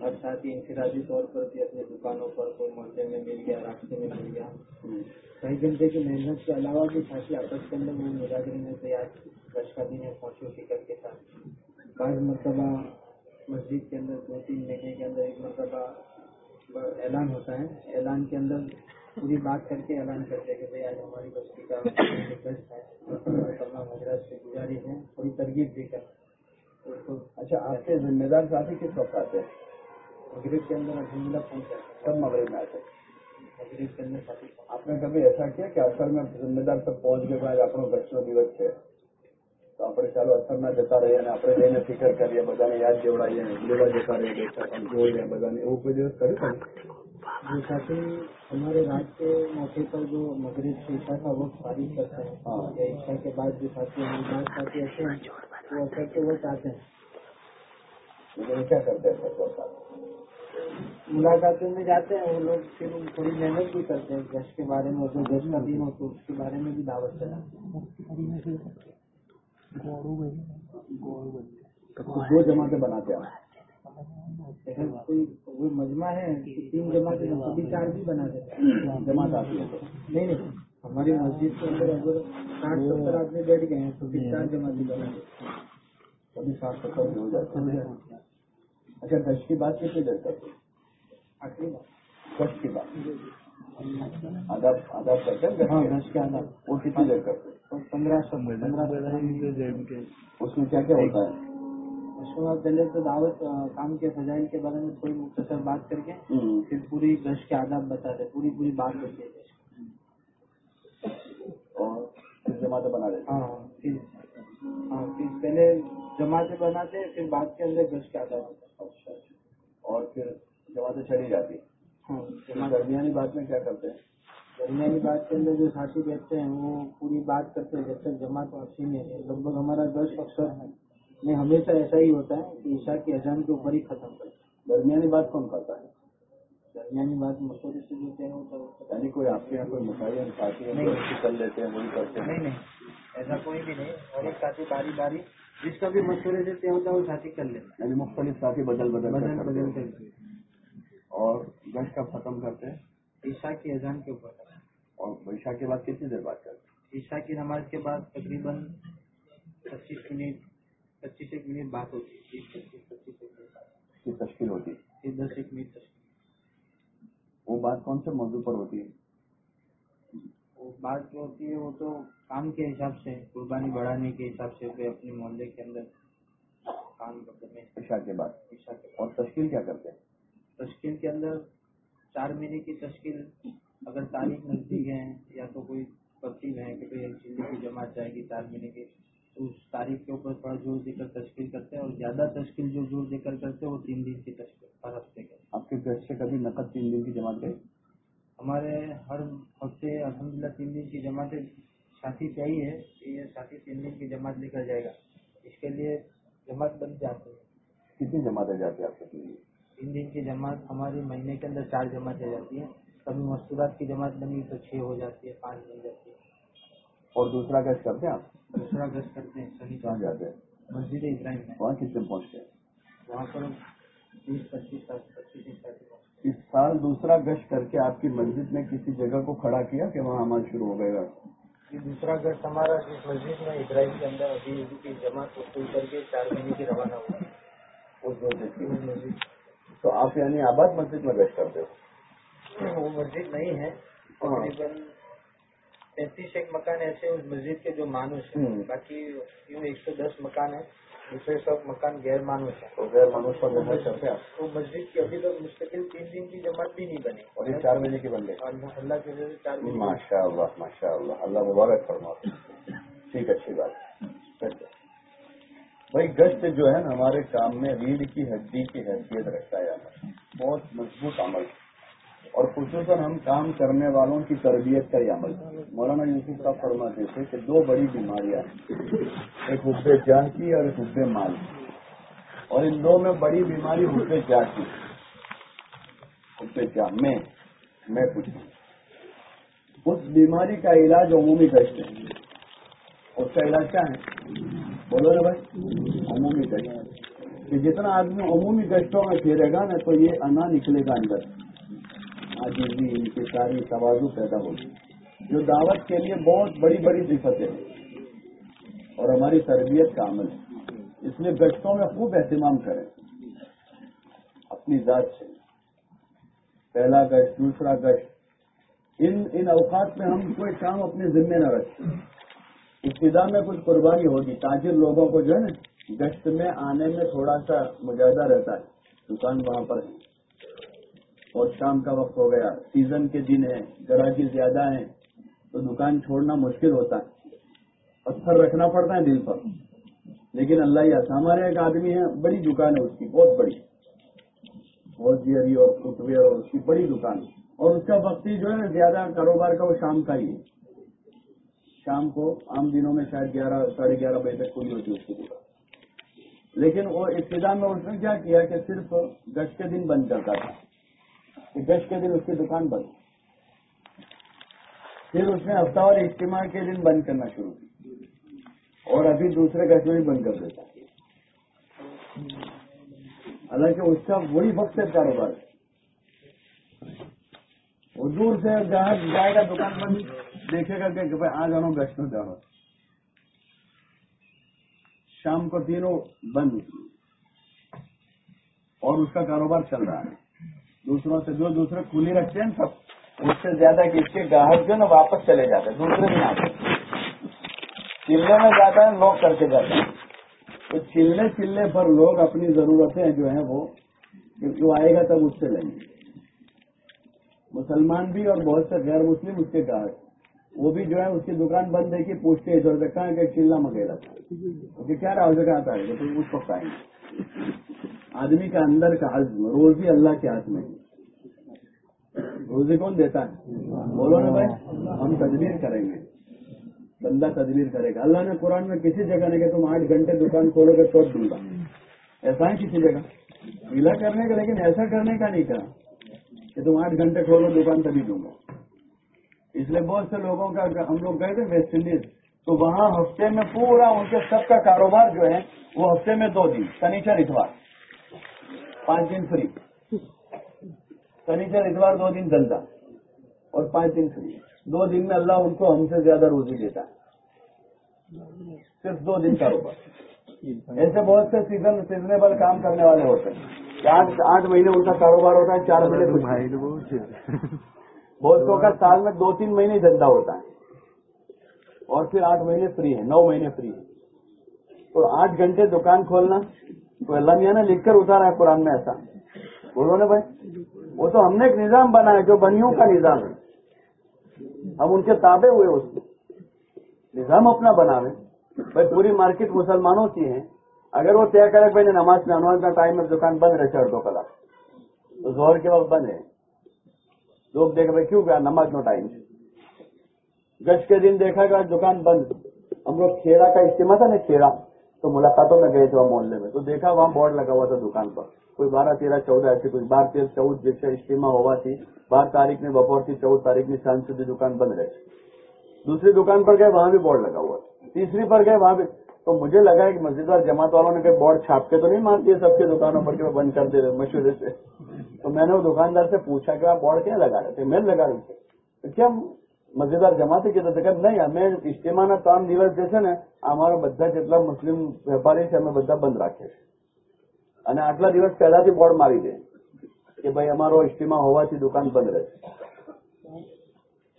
اور ساتھ ہی انفرادی طور پر بھی اپنی دکانوں پر کوئی موقع میں مل گیا، راستے میں مل گیا۔ کئی گھنٹے کی محنت کے علاوہ بھی ساتھی آپس کے اندر وہ ملازم میں تیار کشادی میں پہنچو فکر کے ساتھ۔ بعض مرتبہ مسجد کے اندر دو تین مہینے کے اندر ایک مرتبہ اعلان ہوتا ہے۔ اعلان کے اندر پوری بات کر کے اعلان کرتے کہ بھائی، آج ہماری بستی کا تمام حضرات سے گزارش ہے تھوڑی ترغیب بھی کر۔ اچھا آپ کے ذمہ دار ساتھی کس وقت آتے ہیں؟ مغرب کے اندر الحمد پہنچا سب مغرب میں آ سکتے مغرب کے اندر آپ نے کبھی ایسا کیا کہ اصل میں ذمہ دار تک اپنا بچوں ભાઈ આપણો تو દિવસ છે તો આપણે ચાલો અસરમાં જતા રહીએ અને આપણે જઈને ફિકર કરીએ બધાને યાદ જેવડાવીએ લેવા જતા રહીએ બેઠા જોઈએ نے یعنی وہ કોઈ દિવસ કર્યું ساتھ ساتھی ہمارے رات کے موقع پر جو مغرب سے ہاں۔ عشاء کا وقت فارغ کرتا ہے اور عشا کے بعد جو ساتھی ہمارے ساتھی ایسے ہیں وہ اثر کے وقت آتے ہیں۔ کیا کرتے ہیں ملاقاتوں میں جاتے ہیں وہ لوگ پھر تھوڑی محنت بھی کرتے ہیں گش کے بارے میں ہوتے گش ندیم تو اس کے بارے میں بھی دعوت چلاتے جماعتیں بناتے ہیں۔ کوئی مجمع ہے تین جماعتیں کبھی چار بھی بناتے ہیں۔ جماعت آتی ہے۔ نہیں نہیں ہماری مسجد کے اندر اگر ساٹھ ستر آدمی بیٹھ گئے ہیں تو چار جماعتیں دیتے ہیں۔ کبھی سات ستر ہو جاتا ہے اچھا گش کی بات کیسے کرتا ہے گش کی بات۔ جی، جی۔ آداب آداب کرتے ہیں؟ ہاں گش کے آداب۔ وہ کتنی دیر کرتے پندرہ سو پندرہ اس میں کیا کیا ہوتا ہے؟ اس کے بعد پہلے تو دعوت کام کے فضائل کے بارے میں تھوڑی مختصر بات کر کے پھر پوری گش کے آداب بتاتے پوری پوری بات کرتے اور جماعت بنا دیتے ہاں, ہاں، جی، ہاں، پھر پہلے جماعتیں بناتے پھر بعد کے اندر گش کا آتا اچھا اور پھر جماعتیں چڑھی جاتی۔ ہاں درمیانی بات میں کیا کرتے ہیں؟ درمیانی بات کے اندر جو ساتھی بیٹھتے ہیں وہ پوری بات کرتے ہیں جب تک جماعت واپسی نہیں ہے لگ بھگ ہمارا دس اکثر میں ہمیشہ ایسا ہی ہوتا ہے کہ عشا کی اذان کے اوپر ہی ختم کرتے درمیانی بات کون کرتا ہے؟ درمیانی بات مشورے سے دیتے ہیں یعنی کوئی آپ کے یہاں کوئی مسائل کر لیتے ہیں وہی کرتے ہیں؟ ایسا کوئی بھی نہیں اور ایک ساتھی باری باری جس کا بھی مشورے دیتے ہوتا ہے وہ ساتھی کر لیتا یعنی مختلف ساتھی بدل بدل بدل بدل کر اور گش کا ختم کرتے ہیں؟ عشا کی اذان کے اوپر۔ اور عشا کے بعد کتنی دیر بات کرتے ہیں؟ عشا کی نماز کے بعد تقریباً پچیس منٹ پچیس ایک منٹ بات ہوتی ہے۔ پچیس منٹ کی تشکیل ہوتی ہے۔ دس ایک منٹ تشکیل۔ وہ بات کون سے موضوع پر ہوتی ہے؟ وہ بات جو ہوتی ہے وہ تو کام کے حساب سے قربانی بڑھانے کے حساب سے کوئی اپنے محلے کے اندر کام کرتے ہیں۔ عشاء کے بعد۔ عشاء کے اور تشکیل کیا کرتے ہیں۔ تشکیل کے اندر چار مہینے کی تشکیل اگر تاریخ نزدیک ہے یا تو کوئی ترتیب ہے کہ کوئی کی جماعت جائے گی چار مہینے کی تو اس تاریخ کے اوپر تھوڑا زور دے کر تشکیل کرتے ہیں اور زیادہ تشکیل جو زور دے کر کرتے ہیں وہ تین دن کی تشکیل ہر ہفتے کے۔ آپ کے گھر سے کبھی نقد تین دن کی جماعت گئی؟ ہمارے ہر ہفتے الحمدللہ تین دن کی جماعتیں ساتھی چاہیے کہ یہ ساتھی تین دن کی جماعت لے کر جائے گا۔ اس کے لیے جماعت بن جاتی ہے کتنی جماعتیں جاتی ہیں آپ کے دن تین دن کی جماعت ہماری مہینے کے اندر چار جماعتیں جاتی ہیں۔ کبھی مستورات کی جماعت بنی تو چھ ہو جاتی ہے پانچ بن جاتی ہے۔ اور دوسرا گیس کرتے ہیں آپ؟ دوسرا گشت کرتے ہیں شنی کہاں جاتے ہیں؟ مسجد ابراہیم میں۔ وہاں کتنے پہنچتے ہیں؟ وہاں پر بیس پچیس سال پچیس بعد اس سال دوسرا گشت کر کے آپ کی مسجد نے کسی جگہ کو کھڑا کیا کہ وہاں عمل شروع ہو گئے یہ دوسرا گشت ہمارا جس مسجد میں ابراہیم کے اندر ابھی کی جماعت وصول کر کے چار مہینے کی روانہ ہوا اس مسجد تو آپ یعنی آباد مسجد میں گشت کرتے ہو؟ وہ مسجد نہیں ہے۔ تقریباً تینتیس ایک مکان ایسے اس مسجد کے جو مانوس ہیں۔ باقی یوں ایک سو دس مکان ہیں۔ دوسرے سب مکان غیر مانوس ہیں۔ تو غیر منوج پر محنت کرتے ہیں تو مسجد کی ابھی تک مستقل تین دن کی جماعت بھی نہیں بنی۔ اور یہ چار مہینے کے بن گئے اور اللہ سے چار مہینے ماشاء اللہ ماشاء اللہ اللہ مبارک فرما۔ ٹھیک اچھی بات۔ ہے بھائی گشت جو ہے نا ہمارے کام میں ریڑھ کی ہڈی کی حیثیت رکھتا ہے۔ بہت مضبوط عمل۔ اور خصوصاً ہم کام کرنے والوں کی تربیت کا یہ عمل۔ مولانا یوسف صاحب فرماتے تھے کہ دو بڑی بیماریاں ہیں۔ ایک حب جان کی اور ایک حب مال کی۔ اور ان دو میں بڑی بیماری حب جا کی۔ حب جا میں میں پوچھوں اس بیماری کا علاج عمومی گشت ہے۔ اس کا علاج کیا ہے؟ بولو نا بھائی، عمومی گشت۔ کہ جتنا آدمی عمومی گشتوں میں پھیرے گا نا تو یہ انا نکلے گا اندر۔ آجیزی ان کی ساری توازو پیدا ہوگی جو دعوت کے لیے بہت بڑی بڑی صفتیں ہیں۔ اور ہماری تربیت کا عمل ہے۔ اس لیے گشتوں میں خوب اہتمام کریں۔ اپنی ذات سے۔ پہلا گشت، دوسرا گشت۔ ان ان اوقات میں ہم کوئی کام اپنے ذمے نہ رکھیں۔ ابتدا میں کچھ قربانی ہوگی، تاجر لوگوں کو جو ہے نا، گشت میں آنے میں تھوڑا سا مجاہدہ رہتا ہے۔ دکان وہاں پر ہے۔ اور شام کا وقت ہو گیا سیزن کے دن ہے گراہی زیادہ ہیں، تو دکان چھوڑنا مشکل ہوتا ہے۔ پتھر رکھنا پڑتا ہے دل پر۔ لیکن اللہ یہ ہمارے ایک آدمی ہے، بڑی دکان ہے اس کی، بہت بڑی۔ ہوزیری اور فٹ ویئر اور اس کی بڑی دکان اور اس کا وقت ہی جو ہے نا زیادہ کاروبار کا وہ شام کا ہی ہے۔ شام کو عام دنوں میں شاید گیارہ، ساڑھے گیارہ بجے تک کھلی ہوتی ہے اس کی دکان۔ لیکن وہ ابتدا میں اس نے کیا کیا کہ صرف گش کے دن بند کرتا تھا۔ کہ گش کے دن اس کی دکان بند پھر اس نے ہفتہ وار اجتماع کے دن بند کرنا شروع کی اور ابھی دوسرے گش میں بھی بند کر دیتا۔ حالانکہ اس کا وہی وقت ہے کاروبار وہ دور سے گاہک جائے گا دکان بند، دیکھے گا کہ بھائی آ جانا گشت میں جانا شام کو تینوں بند۔ اور اس کا کاروبار چل رہا ہے۔ دوسروں سے جو دوسرے کھلی رکھتے ہیں سب، اس سے زیادہ کہ اس کے گاہک جو ہے نا واپس چلے جاتے ہیں، دوسرے دن آتے چلنے میں جاتا ہے لوگ کر کے جاتے ہیں۔ تو چلنے چلنے پر لوگ اپنی ضرورتیں جو ہیں وہ، جو آئے گا تب اس سے لیں گے۔ مسلمان بھی اور بہت سے غیر مسلم اس کے گاہک وہ بھی جو ہے اس کی دکان بند ہے کہ پوچھتے ہیں ادھر کہاں کہ چلنا مگیلا تھا کیا رہا جگہ آتا ہے؟ تو اس وقت آئیں گے۔ آدمی کا اندر کا عزم، روزی اللہ کے ہاتھ میں ہے۔ روزی کون دیتا ہے؟ بولو نا بھائی، ہم تدبیر کریں گے۔ بندہ تدبیر کرے گا۔ اللہ نے قرآن میں کسی جگہ نہیں کہ تم آٹھ گھنٹے دکان کھولو گے تو دوں گا۔ ایسا ہے کسی جگہ؟ گیلا کرنے کا، لیکن ایسا کرنے کا نہیں کہا کہ تم آٹھ گھنٹے کھولو دکان تبھی دوں گا۔ اس لیے بہت سے لوگوں کا ہم لوگ گئے تھے ویسٹ انڈیز تو وہاں ہفتے میں پورا ان کے سب کا کاروبار جو ہے، وہ ہفتے میں دو دن، شنیچر اتوار۔ پانچ دن فری شنیچر اتوار دو دن دلدا اور پانچ دن فری دو دن میں اللہ ان کو ہم سے زیادہ روزی دیتا ہے. صرف دو دن کاروبار ایسے بہت سے سیزن سیزنیبل کام کرنے والے ہوتے ہیں. آٹھ آٹھ مہینے ان کا کاروبار ہوتا ہے، چار مہینے بہت سو کا سال میں دو تین مہینے دھندا ہوتا ہے. اور پھر آٹھ مہینے فری ہے نو مہینے فری ہے تو آٹھ گھنٹے دکان کھولنا تو اللہ میاں نے لکھ کر اتارا ہے قرآن میں ایسا۔ بولو نا بھائی۔ وہ تو ہم نے ایک نظام بنایا جو بنیوں کا نظام ہے۔ ہم ان کے تابع ہوئے اس میں۔ نظام اپنا بنا رہے بھائی پوری مارکیٹ مسلمانوں کی ہے۔ اگر وہ طے کرے بھائی نماز میں نماز کا ٹائم میں دکان بند رہے، چار دو کلاک۔ تو زہر کے وقت بند ہے۔ لوگ دیکھ بھائی کیوں گیا نماز نو ٹائم گش کے دن دیکھا گیا، دکان بند۔ ہم لوگ کھیڑا کا اجتماع تھا نا کھیڑا تو ملاقاتوں میں گئے تھے وہاں محلے میں۔ تو دیکھا وہاں بورڈ لگا ہوا تھا دکان پر۔ کوئی بارہ تیرہ چودہ ایسی کوئی بارہ تیرہ چودہ جیسے اجتماع ہوا تھی بارہ تاریخ میں بپور تھی چودہ تاریخ میں شام سدھی دکان بند رہے دوسری دکان پر گئے، وہاں بھی بورڈ لگا ہوا تیسری پر گئے، وہاں بھی۔ تو مجھے لگا کہ مسجد جماعت والوں نے کہ بورڈ چھاپ کے تو نہیں مانتی ہے سب کی دکانوں پر کہ وہ بند کر دے رہے مشورے سے۔ تو میں نے وہ دکاندار سے پوچھا کہ آپ بورڈ کیا لگا رہے تھے؟ میں لگا رہی تھی کیا મજેદાર જમાતી કહેતા હતા કે નહીં, અમે ઇસ્તેમાના ત્રણ દિવસ જે છે ને, અમારા બધા જેટલા મુસ્લિમ વેપારી છે, અમે બધા બંધ રાખીએ છીએ. અને આટલા દિવસ પહેલાથી બોર્ડ મારી દે કે ભાઈ, અમારો ઇસ્તીમા હોવાથી દુકાન બંધ રહે.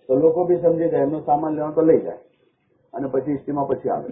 તો લોકો બી સમજી જાય, એમનો સામાન લેવાનો તો લઈ જાય. અને પછી ઇસ્તીમા પછી આવે.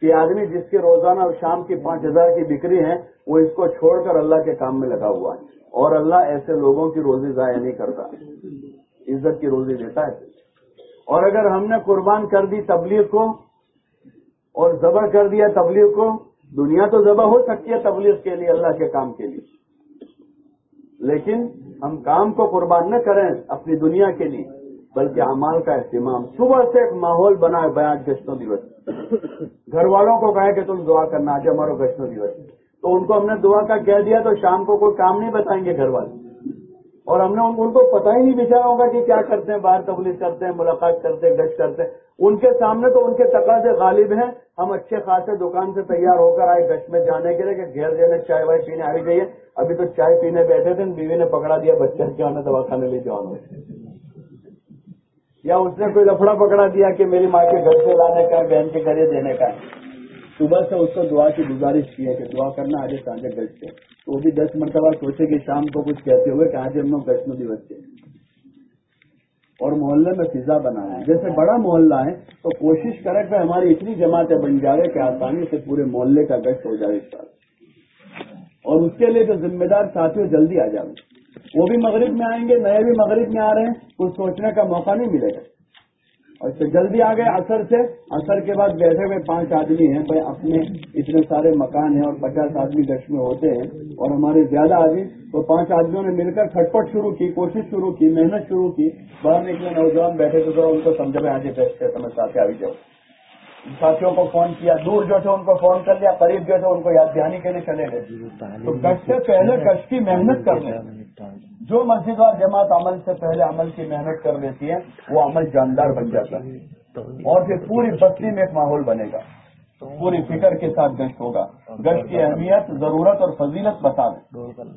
کہ آدمی جس کے روزانہ اور شام کی پانچ ہزار کی بکری ہیں، وہ اس کو چھوڑ کر اللہ کے کام میں لگا ہوا ہے۔ اور اللہ ایسے لوگوں کی روزی ضائع نہیں کرتا۔ عزت کی روزی دیتا ہے۔ اور اگر ہم نے قربان کر دی تبلیغ کو اور ذبح کر دیا تبلیغ کو، دنیا تو ذبح ہو سکتی ہے تبلیغ کے لیے، اللہ کے کام کے لیے۔ لیکن ہم کام کو قربان نہ کریں اپنی دنیا کے لیے۔ بلکہ امال کا اہتمام۔ صبح سے ایک ماحول بنا بیان گشتوں دیوس۔ گھر والوں کو کہا کہ تم دعا کرنا، آج ہمارا گشتوں دیوس۔ تو ان کو ہم نے دعا کا کہہ دیا تو شام کو کوئی کام نہیں بتائیں گے گھر والے۔ اور ہم نے ان کو پتہ ہی نہیں بچارا ہوگا کہ کیا کرتے ہیں، باہر تبلیغ کرتے ہیں، ملاقات کرتے ہیں، گشت کرتے ہیں۔ ان کے سامنے تو ان کے تقاضے غالب ہیں۔ ہم اچھے خاصے دکان سے تیار ہو کر آئے گشت میں جانے کے لیے کہ گھر جانے، چائے وائے پینے آئی جائیے ابھی تو چائے پینے بیٹھے تھے، بیوی نے پکڑا دیا بچے کیا دوا لے جانے یا اس نے کوئی لفڑا پکڑا دیا کہ میری ماں کے گھر سے لانے کا، بہن کے گھر دینے کا۔ صبح سے اس کو دعا کی گزارش کی ہے کہ دعا کرنا آج سانجے گز سے وہ بھی دس مرتبہ سوچے کہ شام کو کچھ کہتے ہوئے کہ آج ہم لوگ گشن دس سے اور محلے میں فضا بنا ہے جیسے بڑا محلہ ہے، تو کوشش کریں کہ ہماری اتنی جماعتیں بن جا رہے کہ آسانی سے پورے محلے کا گشت ہو جائے۔ اس سال اور اس کے لیے جو ذمہ دار ساتھی ہو جلدی آ جاؤں وہ بھی مغرب میں آئیں گے، نئے بھی مغرب میں آ رہے ہیں کچھ سوچنے کا موقع نہیں ملے گا۔ اور اس سے جلدی آ گئے اثر سے۔ اثر کے بعد بیٹھے ہوئے پانچ آدمی ہیں، بھائی اپنے اتنے سارے مکان ہیں اور پچاس آدمی دش میں ہوتے ہیں۔ اور ہمارے زیادہ آدمی تو پانچ آدمیوں نے مل کر کھٹپٹ شروع کی، کوشش شروع کی، محنت شروع کی۔ باہر نکلے، نوجوان بیٹھے تو ان کو سمجھا میں آگے بیٹھ سمجھ آ کے جاؤ۔ ساتھیوں کو فون کیا، دور جو تھے ان کو فون کر لیا، قریب جو تھے ان کو یاد دہانی کے لیے چلے گئے۔ تو کش سے پہلے گشت کی محنت کر لیں۔ جو مسجد اور جماعت عمل سے پہلے عمل کی محنت کر لیتی ہے، وہ عمل جاندار بن جاتا ہے۔ اور پھر پوری بستی میں ایک ماحول بنے گا۔ پوری فکر کے ساتھ گشت ہوگا۔ گشت کی اہمیت، ضرورت اور فضیلت بتا لیں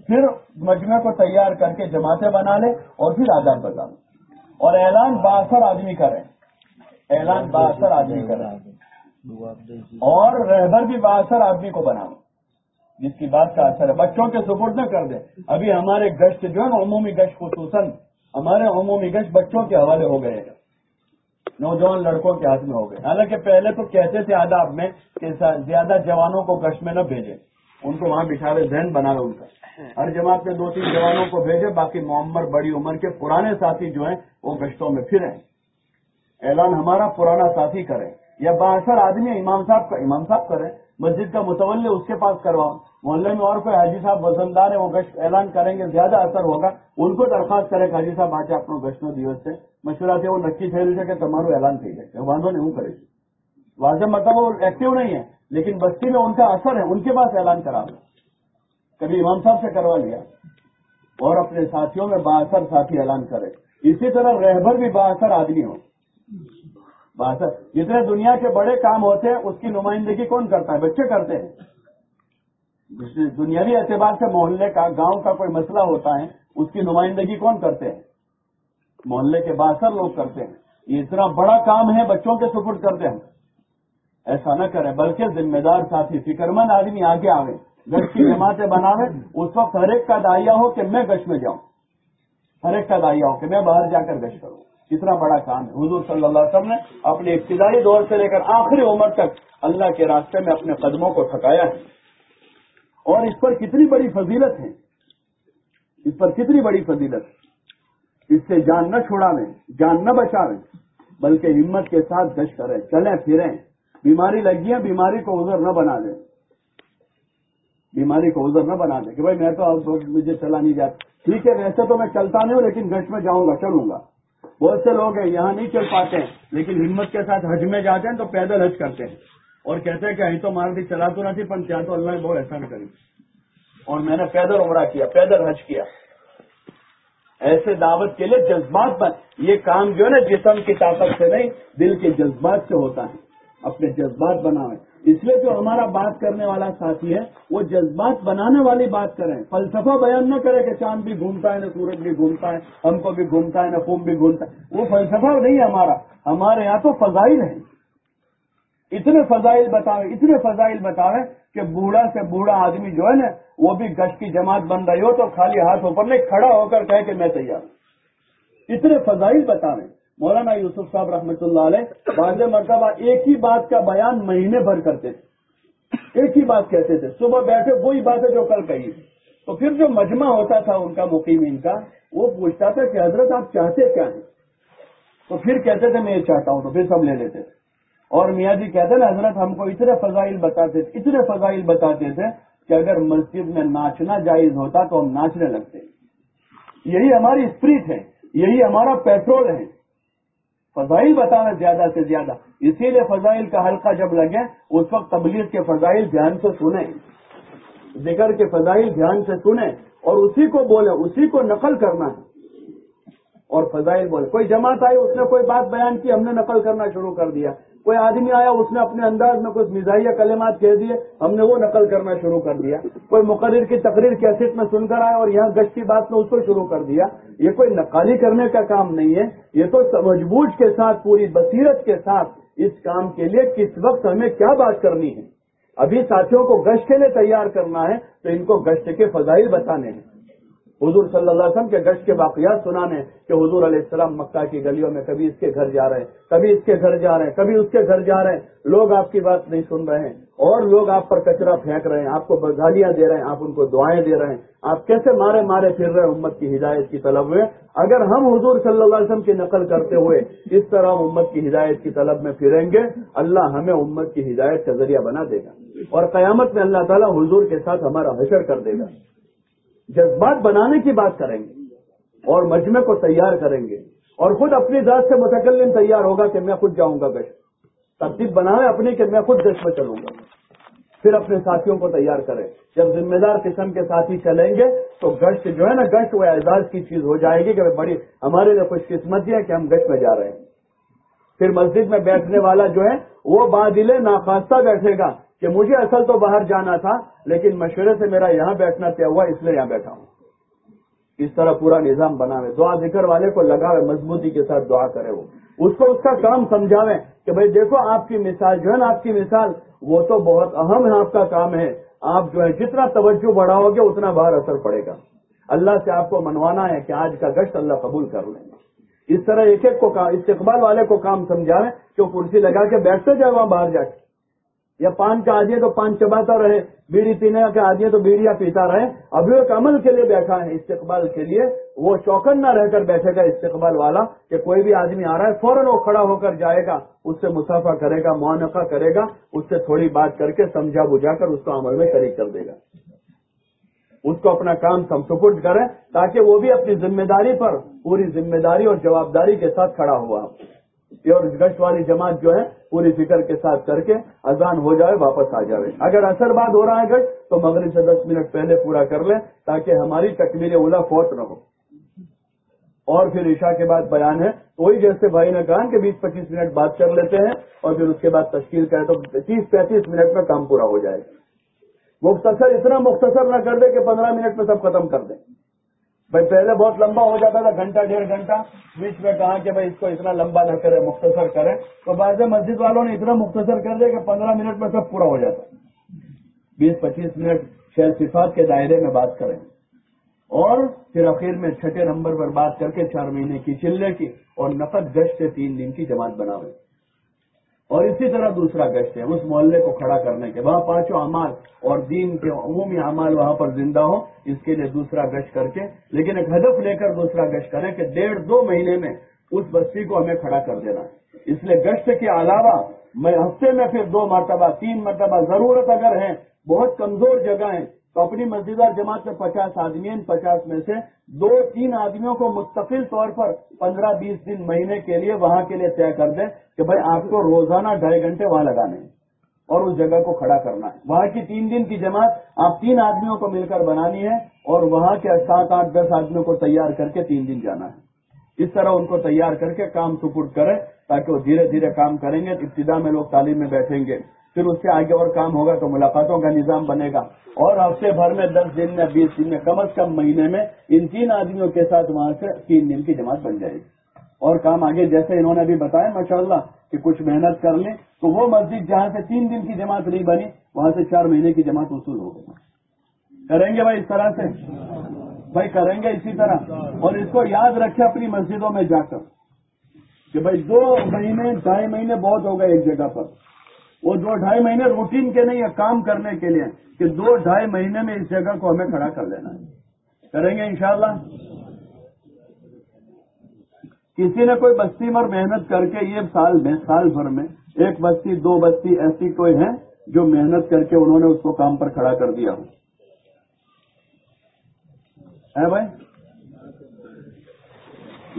پھر مجمع کو تیار کر کے جماعتیں بنا لیں اور پھر آزاد بتا لیں۔ اور اعلان باثر آدمی کریں۔ اعلان باثر آدمی کریں۔ اور رہبر بھی باثر آدمی کو بناؤ۔ جس کی بات کا اثر ہے۔ بچوں کے سپورٹ نہ کر دیں ابھی ہمارے گشت جو ہے نا عمومی گشت خصوصاً ہمارے عمومی گشت بچوں کے حوالے ہو گئے نوجوان لڑکوں کے ہاتھ میں ہو گئے۔ حالانکہ پہلے تو کہتے تھے آداب میں کہ زیادہ جوانوں کو گشت میں نہ بھیجے۔ ان کو وہاں بٹھاوے ذہن بنا لو ان کا۔ ہاں۔ ہر جماعت میں دو تین جوانوں کو بھیجے باقی معمر بڑی عمر کے پرانے ساتھی جو ہیں وہ گشتوں میں پھریں اعلان ہمارا پرانا ساتھی کریں۔ یا باسر آدمی امام صاحب کا امام صاحب کریں مسجد کا متول اس کے پاس کرواؤ محلے میں اور کوئی حاجی صاحب وزندار ہے وہ گشت اعلان کریں گے، زیادہ اثر ہوگا، ان کو درخواست کرے حاجی صاحب આજે આપણો ગશ્તનો દિવસ છે سے۔ مشورہ سے وہ થયેલું છે કે તમારું એલાન થઈ જશે વાંધો وہ کرے કરીશ واضح مطلب وہ ایکٹیو نہیں ہے، لیکن بستی میں ان کا اثر ہے، ان کے پاس اعلان کرا لو کبھی امام صاحب سے کروا لیا، اور اپنے ساتھیوں میں با اثر ساتھی اعلان کرے۔ اسی طرح رہبر بھی با اثر آدمی ہو۔ بات ہے۔ جتنے دنیا کے بڑے کام ہوتے ہیں، اس کی نمائندگی کون کرتا ہے؟ بچے کرتے ہیں۔ دنیاوی اعتبار سے محلے کا، گاؤں کا کوئی مسئلہ ہوتا ہے، اس کی نمائندگی کون کرتے ہیں؟ محلے کے باثر لوگ کرتے ہیں۔ یہ اتنا بڑا کام ہے، بچوں کے سپرد کرتے ہیں۔ ایسا نہ کریں، بلکہ ذمہ دار ساتھی، فکر مند آدمی آگے آوے گش کی جماعتیں بناوے۔ اس وقت ہر ایک کا دائیا ہو کہ میں گش میں جاؤں۔ ہر ایک کا دائیا ہو کہ میں باہر جا کر گش کروں۔ کتنا بڑا کام ہے۔ حضور صلی اللہ علیہ وسلم نے اپنے ابتدائی دور سے لے کر آخری عمر تک اللہ کے راستے میں اپنے قدموں کو تھکایا ہے۔ اور اس پر کتنی بڑی فضیلت ہے۔ اس پر کتنی بڑی فضیلت۔ اس سے جان نہ چھوڑا لیں جان نہ بچا لیں بلکہ ہمت کے ساتھ گش کریں، چلیں، پھریں۔ بیماری لگی ہے بیماری کو ازر نہ بنا دیں بیماری کو ازر نہ بنا دیں کہ بھائی میں تو مجھے چلا نہیں جاتا۔ ٹھیک ہے، ویسے تو میں چلتا نہیں ہوں، لیکن گش میں جاؤں گا، چلوں گا۔ بہت سے لوگ ہیں، یہاں نہیں چل پاتے ہیں، لیکن ہمت کے ساتھ حج میں جاتے ہیں تو پیدل حج کرتے ہیں۔ اور کہتے ہیں کہ اہم تو مار دی، چلا تو نہیں پر کیا تو اللہ نے بہت احسان کری۔ اور میں نے پیدل عمرہ کیا، پیدل حج کیا۔ ایسے دعوت کے لیے جذبات بن۔ یہ کام جو ہے نا جسم کی طاقت سے نہیں، دل کے جذبات سے ہوتا ہے۔ اپنے جذبات بنائیں اس لیے جو ہمارا بات کرنے والا ساتھی ہے، وہ جذبات بنانے والی بات کریں۔ فلسفہ بیان نہ کرے کہ چاند بھی گھومتا ہے، نہ سورج بھی گھومتا ہے، ہم کو بھی گھومتا ہے، نہ خون بھی گھومتا ہے۔ وہ فلسفہ نہیں ہے ہمارا۔ ہمارے یہاں تو فضائل ہیں۔ اتنے فضائل بتاوے اتنے فضائل بتاوے کہ بوڑھا سے بوڑھا آدمی جو ہے نا، وہ بھی گشت کی جماعت بن رہی ہو تو خالی ہاتھ اوپر نہیں، کھڑا ہو کر کہے کہ میں تیار ہوں۔ اتنے فضائل بتاوے مولانا یوسف صاحب رحمۃ اللہ علیہ بعض مرتبہ ایک ہی بات کا بیان مہینے بھر کرتے تھے۔ ایک ہی بات کہتے تھے۔ صبح بیٹھے وہی بات ہے جو کل کہی۔ تو پھر جو مجمع ہوتا تھا ان کا مقیمین کا، وہ پوچھتا تھا کہ حضرت آپ چاہتے کیا ہیں؟ تو پھر کہتے تھے، میں یہ چاہتا ہوں، تو پھر سب لے لیتے تھے۔ اور میاں جی کہتے نا حضرت ہم کو اتنے فضائل بتاتے تھے، اتنے فضائل بتاتے تھے کہ اگر مسجد میں ناچنا جائز ہوتا تو ہم ناچنے لگتے۔ یہی ہماری اسپرٹ ہے، یہی ہمارا پیٹرول ہے۔ فضائل بتانا زیادہ سے زیادہ۔ اسی لیے فضائل کا حلقہ جب لگے، اس وقت تبلیغ کے فضائل دھیان سے سنیں۔ ذکر کے فضائل دھیان سے سنیں اور اسی کو بولے اسی کو نقل کرنا ہے۔ اور فضائل بولے کوئی جماعت آئی، اس نے کوئی بات بیان کی، ہم نے نقل کرنا شروع کر دیا۔ کوئی آدمی آیا، اس نے اپنے انداز میں کچھ مزاحیہ کلمات کہہ دیے، ہم نے وہ نقل کرنا شروع کر دیا۔ کوئی مقرر کی تقریر کیسٹ میں سن کر آیا اور یہاں گشت کی بات میں اس کو شروع کر دیا۔ یہ کوئی نقالی کرنے کا کام نہیں ہے، یہ تو مجبوج کے ساتھ، پوری بصیرت کے ساتھ اس کام کے لیے کس وقت ہمیں کیا بات کرنی ہے۔ ابھی ساتھیوں کو گشت کے لیے تیار کرنا ہے، تو ان کو گشت کے فضائل بتانے ہیں۔ حضور صلی اللہ علیہ وسلم کے گشت کے واقعات سنانے کہ حضور علیہ السلام مکہ کی گلیوں میں کبھی اس کے گھر جا رہے ہیں، کبھی اس کے گھر جا رہے ہیں، کبھی اس کے گھر جا رہے ہیں۔ لوگ آپ کی بات نہیں سن رہے ہیں اور لوگ آپ پر کچرا پھینک رہے ہیں، آپ کو گالیاں دے رہے ہیں، آپ ان کو دعائیں دے رہے ہیں۔ آپ کیسے مارے مارے پھر رہے ہیں؟ امت کی ہدایت کی طلب میں۔ اگر ہم حضور صلی اللہ علیہ وسلم کی نقل کرتے ہوئے اس طرح امت کی ہدایت کی طلب میں پھریں گے، اللہ ہمیں امت کی ہدایت کا ذریعہ بنا دے گا۔ اور قیامت میں اللہ تعالیٰ حضور کے ساتھ ہمارا حشر کر دے گا۔ جذبات بنانے کی بات کریں گے اور مجمع کو تیار کریں گے اور خود اپنی ذات سے متکلم تیار ہوگا کہ میں خود جاؤں گا گشت۔ ترتیب بنائے اپنی کہ میں خود گشت میں چلوں گا۔ پھر اپنے ساتھیوں کو تیار کریں۔ جب ذمہ دار قسم کے ساتھی چلیں گے تو گشت جو ہے نا، گشت وہ اعزاز کی چیز ہو جائے گی کہ بڑی ہمارے لیے خوش قسمتی ہے کہ ہم گشت میں جا رہے ہیں۔ پھر مسجد میں بیٹھنے والا جو ہے، وہ بادلے ناخواستہ بیٹھے گا کہ مجھے اصل تو باہر جانا تھا، لیکن مشورے سے میرا یہاں بیٹھنا طے ہوا، اس لیے یہاں بیٹھا ہوں۔ اس طرح پورا نظام بنا ہوئے۔ دعا ذکر والے کو لگاوے مضبوطی کے ساتھ دعا کرے وہ۔ اس کو اس کا کام سمجھاوے کہ بھائی، دیکھو آپ کی مثال، جو ہے نا آپ کی مثال، وہ تو بہت اہم ہے، آپ کا کام ہے۔ آپ جو ہے، جتنا توجہ بڑھاؤ گے، اتنا باہر اثر پڑے گا۔ اللہ سے آپ کو منوانا ہے کہ آج کا گشت اللہ قبول کر لیں۔ گا اس طرح ایک ایک کو استقبال والے کو کام سمجھاویں کہ وہ کرسی لگا کے بیٹھتے جائے وہاں باہر جا کے؟ یا پان کا آدمی تو پان چباتا رہے، بیڑی پینے کا آدمی تو بیڑیاں پیتا رہے۔ ابھی ایک عمل کے لیے بیٹھا ہے، استقبال کے لیے۔ وہ چوکن نہ رہ کر بیٹھے گا استقبال والا کہ کوئی بھی آدمی آ رہا ہے، فوراً وہ کھڑا ہو کر جائے گا، اس سے مسافہ کرے گا، معانقہ کرے گا، اس سے تھوڑی بات کر کے سمجھا بجھا کر اس کو عمل میں شریک کر دے گا۔ اس کو اپنا کام سپرد کرے تاکہ وہ بھی اپنی ذمہ داری پر پوری ذمہ داری اور جوابداری کے ساتھ کھڑا ہوا اور گشت والی جماعت جو ہے، پوری فکر کے ساتھ کر کے اذان ہو جائے، واپس آ جائے۔ اگر اثر بعد ہو رہا ہے گشت، تو مغرب سے دس منٹ پہلے پورا کر لیں تاکہ ہماری تکمیل اولا فوت نہ ہو۔ اور پھر عشاء کے بعد بیان ہے۔ وہی جیسے بھائی نے کہا کہ بیس پچیس منٹ بات کر لیتے ہیں اور پھر اس کے بعد تشکیل کرے تو تیس پینتیس منٹ میں کام پورا ہو جائے۔ گا مختصر اتنا مختصر نہ کر دے کہ پندرہ منٹ میں سب ختم کر دیں بھائی پہلے بہت لمبا ہو جاتا تھا، گھنٹہ، ڈیڑھ گھنٹہ۔ بیچ میں کہا کہ بھائی اس کو اتنا لمبا نہ کرے، مختصر کرے۔ تو بعض مسجد والوں نے اتنا مختصر کر دیا کہ پندرہ منٹ میں سب پورا ہو جاتا۔ بیس، پچیس منٹ شہر صفات کے دائرے میں بات کریں۔ اور پھر اخیر میں چھٹے نمبر پر بات کر کے چار مہینے کی چلنے کی اور نقد گشت سے تین دن کی جماعت بنا ہوئی اور اسی طرح دوسرا گشت ہے، اس محلے کو کھڑا کرنے کے وہاں پانچوں اعمال اور دین کے عمومی اعمال وہاں پر زندہ ہوں، اس کے لیے دوسرا گشت کر کے۔ لیکن ایک ہدف لے کر دوسرا گشت کریں کہ ڈیڑھ دو مہینے میں اس بستی کو ہمیں کھڑا کر دینا۔ ہے اس لیے گشت کے علاوہ میں ہفتے میں پھر دو مرتبہ، تین مرتبہ ضرورت اگر ہے بہت کمزور جگہ ہیں تو اپنی مسجد جماعت میں پچاس آدمی ہیں پچاس میں سے دو تین آدمیوں کو مستقل طور پر پندرہ بیس دن مہینے کے لیے وہاں کے لیے طے کر دیں کہ بھائی آپ کو روزانہ ڈھائی گھنٹے وہاں لگانے ہیں اور اس جگہ کو کھڑا کرنا ہے۔ وہاں کی تین دن کی جماعت آپ تین آدمیوں کو مل کر بنانی ہے اور وہاں کے سات آٹھ دس آدمیوں کو تیار کر کے تین دن جانا ہے۔ اس طرح ان کو تیار کر کے کام سپرد کریں تاکہ وہ دھیرے دھیرے کام کریں گے، ابتدا میں لوگ تعلیم میں بیٹھیں گے۔ پھر اس سے آگے اور کام ہوگا تو ملاقاتوں کا نظام بنے گا اور ہفتے بھر میں دس دن میں بیس دن میں کم از کم مہینے میں ان تین آدمیوں کے ساتھ وہاں سے تین دن کی جماعت بن جائے گی۔ اور کام آگے جیسے انہوں نے ابھی بتایا ماشاء اللہ کہ کچھ محنت کر لیں تو وہ مسجد جہاں سے تین دن کی جماعت نہیں بنی، وہاں سے چار مہینے کی جماعت وصول ہو گئی۔ کریں گے بھائی اس طرح سے؟ بھائی کریں گے اسی طرح۔ اور اس کو یاد رکھے اپنی مسجدوں میں جا کر کہ بھائی دو مہینے، ڈھائی مہینے بہت ہو گئے ایک جگہ پر۔ وہ دو ڈھائی مہینے روٹین کے نہیں ہے، کام کرنے کے لیے کہ دو ڈھائی مہینے میں اس جگہ کو ہمیں کھڑا کر لینا ہے۔ کریں گے انشاءاللہ؟ کسی نے کوئی بستی میں محنت کر کے یہ سال میں، سال بھر میں ایک بستی، دو بستی ایسی کوئی ہے جو محنت کر کے انہوں نے اس کو کام پر کھڑا کر دیا ہو۔ ہے بھائی؟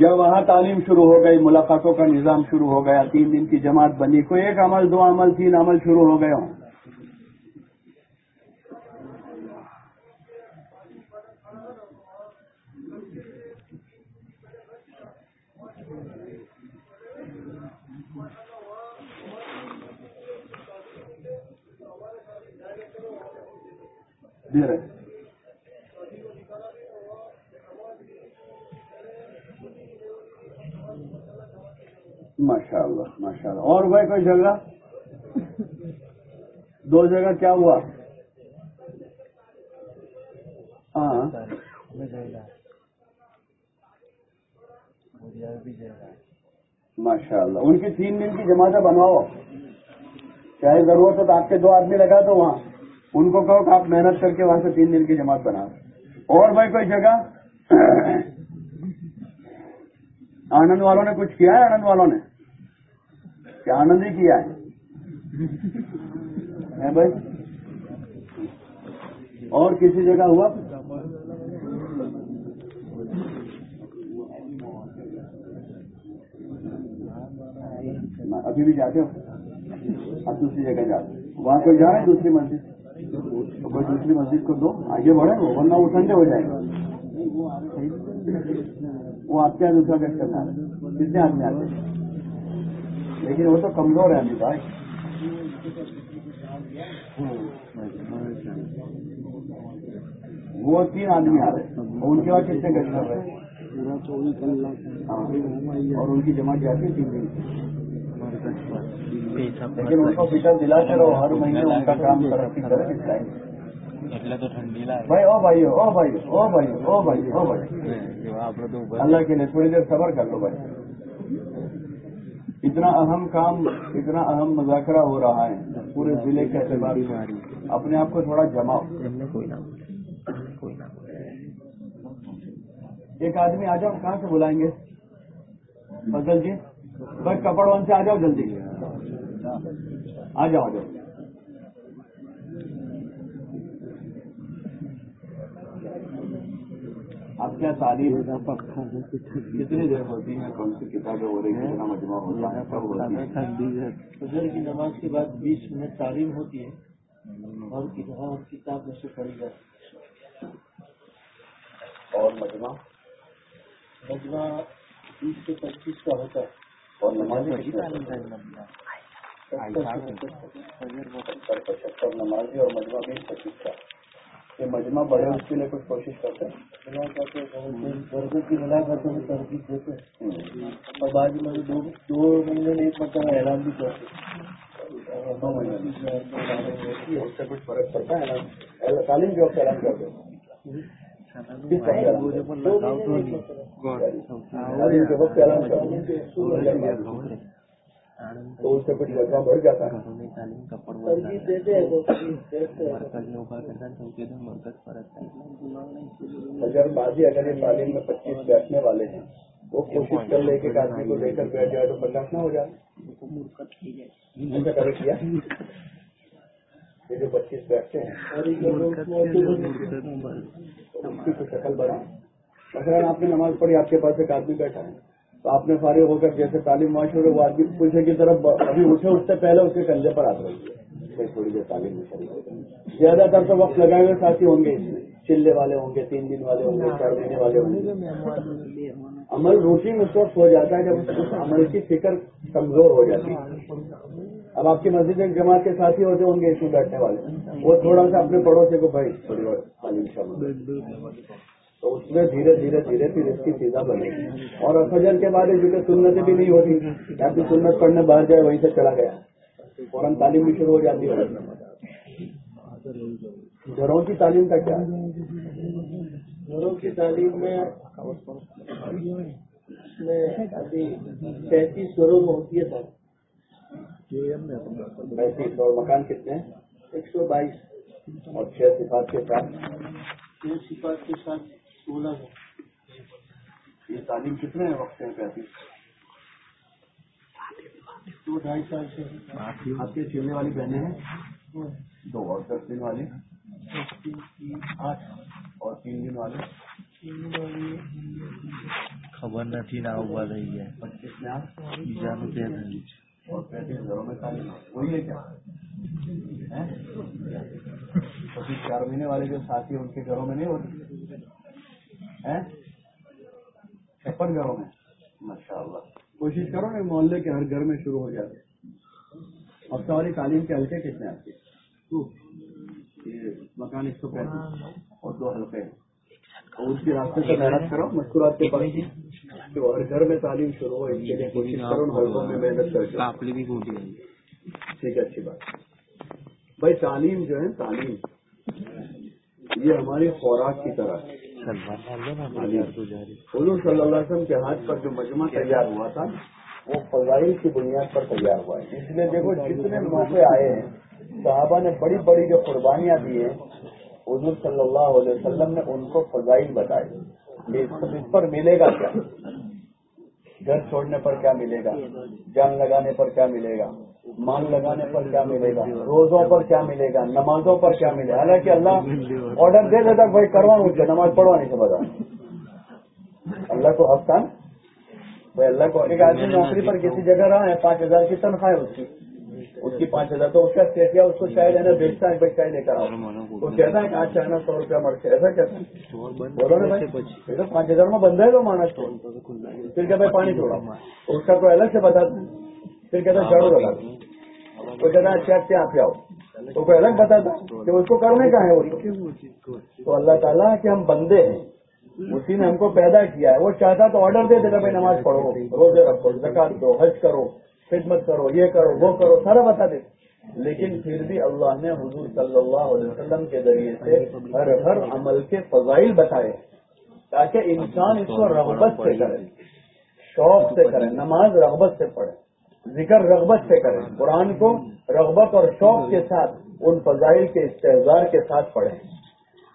یا وہاں تعلیم شروع ہو گئی، ملاقاتوں کا نظام شروع ہو گیا، تین دن کی جماعت بنی، کوئی ایک عمل، دو عمل، تین عمل شروع ہو گئے ہوں۔ دے رہے۔ ماشاء اللہ ماشاء اللہ اور بھائی کوئی جگہ دو جگہ کیا ہوا؟ ہاں۔ ماشاء اللہ ان کی تین دن کی جماعتیں بنواؤ۔ چاہے ضرورت ہو تو آپ کے دو آدمی لگا دو وہاں۔ ان کو کہو کہ آپ محنت کر کے وہاں سے تین دن کی جماعت بنا اور بھائی کوئی جگہ؟ آنند والوں نے کچھ کیا ہے؟ آنند والوں نے۔ کیا آنند ہی کیا ہے؟ بھائی؟ اور کسی جگہ ہوا؟ ابھی بھی جاتے ہو؟ اب دوسری جگہ جاتے وہاں کوئی جا رہا ہے؟ دوسری مسجد۔ تو کوئی دوسری مسجد کو دو؟ آگے بڑھے وہ ورنہ وہ ٹھنڈے ہو جائے گا وہ آپ کے یہاں دوسرا گیٹ کرنا ہے کتنے آدمی آتے ہیں لیکن وہ تو کمزور ہے ابھی بھائی۔ وہ تین آدمی آ رہے ہیں۔ ان کے بعد کتنے گیٹ کر رہے ہیں؟ اور ان کی جمع کیا تھی تین دن لیکن ان کو فکر دلاتے رہو ہر مہینے ان کا کام کر ترقی کرے اس ٹائم؟ بھائی او بھائی او بھائی او بھائی او بھائی او بھائی اللہ کے لیے تھوڑی دیر صبر کر لو بھائی اتنا اہم کام اتنا اہم مذاکرہ ہو رہا ہے پورے ضلع کے اعتبار سے. اپنے آپ کو تھوڑا جماؤ. ایک آدمی آ جاؤ کہاں سے بلائیں گے؟ فضل جی بھائی کپڑ ون سے آ جاؤ جلدی. آ جاؤ آ جاؤ. آپ کیا تعلیم کتنی دیر ہوتی ہے کون سی کتابیں ہو رہی ہیں؟ کتنا مجموعہ ہوتا ہے؟ کب ہوتا ہے فجر کی نماز کے بعد بیس منٹ تعلیم ہوتی ہے اور کتاب میں سے پڑھی جاتی اور مجمع مجمع بیس سے پچیس کا ہوتا ہے۔ اور نمازی پچہتر نمازی اور مجمع بیس پچیس کا۔ یہ مجمع بڑھے اس کے لیے کچھ کوشش کرتے ہیں۔ کی میں دیتے ہیں اور بعد میں دو دو مہینے میں ایک مرتبہ اعلان بھی کرتے دو مہینے اس سے کچھ فرق پڑتا ہے نا تعلیم جو اعلان کرتے ہیں؟ تو اس سے کچھ مجمع بڑھ جاتا ہے۔ اگر بازی اگر یہ تعلیم میں پچیس بیٹھنے والے ہیں وہ کوشش کر لے ایک آدمی کو لے کر بیٹھ جائے تو پچاس نہ ہو جائے۔ یہ جو پچیس بیٹھتے ہیں۔ شکل بنا مثلاً آپ نے نماز پڑھی آپ کے پاس ایک آدمی بیٹھا ہے۔ تو آپ نے فارغ ہو کر جیسے تعلیم معاشر وہ آدمی پوچھے کی طرف ابھی اٹھے اس سے پہلے اس کے کندھے پر ہاتھ رکھ تھوڑی دیر تعلیم میں زیادہ تر تو وقت لگائے ہوئے ساتھی ہوں گے اس میں۔ چلے والے ہوں گے، تین دن والے ہوں گے، چار مہینے والے ہوں گے۔ عمل روٹین اس وقت ہو جاتا ہے جب اس عمل کی فکر کمزور ہو جاتی ہے۔ اب آپ کی مسجد ایک جماعت کے ساتھی ہوتے ہوں گے، اس میں بیٹھنے والے۔ وہ تھوڑا سا اپنے پڑوسی کو، بھائی، تھوڑی بہت تعلیم شامل۔ تو اس میں دھیرے دھیرے دھیرے پھر اس کی فضا بنے گی۔ اور فجر کے بعد جو سنتیں بھی نہیں ہوتی۔ یا پھر سنت پڑھنے باہر جائے، وہیں سے چلا گیا۔ فوراً تعلیم بھی شروع ہو جاتی ہے۔ گھروں کی تعلیم کا کیا؟ گھروں کی تعلیم میں اس میں ابھی تینتیس گھروں میں ہوتی ہے سر۔ پینتیس اور مکان کتنے ہیں؟ ایک سو بائیس۔ اور چھ صفات کے ساتھ۔ چھ سپاہی کے ساتھ۔ سولہ سو۔ یہ تعلیم کتنے وقت ہے پیسے؟ دو ڈھائی سال سے۔ آپ کے چلنے والی بہنیں ہیں؟ دو۔ اور دس دن والے۔ آٹھ۔ اور تین دن والے۔ خبر نہ تھی نہ ہوا رہی ہے۔ پچیس میں جانو دے ہیں۔ اور پینتیس گھروں میں تعلیم وہی ہے کیا؟ چار مہینے والے جو ساتھی ان کے گھروں میں نہیں ہوتے؟ چھپن اچھا، گھروں میں۔ ماشاء اللہ کوشش کرو نا محلے کے ہر گھر میں شروع ہو جائے ہفتہ سوری تعلیم کے حلقے کتنے آپ کے؟ مکان ایک سو پینتیس۔ اور دو حلقے ہیں۔ اس کے راستے سے محنت کرو مشکورات کے پاس۔ تو ہر گھر میں تعلیم شروع ہو اس کے لیے کوشش کرو حلقوں میں محنت کرو۔ ٹھیک ہے اچھی بات۔ بھائی تعلیم جو ہے تعلیم۔ یہ ہماری خوراک کی طرح۔ ہے جی۔ حضور صلی اللہ علیہ وسلم کے ہاتھ پر جو مجمع تیار ہوا تھا وہ فضائل کی بنیاد پر تیار ہوا ہے۔ اس لیے دیکھو جتنے موقع آئے ہیں صحابہ نے بڑی بڑی جو قربانیاں دی ہیں حضور صلی اللہ علیہ وسلم نے ان کو فضائل بتائے۔ اس پر ملے گا کیا؟ گھر چھوڑنے پر کیا ملے گا؟ جان لگانے پر کیا ملے گا؟ مال لگانے پر کیا ملے گا؟ روزوں پر کیا ملے گا؟ نمازوں پر کیا ملے گا؟ حالانکہ اللہ آرڈر دے دیتا بھائی کرواؤں اس سے نماز پڑھوانے سے بتا اللہ کو حق تھا؟ بھائی اللہ کو ایک آدمی نوکری پر کسی جگہ رہا ہے، پانچ ہزار کی تنخواہ ہے اس کی۔ اس کی پانچ ہزار تو اس کا کیا، اس کو چائے لینا بیچتا ہے بھائی چائے لے کر آؤ۔ وہ کہتا ہے کہ آج چائنا سو روپیہ مرتے ایسا کہتا ہے۔ بولو نا بھائی پانچ ہزار میں بندہ ہے تو مانا پھر کہتا ہے پانی چھوڑا اس کا کوئی الگ سے بتا دوں پھر کہتا ہے جھاڑو لگا دوں وہ کہتا ہے اچھا اچھا آپ آؤ۔ تو کوئی الگ بتاتا کہ اس کو کرنے کا ہے وہ تو۔ اللہ تعالیٰ کہ ہم بندے ہیں۔ اسی نے ہم کو پیدا کیا ہے۔ وہ چاہتا تو آرڈر دے دیتا بھائی نماز پڑھو۔ روزے رکھو زکات دو حج کرو خدمت کرو یہ کرو وہ کرو سارا بتا دے لیکن پھر بھی اللہ نے حضور صلی اللہ علیہ وسلم کے ذریعے سے ہر ہر عمل کے فضائل بتائے تاکہ انسان اس کو رغبت سے کرے، شوق سے کرے، نماز رغبت سے پڑھے، ذکر رغبت سے کرے، قرآن کو رغبت اور شوق کے ساتھ، ان فضائل کے استحزار کے ساتھ پڑھیں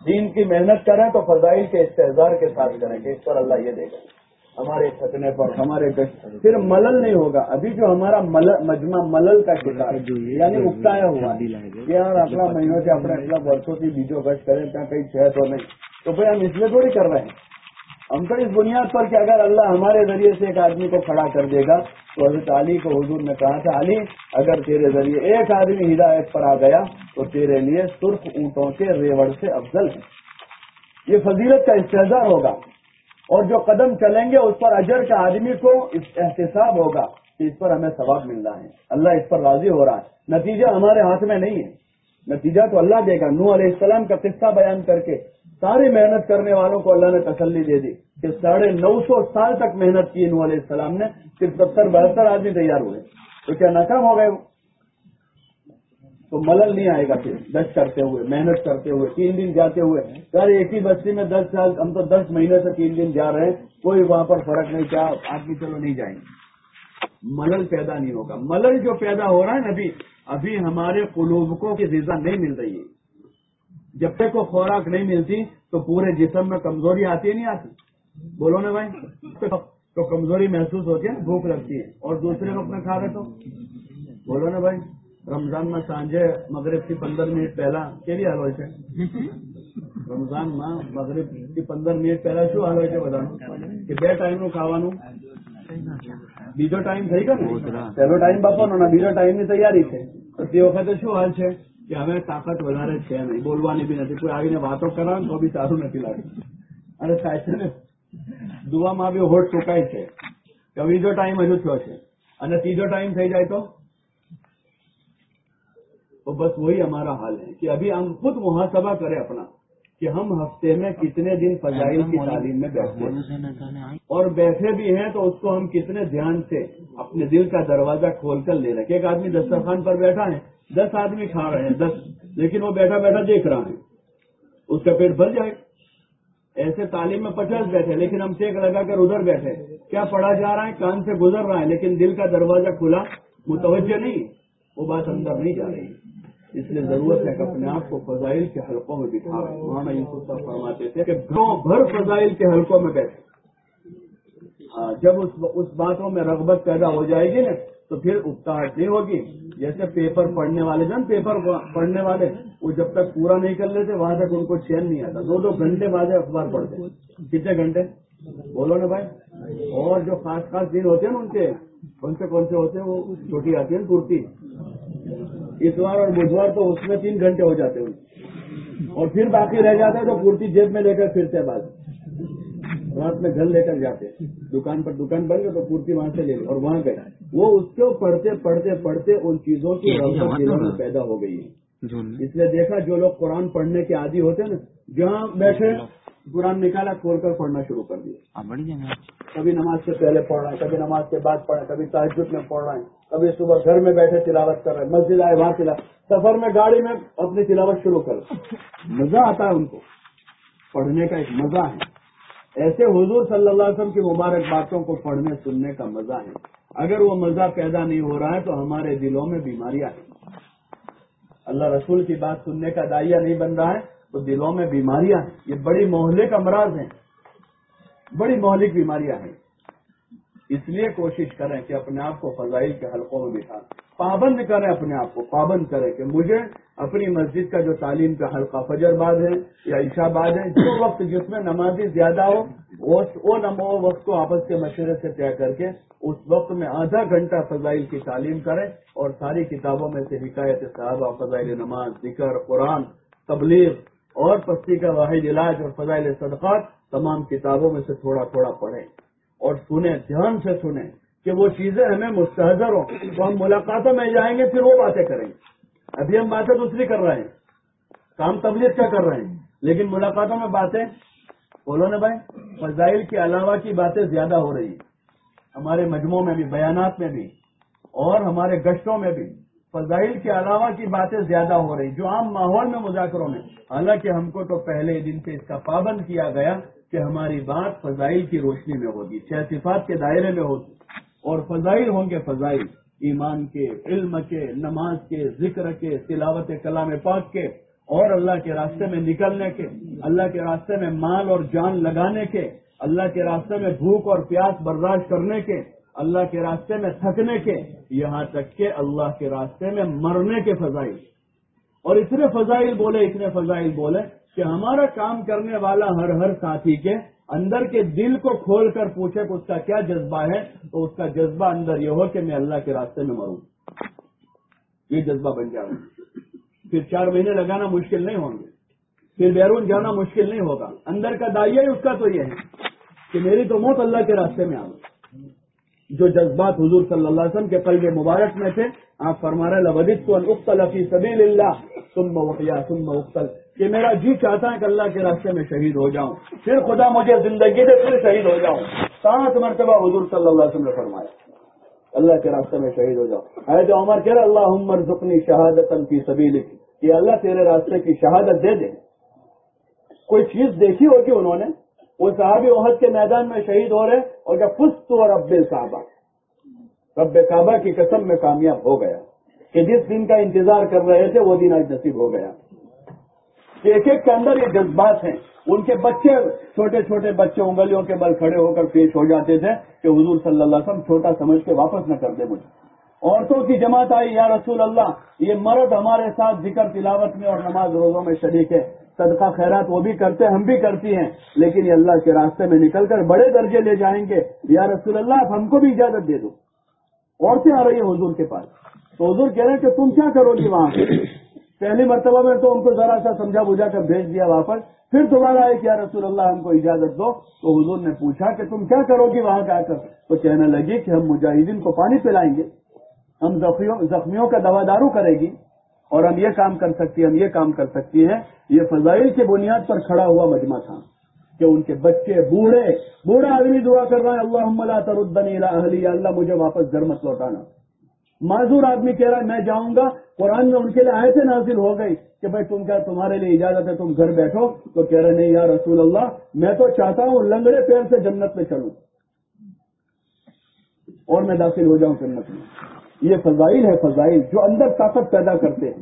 دین کی محنت کریں تو فضائل کے استحزار کے ساتھ کریں کہ اس پر اللہ یہ دے گا۔ ہمارے تھکنے پر، ہمارے پھر ملل نہیں ہوگا۔ ابھی جو ہمارا مجمع ملل کا شکار یعنی اکتایا ہوا۔ ہے یار اگلا مہینوں سے اپنے اگلا برسوں کی بیجو گشت کریں کیا کہیں چھ تو نہیں۔ تو بھائی ہم اس لیے تھوڑی کر رہے ہیں۔ ہم تو اس بنیاد پر کہ اگر اللہ ہمارے ذریعے سے ایک آدمی کو کھڑا کر دے گا، تو حضرت علی کو حضور نے کہا تھا، علی، اگر تیرے ذریعے ایک آدمی ہدایت پر آ گیا، تو تیرے لیے سرخ اونٹوں کے ریوڑ سے افضل ہے۔ یہ فضیلت کا استحصال ہوگا۔ اور جو قدم چلیں گے اس پر اجر کا آدمی کو احتساب ہوگا کہ اس پر ہمیں ثواب مل رہا ہے۔ اللہ اس پر راضی ہو رہا ہے۔ نتیجہ ہمارے ہاتھ میں نہیں ہے۔ نتیجہ تو اللہ دے گا۔ نو علیہ السلام کا قصہ بیان کر کے ساری محنت کرنے والوں کو اللہ نے تسلی دے دی کہ ساڑھے نو سو سال تک محنت کی نو علیہ السلام نے، صرف ستر بہتر آدمی تیار ہوئے۔ تو کیا ناکام ہو گئے وہ؟ تو ملل نہیں آئے گا پھر۔ دس کرتے ہوئے، محنت کرتے ہوئے، تین دن جاتے ہوئے۔ یار ایک ہی بستی میں دس سال، ہم تو دس مہینے سے تین دن جا رہے ہیں، کوئی وہاں پر فرق نہیں کیا آدمی چلو نہیں جائیں گے۔ ملل پیدا نہیں ہوگا۔ ملل جو پیدا ہو رہا ہے نا ابھی ابھی ہمارے قلوبوں کی غذا نہیں مل رہی ہے۔ جب تک کو خوراک نہیں ملتی، تو پورے جسم میں کمزوری آتی ہے، نہیں آتی؟ بولو نا بھائی۔ تو کمزوری محسوس ہوتی ہے، بھوک لگتی ہے۔ اور دوسرے وقت میں کھا رہے تو؟ بولو نا بھائی۔ રમઝાનમાં સાંજે મગરીબથી પંદર મિનિટ પહેલા કેવી હાલ હોય છે? રમઝાનમાં મગરીબથી પંદર મિનિટ પહેલા શું હાલ હોય છે બધાનું? કે બે ટાઈમનું ખાવાનું? બીજો ટાઈમ થઈ ગયો પહેલો ટાઈમ બાપાનો બીજો ટાઈમની તૈયારી છે. તો તે વખતે શું હાલ છે? કે હવે તાકાત વધારે છે નહીં. બોલવાની બી નથી. કોઈ આવીને વાતો કરાવે તો બી સારું નથી લાગતું અને થાય છે ને દુવામાં બી હોઠ ટોકાય છે. કે બીજો ટાઈમ હજુ થયો છે. અને ત્રીજો ટાઈમ થઈ જાય તો? اور بس وہی ہمارا حال ہے کہ ابھی ہم خود محاسبہ کریں اپنا کہ ہم ہفتے میں کتنے دن فضائل کی تعلیم میں بیٹھے ہیں۔ اور بیٹھے بھی ہیں تو اس کو ہم کتنے دھیان سے اپنے دل کا دروازہ کھول کر لے رہے ایک آدمی دسترخوان پر بیٹھا ہے، دس آدمی کھا رہے ہیں، دس، لیکن وہ بیٹھا بیٹھا دیکھ رہا ہے۔ اس کا پیٹ بھر جائے۔ ایسے تعلیم میں پچاس بیٹھے، لیکن ہم چیک لگا کر ادھر بیٹھے۔ کیا پڑھا جا رہا ہے؟ کان سے گزر رہا ہے، لیکن دل کا دروازہ کھلا، متوجہ نہیں، وہ بات اندر نہیں جا رہی۔ اس لیے ضرورت ہے کہ اپنے آپ کو فضائل کے حلقوں میں بٹھاویں مولانا یوسف صاحب فرماتے تھے کہ گاؤں بھر فضائل کے حلقوں میں بیٹھے۔ ہاں، جب اس باتوں میں رغبت پیدا ہو جائے گی نا، تو پھر اکتاہٹ نہیں ہوگی۔ جیسے پیپر پڑھنے والے جو پیپر پڑھنے والے، وہ جب تک پورا نہیں کر لیتے، وہاں تک ان کو چین نہیں آتا۔ دو دو گھنٹے بعد اخبار پڑھتے۔ کتنے گھنٹے؟ بولو نا بھائی۔ اور جو خاص خاص دن ہوتے ہیں نا ان کے کون سے کون سے ہوتے ہیں؟ وہ چھوٹی آتی ہے نا کرتی اتوار اور بدھوار تو اس میں تین گھنٹے ہو جاتے ہیں اور پھر باقی رہ جاتا ہے تو پورتی جیب میں لے کر پھرتے بعد۔ رات میں گھر لے کر جاتے دکان پر دکان بند تو پورتی وہاں سے لے لی اور وہاں گئے۔ وہ اس کو پڑھتے پڑھتے پڑھتے ان چیزوں کی ربت میں پیدا ہو گئی ہے۔ اس لیے دیکھا جو لوگ قرآن پڑھنے کے عادی ہوتے ہیں نا جہاں بیٹھے قرآن نکالا کھول کر پڑھنا شروع کر دیا۔ کبھی نماز سے پہلے پڑھ رہا ہے کبھی نماز کے بعد پڑھ رہا ہے کبھی تاجد میں پڑھ رہا ہے کبھی صبح گھر میں بیٹھے تلاوت کر رہا ہے مسجد آئے وہاں تلاوت۔ سفر میں گاڑی میں اپنی تلاوت شروع کر مزہ آتا ہے ان کو۔ پڑھنے کا ایک مزہ ہے۔ ایسے حضور صلی اللہ علیہ وسلم کی مبارک باتوں کو پڑھنے سننے کا مزہ ہے۔ اگر وہ مزہ پیدا نہیں ہو رہا ہے تو ہمارے دلوں میں بیماریاں ہیں۔ اللہ رسول کی بات سننے کا دائیا نہیں بن رہا ہے تو دلوں میں بیماریاں، یہ بڑی مہلک امراض ہیں۔ بڑی مہلک بیماریاں ہیں۔ اس لیے کوشش کریں کہ اپنے آپ کو فضائل کے حلقوں میں بٹھا پابند کریں اپنے آپ کو، پابند کریں کہ مجھے اپنی مسجد کا جو تعلیم کا حلقہ فجر باد ہے یا عشاء باد ہے، جو وقت جس میں نمازی زیادہ ہو، وہ نمو وقت کو آپس کے مشورے سے طے کر کے اس وقت میں آدھا گھنٹہ فضائل کی تعلیم کریں اور ساری کتابوں میں سے حکایت صحابہ فضائل نماز، ذکر، قرآن، تبلیغ اور پستی کا واحد علاج اور فضائل صدقات تمام کتابوں میں سے تھوڑا تھوڑا پڑھیں اور سنیں، دھیان سے سنیں کہ وہ چیزیں ہمیں مستحضر ہوں۔ تو ہم ملاقاتوں میں جائیں گے، پھر وہ باتیں کریں گے۔ ابھی ہم باتیں دوسری کر رہے ہیں۔ کام تبلیغ کیا کر رہے ہیں۔ لیکن ملاقاتوں میں باتیں۔ بولو نا بھائی، فضائل کے علاوہ کی باتیں زیادہ ہو رہی ہیں۔ ہمارے مجموعوں میں بھی، بیانات میں بھی اور ہمارے گشتوں میں بھی۔ فضائل کے علاوہ کی باتیں زیادہ ہو رہی جو عام ماحول میں مذاکروں میں۔ حالانکہ ہم کو تو پہلے دن سے اس کا پابند کیا گیا کہ ہماری بات فضائل کی روشنی میں ہوگی چھ صفات کے دائرے میں ہوگی اور فضائل ہوں گے فضائل۔ ایمان کے، علم کے، نماز کے، ذکر کے، تلاوت کلام پاک کے۔ اور اللہ کے راستے میں نکلنے کے، اللہ کے راستے میں مال اور جان لگانے کے۔ اللہ کے راستے میں بھوک اور پیاس برداشت کرنے کے۔ اللہ کے راستے میں تھکنے کے۔ یہاں تک کہ اللہ کے راستے میں مرنے کے فضائل۔ اور اتنے فضائل بولے، اتنے فضائل بولے کہ ہمارا کام کرنے والا ہر ہر ساتھی کے اندر کے دل کو کھول کر پوچھے کہ اس کا کیا جذبہ ہے؟ تو اس کا جذبہ اندر یہ ہو کہ میں اللہ کے راستے میں مروں۔ یہ جذبہ بن جاؤں پھر چار مہینے لگانا مشکل نہیں ہوں گے۔ پھر بیرون جانا مشکل نہیں ہوگا۔ اندر کا دائیا اس کا تو یہ ہے کہ میری تو موت اللہ کے راستے میں آ گئی۔ جو جذبات حضور صلی اللہ علیہ وسلم کے قلب مبارک میں تھے، آپ فرما رہے فی سبیل اللہ ثم وحیا ثم اختل کہ میرا جی چاہتا ہے کہ اللہ کے راستے میں شہید ہو جاؤں۔ پھر خدا مجھے زندگی دے، پھر شہید ہو جاؤں۔ سات مرتبہ حضور صلی اللہ علیہ وسلم نے فرمایا، اللہ کے راستے میں شہید ہو جاؤں۔ جو عمر کہہ رہا اللہ عمر زخمی شہادت فی سبیل کہ اللہ تیرے راستے کی شہادت دے دے۔ کوئی چیز دیکھی ہوگی انہوں نے؟ وہ صحابی عہد کے میدان میں شہید ہو رہے اور جب پست اور رب کعبہ رب کعبہ کی قسم میں کامیاب ہو گیا کہ جس دن کا انتظار کر رہے تھے، وہ دن آج نصیب ہو گیا۔ ایک ایک کے اندر یہ جذبات ہیں۔ ان کے بچے، چھوٹے چھوٹے بچے، انگلیوں کے بل کھڑے ہو کر پیش ہو جاتے تھے کہ حضور صلی اللہ علیہ وسلم چھوٹا سمجھ کے واپس نہ کر دے مجھے۔ عورتوں کی جماعت آئی، یا رسول اللہ، یہ مرد ہمارے ساتھ ذکر تلاوت میں اور نماز روزوں میں شریک ہے۔ صدقہ خیرات وہ بھی کرتے ہم بھی کرتی ہیں۔ لیکن یہ اللہ کے راستے میں نکل کر بڑے درجے لے جائیں گے۔ یا رسول اللہ، آپ ہم کو بھی اجازت دے دو۔ عورتیں آ رہی ہیں حضور کے پاس۔ تو حضور کہہ رہے ہیں کہ تم کیا کرو گی وہاں پہ؟ پہلی مرتبہ میں تو ان کو ذرا سا سمجھا بجھا کر بھیج دیا واپس پھر دوبارہ آئے کیا رسول اللہ، ہم کو اجازت دو۔ تو حضور نے پوچھا کہ تم کیا کرو گی وہاں جا کر؟ تو کہنے لگی کہ ہم مجاہدین کو پانی پلائیں گے۔ ہم زخمیوں کا دوا دارو کرے گی۔ اور ہم یہ کام کر سکتی ہیں، ہم یہ کام کر سکتی ہیں۔ یہ فضائل کی بنیاد پر کھڑا ہوا مجمع تھا کہ ان کے بچے بوڑھے، بوڑھا آدمی دعا کر رہا ہے اللہ تردنی اہلی اللہ مجھے واپس گھر مت لوٹانا۔ معذور آدمی کہہ رہا ہے، میں جاؤں گا۔ قرآن میں ان کے لیے آیتیں نازل ہو گئی کہ بھائی تم کیا تمہارے لیے اجازت ہے، تم گھر بیٹھو۔ تو کہہ رہے نہیں یا رسول اللہ، میں تو چاہتا ہوں لنگڑے پیر سے جنت میں چلوں اور میں داخل ہو جاؤں جنت میں۔ یہ فضائل ہے فضائل جو اندر طاقت پیدا کرتے ہیں۔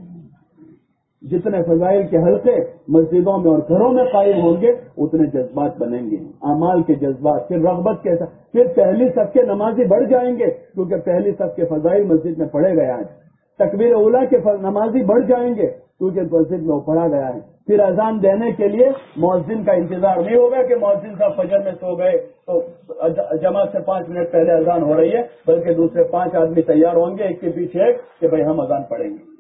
جتنے فضائل کے حلقے مسجدوں میں اور گھروں میں قائم ہوں گے، اتنے جذبات بنیں گے۔ اعمال کے جذبات، پھر رغبت کے پھر پہلی سب کے نمازی بڑھ جائیں گے، کیونکہ پہلی سب کے فضائل مسجد میں پڑھے گئے آج تکبیر اولا کے نمازی بڑھ جائیں گے، کیونکہ مسجد میں وہ پڑھا گیا ہے۔ پھر اذان دینے کے لیے مؤذن کا انتظار نہیں ہوگا کہ مؤذن صاحب فجر میں سو گئے تو جماعت سے پانچ منٹ پہلے اذان ہو رہی ہے، بلکہ دوسرے پانچ آدمی تیار ہوں گے، ایک کے پیچھے ایک کہ بھائی ہم اذان پڑھیں گے۔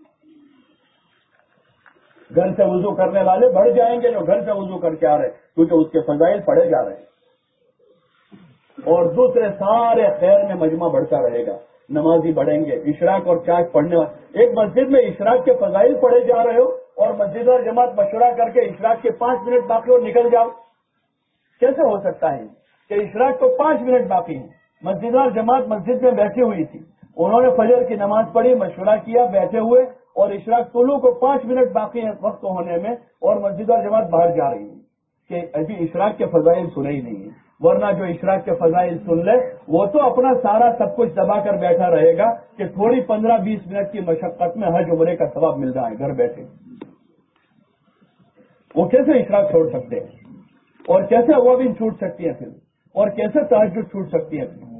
گھر سے وضو کرنے والے بڑھ جائیں گے جو گھر سے وضو کر کے آ رہے ہیں کیونکہ اس کے فضائل پڑے جا رہے ہیں۔ اور دوسرے سارے خیر میں مجمع بڑھتا رہے گا۔ نمازی بڑھیں گے، اشراق اور چاک پڑھنے والے، ایک مسجد میں اشراق کے فضائل پڑھے جا رہے ہو اور مسجد اور جماعت مشورہ کر کے اشراق کے پانچ منٹ باقی اور نکل جاؤ۔ کیسے ہو سکتا ہے کہ اشراق کو پانچ منٹ باقی ہیں؟ مسجد اور جماعت مسجد میں بیٹھی ہوئی تھی۔ انہوں نے فجر کی نماز پڑھی، مشورہ کیا، بیٹھے ہوئے اور اشراق طلوع کو پانچ منٹ باقی ہیں وقت ہونے میں اور مسجد اور جماعت باہر جا رہی ہے کہ ابھی اشراق کے فضائل سنے ہی نہیں ہے ورنہ جو اشراق کے فضائل سن لے، وہ تو اپنا سارا سب کچھ دبا کر بیٹھا رہے گا کہ تھوڑی پندرہ بیس منٹ کی مشقت میں حج عمرے کا ثواب مل رہا ہے، گھر بیٹھے۔ وہ کیسے اشراق چھوڑ سکتے ہیں؟ اور کیسے وہ بھی چھوٹ سکتی ہیں پھر؟ اور کیسے تحجد چھوٹ سکتی ہے پھر؟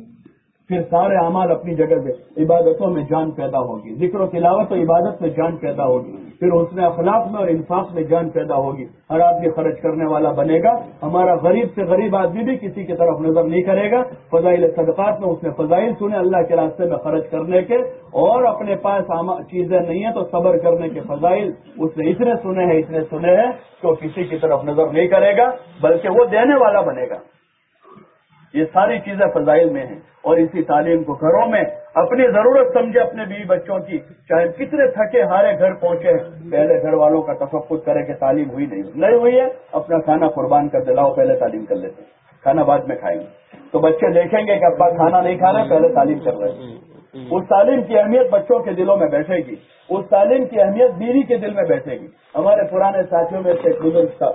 پھر سارے اعمال اپنی جگہ پہ عبادتوں میں جان پیدا ہوگی۔ ذکر و تلاوت و عبادت میں جان پیدا ہوگی۔ پھر اس میں اخلاق میں اور انصاف میں جان پیدا ہوگی۔ ہر آدمی خرچ کرنے والا بنے گا۔ ہمارا غریب سے غریب آدمی بھی کسی کی طرف نظر نہیں کرے گا۔ فضائل صدقات میں اس نے فضائل سنے اللہ کے راستے میں خرچ کرنے کے۔ اور اپنے پاس چیزیں نہیں ہیں تو صبر کرنے کے فضائل اس نے اتنے سنے ہیں، اتنے سنے ہیں کہ وہ کسی کی طرف نظر نہیں کرے گا، بلکہ وہ دینے والا بنے گا۔ یہ ساری چیزیں فضائل میں ہیں اور اسی تعلیم کو گھروں میں اپنی ضرورت سمجھے اپنے بیوی بچوں کی، چاہے کتنے تھکے ہارے گھر پہنچے، پہلے گھر والوں کا تفقت کرے کہ تعلیم ہوئی نہیں نہیں ہوئی ہے، اپنا کھانا قربان کر دلاؤ پہلے تعلیم کر لیتے کھانا بعد میں کھائیں گے۔ تو بچے دیکھیں گے کہ ابا کھانا نہیں کھانا پہلے تعلیم کر رہے ہیں۔ اس تعلیم کی اہمیت بچوں کے دلوں میں بیٹھے گی۔ اس تعلیم کی اہمیت بیوی کے دل میں بیٹھے گی۔ ہمارے پرانے ساتھیوں میں سے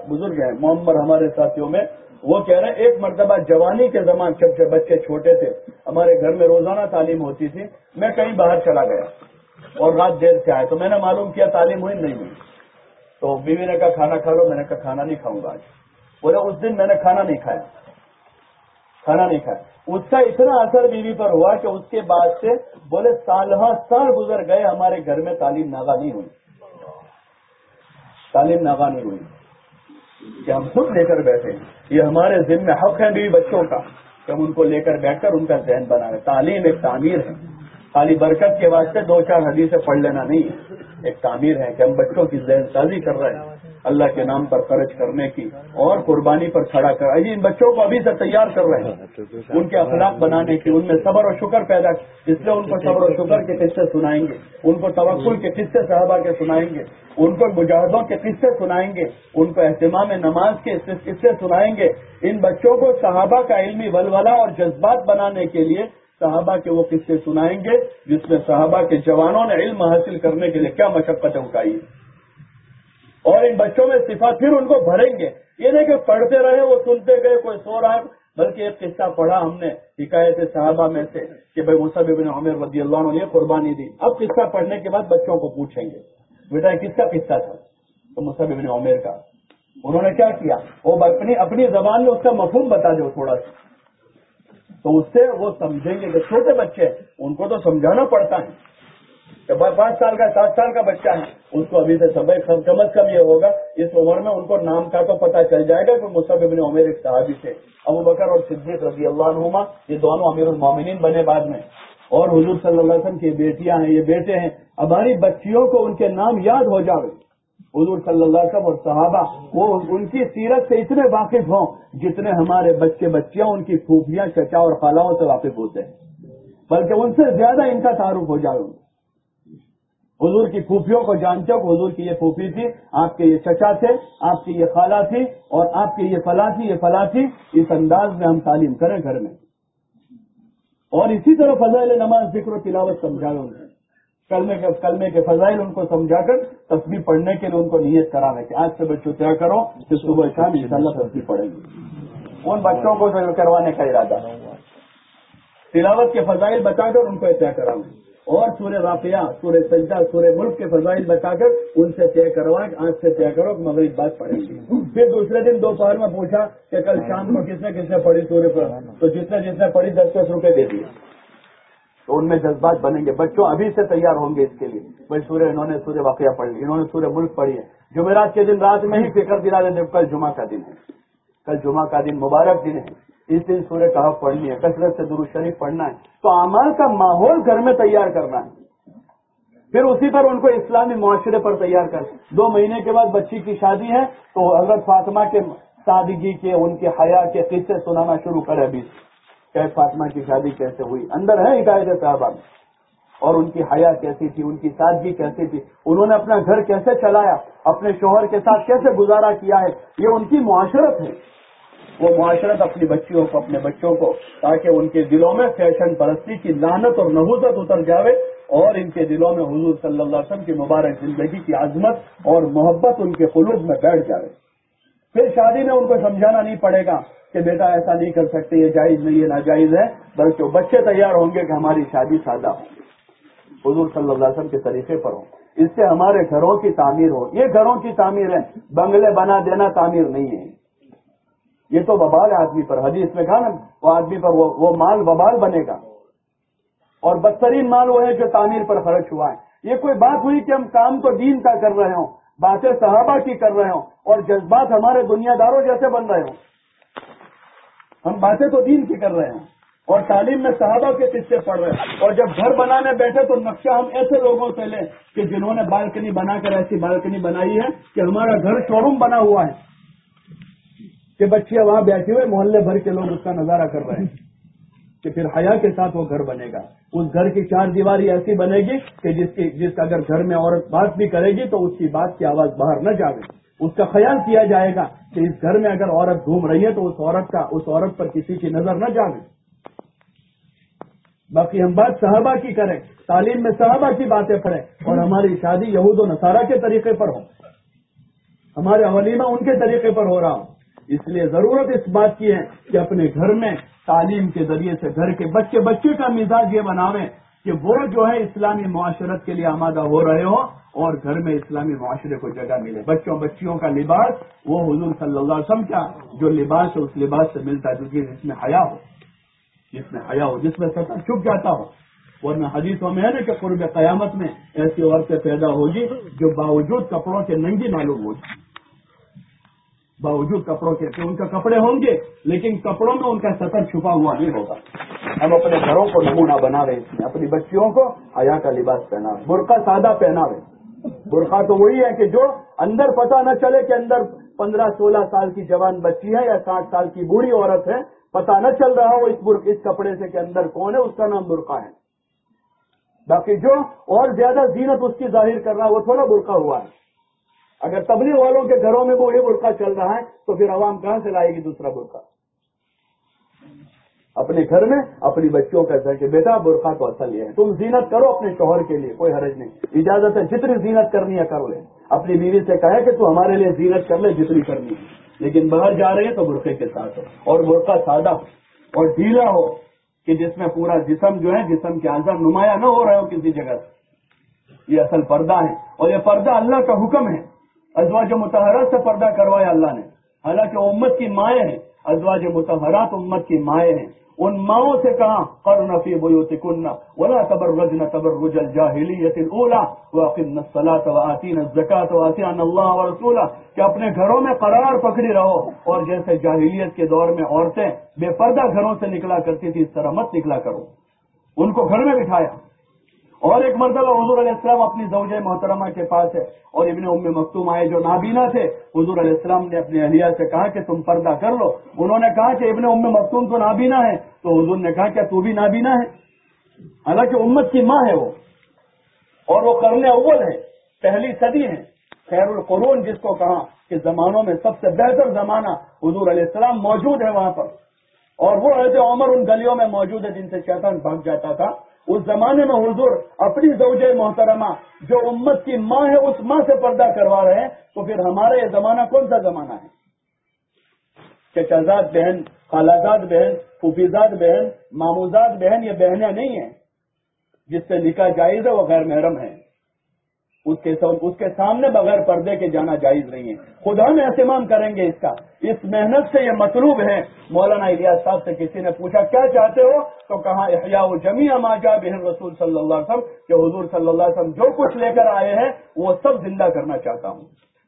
بزرگ ہیں محمد ہمارے ساتھیوں میں وہ کہہ رہے ہیں، ایک مرتبہ جوانی کے زمان جب جب بچے چھوٹے تھے، ہمارے گھر میں روزانہ تعلیم ہوتی تھی، میں کہیں باہر چلا گیا اور رات دیر سے آئے تو میں نے معلوم کیا تعلیم ہوئی نہیں ہوئی۔ تو بیوی نے کہا، کھانا کھا لو، میں نے کہا، کھانا نہیں کھاؤں گا آج۔ بولے، اس دن میں نے کھانا نہیں کھایا۔ کھانا نہیں کھایا۔ اس کا اتنا اثر بیوی پر ہوا کہ اس کے بعد سے بولے سال سال گزر گئے، ہمارے گھر میں تعلیم ناغا نہیں ہوئی۔ تعلیم ناغا نہیں ہوئی۔ کہ ہم خود لے کر بیٹھے یہ ہمارے ذمہ حق ہیں بیوی بچوں کا۔ کہ ہم ان کو لے کر بیٹھ کر ان کا ذہن بنا رہے۔ تعلیم ایک تعمیر ہے۔ خالی برکت کے واسطے دو چار حدیثیں پڑھ لینا نہیں. ہے ایک تعمیر ہے کہ ہم بچوں کی ذہن سازی کر رہے ہیں. اللہ کے نام پر خرچ کرنے کی اور قربانی پر کھڑا کر. رہے ان بچوں کو ابھی سے تیار کر رہے ہیں. ان کے اخلاق بنانے کی، ان میں صبر اور شکر پیدا اس لیے ان کو صبر اور شکر کے قصے سنائیں گے. ان کو توکل کے قصے صحابہ کے سنائیں گے. ان کو مجاہدوں کے قصے سنائیں گے. ان کو اہتمام نماز کے قصے سنائیں گے. ان بچوں کو صحابہ کا علمی ولولہ اور جذبات بنانے کے لیے صحابہ کے وہ قصے سنائیں گے، جس میں صحابہ کے جوانوں نے علم حاصل کرنے کے لیے کیا مشقتیں اٹھائی اور ان بچوں میں صفات پھر ان کو بھریں گے۔ یہ نہیں کہ پڑھتے رہے، وہ سنتے گئے، کوئی سو رہا بلکہ ایک قصہ پڑھا ہم نے حکایت صحابہ میں سے کہ بھائی مصحب ابن عمر رضی اللہ عنہ نے قربانی دی۔ اب قصہ پڑھنے کے بعد بچوں کو پوچھیں گے۔ بیٹا کس کا قصہ تھا؟ تو مصحب ابن عمر کا۔ انہوں نے کیا کیا؟ وہ اپنی اپنی زبان میں اس کا مفہوم بتا دو تھوڑا سا۔ تو اس سے وہ سمجھیں گے کہ چھوٹے بچے ان کو تو سمجھانا پڑتا ہے۔ کہ پانچ سال کا، سات سال کا بچہ ہے، اس کو ابھی سے سبق کم از کم یہ ہوگا۔ اس عمر میں ان کو نام کا تو پتہ چل جائے گا کہ مصحف ابن عمر ایک صحابی سے ابو بکر اور صدیق رضی اللہ عنہما، یہ دونوں امیر المومنین بنے بعد میں۔ اور حضور صلی اللہ علیہ وسلم کی بیٹیاں ہیں، یہ بیٹے ہیں۔ ہماری بچیوں کو ان کے نام یاد ہو جاوے۔ حضور صلی اللہ علیہ وسلم اور صحابہ وہ ان کی سیرت سے اتنے واقف ہوں جتنے ہمارے بچے بچیاں ان کی پھوپھیاں، چچا اور خالاؤں سے واقف ہوتے ہیں۔ بلکہ ان سے زیادہ ان کا تعارف ہو جائے۔ حضور کی پھوپھیوں کو جانتے ہو حضور کی یہ پھوپھی تھی، آپ کے یہ چچا تھے، آپ کی یہ خالہ تھی اور آپ کی یہ فلاں تھی، یہ فلاں تھی۔ اس انداز میں ہم تعلیم کریں گھر میں۔ اور اسی طرح فضائل نماز ذکر و تلاوت سمجھائے۔ ان کلمے کے کلمے کے فضائل ان کو سمجھا کر تصویر پڑھنے کے لیے ان کو نیت کرانا کہ آج سے بچوں طے کرو؟ کہ صبح شام ان شاء اللہ تصویر پڑھیں گے۔ ان بچوں کو کروانے کا ارادہ۔ تلاوت کے فضائل بتا کر ان کو طے کرانا اور سورہ واقعہ، سورہ سجدہ، سورہ ملک کے فضائل بتا کر ان سے طے کروائیں آج سے طے کرو مغرب بات پڑھیں گے۔ پھر دوسرے دن دوپہر میں پوچھا کہ کل شام کو کس نے کس نے پڑھی سورہ پر تو جس نے جس نے پڑھی دس دس روپے دے دیے۔ تو ان میں جذبات بنیں گے۔ بچوں ابھی سے تیار ہوں گے اس کے لیے۔ بھائی، سورہ انہوں نے سورہ واقعہ پڑھ لی۔ انہوں نے سورہ ملک پڑھی ہے۔ جمعرات کے دن رات میں ہی فکر دلا دیں کل جمعہ کا دن ہے۔ کل جمعہ کا دن مبارک دن ہے۔ اس دن سورہ کہا پڑھنی ہے۔ کثرت سے درست شریف پڑھنا ہے۔ تو امال کا ماحول گھر میں تیار کرنا ہے۔ پھر اسی پر ان کو اسلامی معاشرے پر تیار کر دو مہینے کے بعد بچی کی شادی ہے تو حضرت فاطمہ کے سادگی کے، ان کے حیا کے قصے سنانا شروع کرے ابھی۔ کہ فاطمہ کی شادی کیسے ہوئی، اندر ہے ہدایت صاحبہ۔ میں اور ان کی حیا کیسی تھی، ان کی سادگی کیسی تھی، انہوں نے اپنا گھر کیسے چلایا، اپنے شوہر کے ساتھ کیسے گزارا کیا ہے، یہ ان کی معاشرت ہے۔ وہ معاشرت اپنی بچیوں کو، اپنے بچوں کو، تاکہ ان کے دلوں میں فیشن پرستی کی لانت اور نحوست اتر جاوے اور ان کے دلوں میں حضور صلی اللہ علیہ وسلم کی مبارک زندگی کی عظمت اور محبت ان کے قلوب میں بیٹھ جائے پھر شادی میں ان کو سمجھانا نہیں پڑے گا کہ بیٹا ایسا نہیں کر سکتے، یہ جائز نہیں، یہ ناجائز ہے، بلکہ بچے تیار ہوں گے کہ ہماری شادی سادہ ہو حضور صلی اللہ علیہ وسلم کے طریقے پر ہو اس سے ہمارے گھروں کی تعمیر ہو۔ یہ گھروں کی تعمیر ہے۔ بنگلے بنا دینا تعمیر نہیں ہے۔ یہ تو وبال ہے آدمی پر، حدیث میں کہا نا، وہ آدمی پر، وہ مال وبال بنے گا۔ اور بدترین مال وہ ہے جو تعمیر پر خرچ ہوا ہے۔ یہ کوئی بات ہوئی کہ ہم کام تو دین کا کر رہے ہوں باتیں صحابہ کی کر رہے ہوں اور جذبات ہمارے دنیا داروں جیسے بن رہے ہوں۔ ہم باتیں تو دین کی کر رہے ہیں اور تعلیم میں صحابہ کے قصے پڑھ رہے ہیں اور جب گھر بنانے بیٹھے تو نقشہ ہم ایسے لوگوں سے لیں کہ جنہوں نے بالکنی بنا کر ایسی بالکنی بنائی ہے کہ ہمارا گھر شو روم بنا ہوا ہے کہ بچیاں وہاں بیٹھے ہوئے محلے بھر کے لوگ اس کا نظارہ کر رہے ہیں۔ کہ پھر حیا کے ساتھ وہ گھر بنے گا۔ اس گھر کی چار دیواری ایسی بنے گی کہ جس کی جس اگر گھر میں عورت بات بھی کرے گی تو اس کی بات کی آواز باہر نہ جاوے۔ اس کا خیال کیا جائے گا کہ اس گھر میں اگر عورت گھوم رہی ہے تو اس عورت کا اس عورت پر کسی کی نظر نہ جاوے۔ باقی ہم بات صحابہ کی کریں۔ تعلیم میں صحابہ کی باتیں پڑھیں۔ اور ہماری شادی یہود و نصارہ کے طریقے پر ہو۔ ہمارے ولیمہ ان کے طریقے پر ہو رہا ہوں اس لیے ضرورت اس بات کی ہے کہ اپنے گھر میں تعلیم کے ذریعے سے گھر کے بچے بچے کا مزاج یہ بناویں کہ وہ جو ہے اسلامی معاشرت کے لیے آمادہ ہو رہے ہو اور گھر میں اسلامی معاشرے کو جگہ ملے۔ بچوں بچیوں کا لباس، وہ حضور صلی اللہ علیہ وسلم کا جو لباس ہے، اس لباس سے ملتا ہے کیونکہ جس میں حیا ہو، جس میں حیا ہو، جس میں سطح چھپ جاتا ہو۔ ورنہ حدیثوں میں ہے نا کہ قرب قیامت میں ایسی عورتیں پیدا ہوگی جو باوجود کپڑوں کے ننگی معلوم ہوگی باوجود کپڑوں کے ان کا کپڑے ہوں گے، لیکن کپڑوں میں ان کا سطر چھپا ہوا نہیں ہوگا۔ ہم اپنے گھروں کو نمونہ بنا رہے اپنی بچیوں کو حیا کا لباس پہنا برقع سادہ پہنا رہے برقع تو وہی ہے کہ جو اندر پتہ نہ چلے کہ اندر پندرہ سولہ سال کی جوان بچی ہے یا ساٹھ سال کی بوڑھی عورت ہے، پتہ نہ چل رہا ہو اس برق، اس کپڑے سے کہ اندر کون ہے، اس کا نام برقع ہے۔ باقی جو اور زیادہ زینت اس کی ظاہر کر رہا ہے، وہ تھوڑا برقع ہوا ہے۔ اگر تبلیغ والوں کے گھروں میں وہ یہ برقع چل رہا ہے، تو پھر عوام کہاں سے لائے گی دوسرا برقع اپنے گھر میں، اپنی بچیوں کا ہے کہ بیٹا برقع تو اصل یہ ہے۔ تم زینت کرو اپنے شوہر کے لیے، کوئی حرج نہیں۔ اجازت ہے، جتنی زینت کرنی ہے کر لے۔ اپنی بیوی سے کہے کہ تو ہمارے لیے زینت کر لے جتنی کرنی ہے۔ لیکن باہر جا رہے ہیں تو برقعے کے ساتھ ہو۔ اور برقع سادہ ہو۔ اور ڈھیلا ہو کہ جس میں پورا جسم جو ہے، جسم کے اندر نمایاں نہ ہو رہے ہو کسی جگہ سے۔ یہ اصل پردہ ہے۔ اور یہ پردہ اللہ کا حکم ہے۔ ازواج متحرات سے پردہ کروایا اللہ نے۔ حالانکہ امت کی مائیں ہیں۔ ازواج متحرات امت کی مائیں ہیں۔ ان ماؤں سے کہا کر نفی بو کنہ ولا تبر رجن تبر رجل جاہلی اولا وقن سلاۃ و آتین زکات اللہ و رسولہ۔ کہ اپنے گھروں میں قرار پکڑی رہو۔ اور جیسے جاہلیت کے دور میں عورتیں بے پردہ گھروں سے نکلا کرتی تھی اس طرح مت نکلا کرو۔ ان کو گھر میں بٹھایا۔ اور ایک مرتبہ حضور علیہ السلام اپنی زوج محترمہ کے پاس ہے اور ابن ام مختوم آئے جو نابینا تھے، حضور علیہ السلام نے اپنی اہلیہ سے کہا کہ تم پردہ کر لو۔ انہوں نے کہا کہ ابن ام مختوم تو نابینا ہے۔ تو حضور نے کہا کیا تو بھی نابینا ہے۔ حالانکہ امت کی ماں ہے وہ۔ اور وہ کرنے اول ہے، پہلی صدی ہے۔ خیر القرون جس کو کہا کہ زمانوں میں سب سے بہتر زمانہ حضور علیہ السلام موجود ہے وہاں پر۔ اور وہ ایسے عمر ان گلیوں میں موجود ہے جن سے شیطان بھاگ جاتا تھا۔ اس زمانے میں حضور اپنی زوج محترمہ جو امت کی ماں ہے، اس ماں سے پردہ کروا رہے ہیں، تو پھر ہمارا یہ زمانہ کون سا زمانہ ہے؟ چچازاد بہن خالازاد بہن پھوپھیزاد بہن، ماموزاد بہن، یہ بہنیں نہیں ہیں، جس سے نکاح جائز ہے، وہ غیر محرم ہیں۔ اس کے اس کے سامنے بغیر پردے کے جانا جائز نہیں ہے۔ خدا میں اہتمام کریں گے اس کا۔ اس محنت سے یہ مطلوب ہے۔ مولانا الیاس صاحب سے کسی نے پوچھا، کیا چاہتے ہو؟ تو کہا، احیاء جمی ماجا بہن رسول صلی اللہ علیہ وسلم، کہ حضور صلی اللہ علیہ وسلم جو کچھ لے کر آئے ہیں، وہ سب زندہ کرنا چاہتا ہوں۔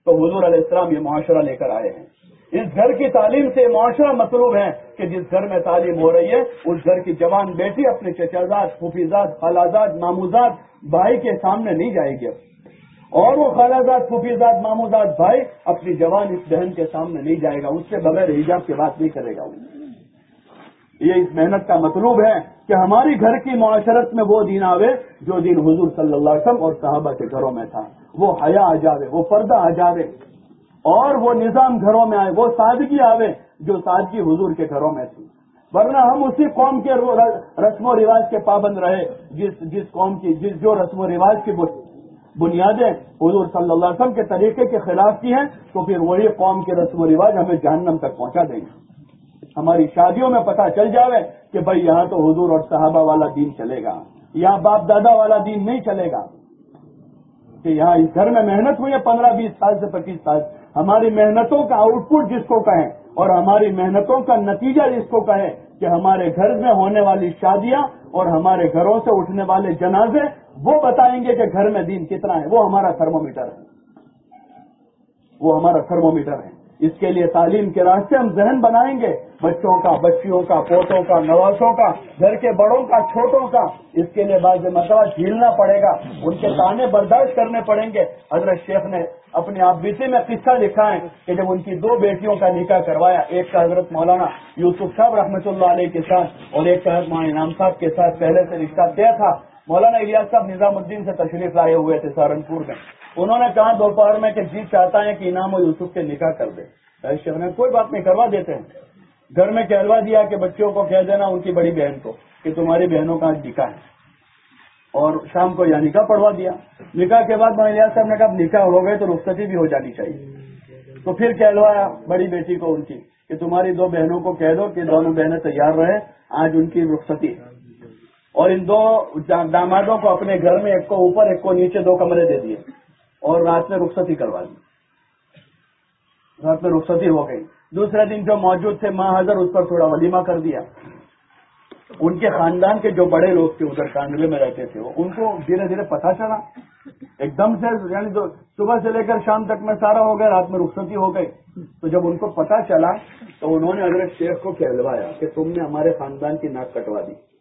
تو حضور علیہ السلام یہ معاشرہ لے کر آئے ہیں۔ اس گھر کی تعلیم سے معاشرہ مطلوب ہے کہ جس گھر میں تعلیم ہو رہی ہے، اس گھر کی جوان بیٹی اپنے چچازاد پھوپھیزاد خالازاد ماموزاد بھائی کے سامنے نہیں جائے گی۔ اور وہ خالازاد پھوپھیزاد ماموزاد بھائی اپنی جوان اس بہن کے سامنے نہیں جائے گا، اس سے بغیر حجاب کی بات نہیں کرے گا یہ اس محنت کا مطلوب ہے کہ ہماری گھر کی معاشرت میں وہ دین آوے جو دین حضور صلی اللہ علیہ وسلم اور صحابہ کے گھروں میں تھا۔ وہ حیا آ جاوے، وہ پردہ آ جاوے۔ اور وہ نظام گھروں میں آئے، وہ سادگی آوے جو سادگی حضور کے گھروں میں تھی۔ ورنہ ہم اسی قوم کے رسم و رواج کے پابند رہے، جس جس قوم کی جس جو رسم و رواج کی بنیادیں حضور صلی اللہ علیہ وسلم کے طریقے کے خلاف کی ہیں، تو پھر وہی قوم کے رسم و رواج ہمیں جہنم تک پہنچا دیں گے۔ ہماری شادیوں میں پتہ چل جاوے کہ بھائی یہاں تو حضور اور صحابہ والا دین چلے گا، یہاں باپ دادا والا دین نہیں چلے گا۔ کہ یہاں اس گھر میں محنت ہوئی ہے پندرہ بیس سال سے پچیس سال۔ ہماری محنتوں کا آؤٹ پٹ جس کو کہیں اور ہماری محنتوں کا نتیجہ جس کو کہیں کہ ہمارے گھر میں ہونے والی شادیاں اور ہمارے گھروں سے اٹھنے والے جنازے وہ بتائیں گے کہ گھر میں دین کتنا ہے؟ وہ ہمارا تھرمومیٹر ہے۔ وہ ہمارا تھرمومیٹر ہے۔ اس کے لیے تعلیم کے راستے ہم ذہن بنائیں گے۔ بچوں کا، بچیوں کا، پوتوں کا، نوازوں کا، گھر کے بڑوں کا، چھوٹوں کا۔ اس کے لیے بعض مرتبہ جھیلنا پڑے گا۔ ان کے تانے برداشت کرنے پڑیں گے۔ حضرت شیخ نے اپنے آپ بیتی میں قصہ لکھا ہے کہ جب ان کی دو بیٹیوں کا نکاح کروایا، ایک کا حضرت مولانا یوسف صاحب رحمۃ اللہ علیہ کے ساتھ اور ایک کا حضرت انعام صاحب کے ساتھ پہلے سے رشتہ طے تھا۔ مولانا الیاس صاحب نظام الدین سے تشریف لائے ہوئے تھے سہارنپور میں۔ انہوں نے کہا دوپہر میں کہ جی چاہتا ہے کہ انعام و یوسف کے نکاح کر دے۔ شیخ نے کوئی بات نہیں، کروا دیتے ہیں۔ گھر میں کہلوا دیا کہ بچوں کو کہہ دینا ان کی بڑی بہن کو کہ تمہاری بہنوں کا نکاح ہے۔ اور شام کو یعنی یا نکاح پڑھوا دیا۔ نکاح کے بعد میں الیاس صاحب نے کہا نکاح ہو گئے تو رخصتی بھی ہو جانی چاہیے۔ تو پھر کہلوایا بڑی بیٹی کو ان کی کہ تمہاری دو بہنوں کو کہہ دو کہ دونوں بہنیں تیار رہے آج ان کی رخصتی اور ان دو دامادوں کو اپنے گھر میں ایک کو اوپر، ایک کو نیچے دو کمرے دے دیے اور رات میں رخصتی کروا دی۔ رات میں رخصتی ہو گئی۔ دوسرے دن جو موجود تھے، ماں حضر اس پر تھوڑا ولیمہ کر دیا۔ ان کے خاندان کے جو بڑے لوگ تھے، ادھر کانگلے میں رہتے تھے وہ ان کو دھیرے دھیرے پتا چلا۔ ایک دم سے یعنی تو صبح سے لے کر شام تک میں سارا ہو گیا، رات میں رخصتی ہو گئی۔ تو جب ان کو پتا چلا، تو انہوں نے حضرت شیخ کو کہلوایا کہ تم نے ہمارے خاندان کی ناک کٹوا دی۔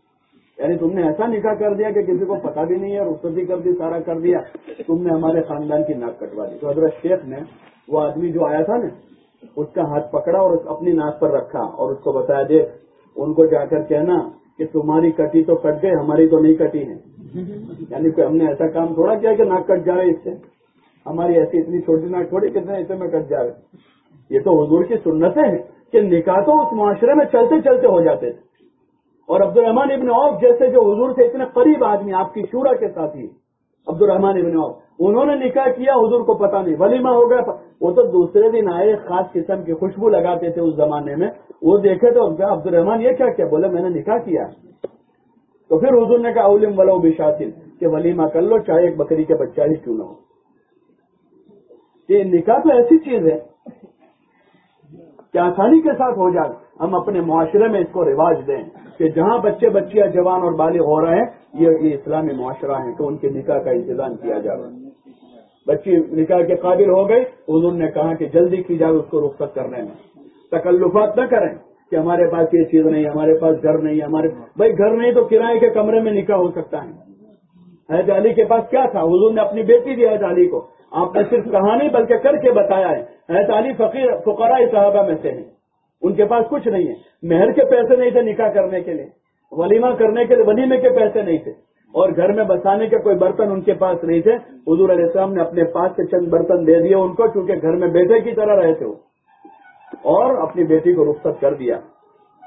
یعنی تم نے ایسا نکاح کر دیا کہ کسی کو پتا بھی نہیں ہے رخصتی کر دی، سارا کر دیا۔ تم نے ہمارے خاندان کی ناک کٹوا دی۔ تو حضرت شیخ نے، وہ آدمی جو آیا تھا نا، اس کا ہاتھ پکڑا اور اپنی ناک پر رکھا اور اس کو بتایا، دیکھ، ان کو جا کر کہنا کہ تمہاری کٹی تو کٹ گئے ہماری تو نہیں کٹی ہے۔ یعنی کہ ہم نے ایسا کام تھوڑا کیا کہ ناک کٹ جا رہے اس سے؟ ہماری ایسی اتنی چھوٹی ناک تھوڑی کتنے ایسے میں کٹ جا رہے یہ تو حضور کی سنتیں ہیں کہ نکاح تو اس معاشرے میں چلتے چلتے ہو جاتے تھے۔ اور عبد الرحمان ابن عوف جیسے جو حضور سے اتنے قریب آدمی، آپ کی شورا کے ساتھ ہی عبد الرحمان ابن عوف۔ انہوں نے نکاح کیا، حضور کو پتا نہیں۔ ولیمہ ہو گیا وہ تو دوسرے دن آئے خاص قسم کی خوشبو لگاتے تھے اس زمانے میں۔ وہ دیکھے تو عبد الرحمان یہ کیا کیا؟ بولے، میں نے نکاح کیا تو پھر حضور نے کہا، اولم ولو بشاطن کہ ولیمہ کر لو، چاہے ایک بکری کے بچہ ہی چنو یہ نکاح تو ایسی چیز ہے۔ کہ آسانی کے ساتھ ہو جائے، ہم اپنے معاشرے میں اس کو رواج دیں۔ کہ جہاں بچے بچیاں جوان اور بالغ ہو رہے ہیں، یہ یہ اسلامی معاشرہ ہے تو ان کے نکاح کا انتظام کیا جائے بچی نکاح کے قابل ہو گئی، حضور نے کہا کہ جلدی کی جائے اس کو رخصت کرنے میں۔ تکلفات نہ کریں کہ ہمارے پاس یہ چیز نہیں، ہمارے پاس گھر نہیں، ہمارے بھائی گھر نہیں تو کرائے کے کمرے میں نکاح ہو سکتا ہے۔ حید علی کے پاس کیا تھا؟ حضور نے اپنی بیٹی دی حید علی کو۔ آپ نے صرف کہانی بلکہ کر کے بتایا ہے۔ حید علی فقیر، فقراء صحابہ میں سے ہیں۔ ان کے پاس کچھ نہیں ہے۔ مہر کے پیسے نہیں تھے نکاح کرنے کے لیے۔ ولیمہ کرنے کے لیے، ولیمے کے پیسے نہیں تھے۔ اور گھر میں بسانے کے کوئی برتن ان کے پاس نہیں تھے۔ حضور علیہ السلام نے اپنے پاس سے چند برتن دے دیے ان کو چونکہ گھر میں بیٹے کی طرح رہے تھے وہ۔ اور اپنی بیٹی کو رخصت کر دیا۔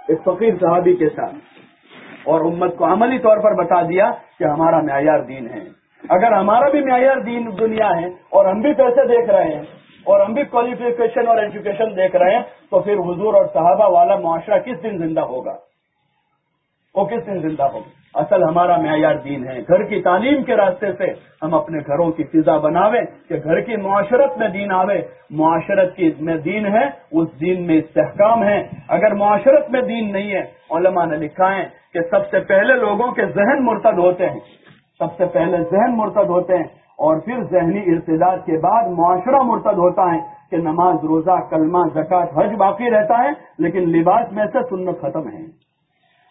ایک فقیر صحابی کے ساتھ۔ اور امت کو عملی طور پر بتا دیا کہ ہمارا معیار دین ہے۔ اگر ہمارا بھی معیار دین دنیا ہے اور ہم بھی پیسے دیکھ رہے ہیں اور ہم بھی کوالیفیکیشن اور ایجوکیشن دیکھ رہے ہیں، تو پھر حضور اور صحابہ والا معاشرہ کس دن زندہ ہوگا؟ وہ کس دن زندہ ہوگا؟ اصل ہمارا معیار دین ہے۔ گھر کی تعلیم کے راستے سے ہم اپنے گھروں کی فضا بناویں کہ گھر کی معاشرت میں دین آوے۔ معاشرت کی میں دین ہے، اس دین میں استحکام ہے۔ اگر معاشرت میں دین نہیں ہے، علماء نے لکھا ہے کہ سب سے پہلے لوگوں کے ذہن مرتد ہوتے ہیں۔ سب سے پہلے ذہن مرتد ہوتے ہیں۔ اور پھر ذہنی ارتداد کے بعد معاشرہ مرتد ہوتا ہے کہ نماز، روزہ، کلمہ زکات حج باقی رہتا ہے، لیکن لباس میں سے سنت ختم ہے۔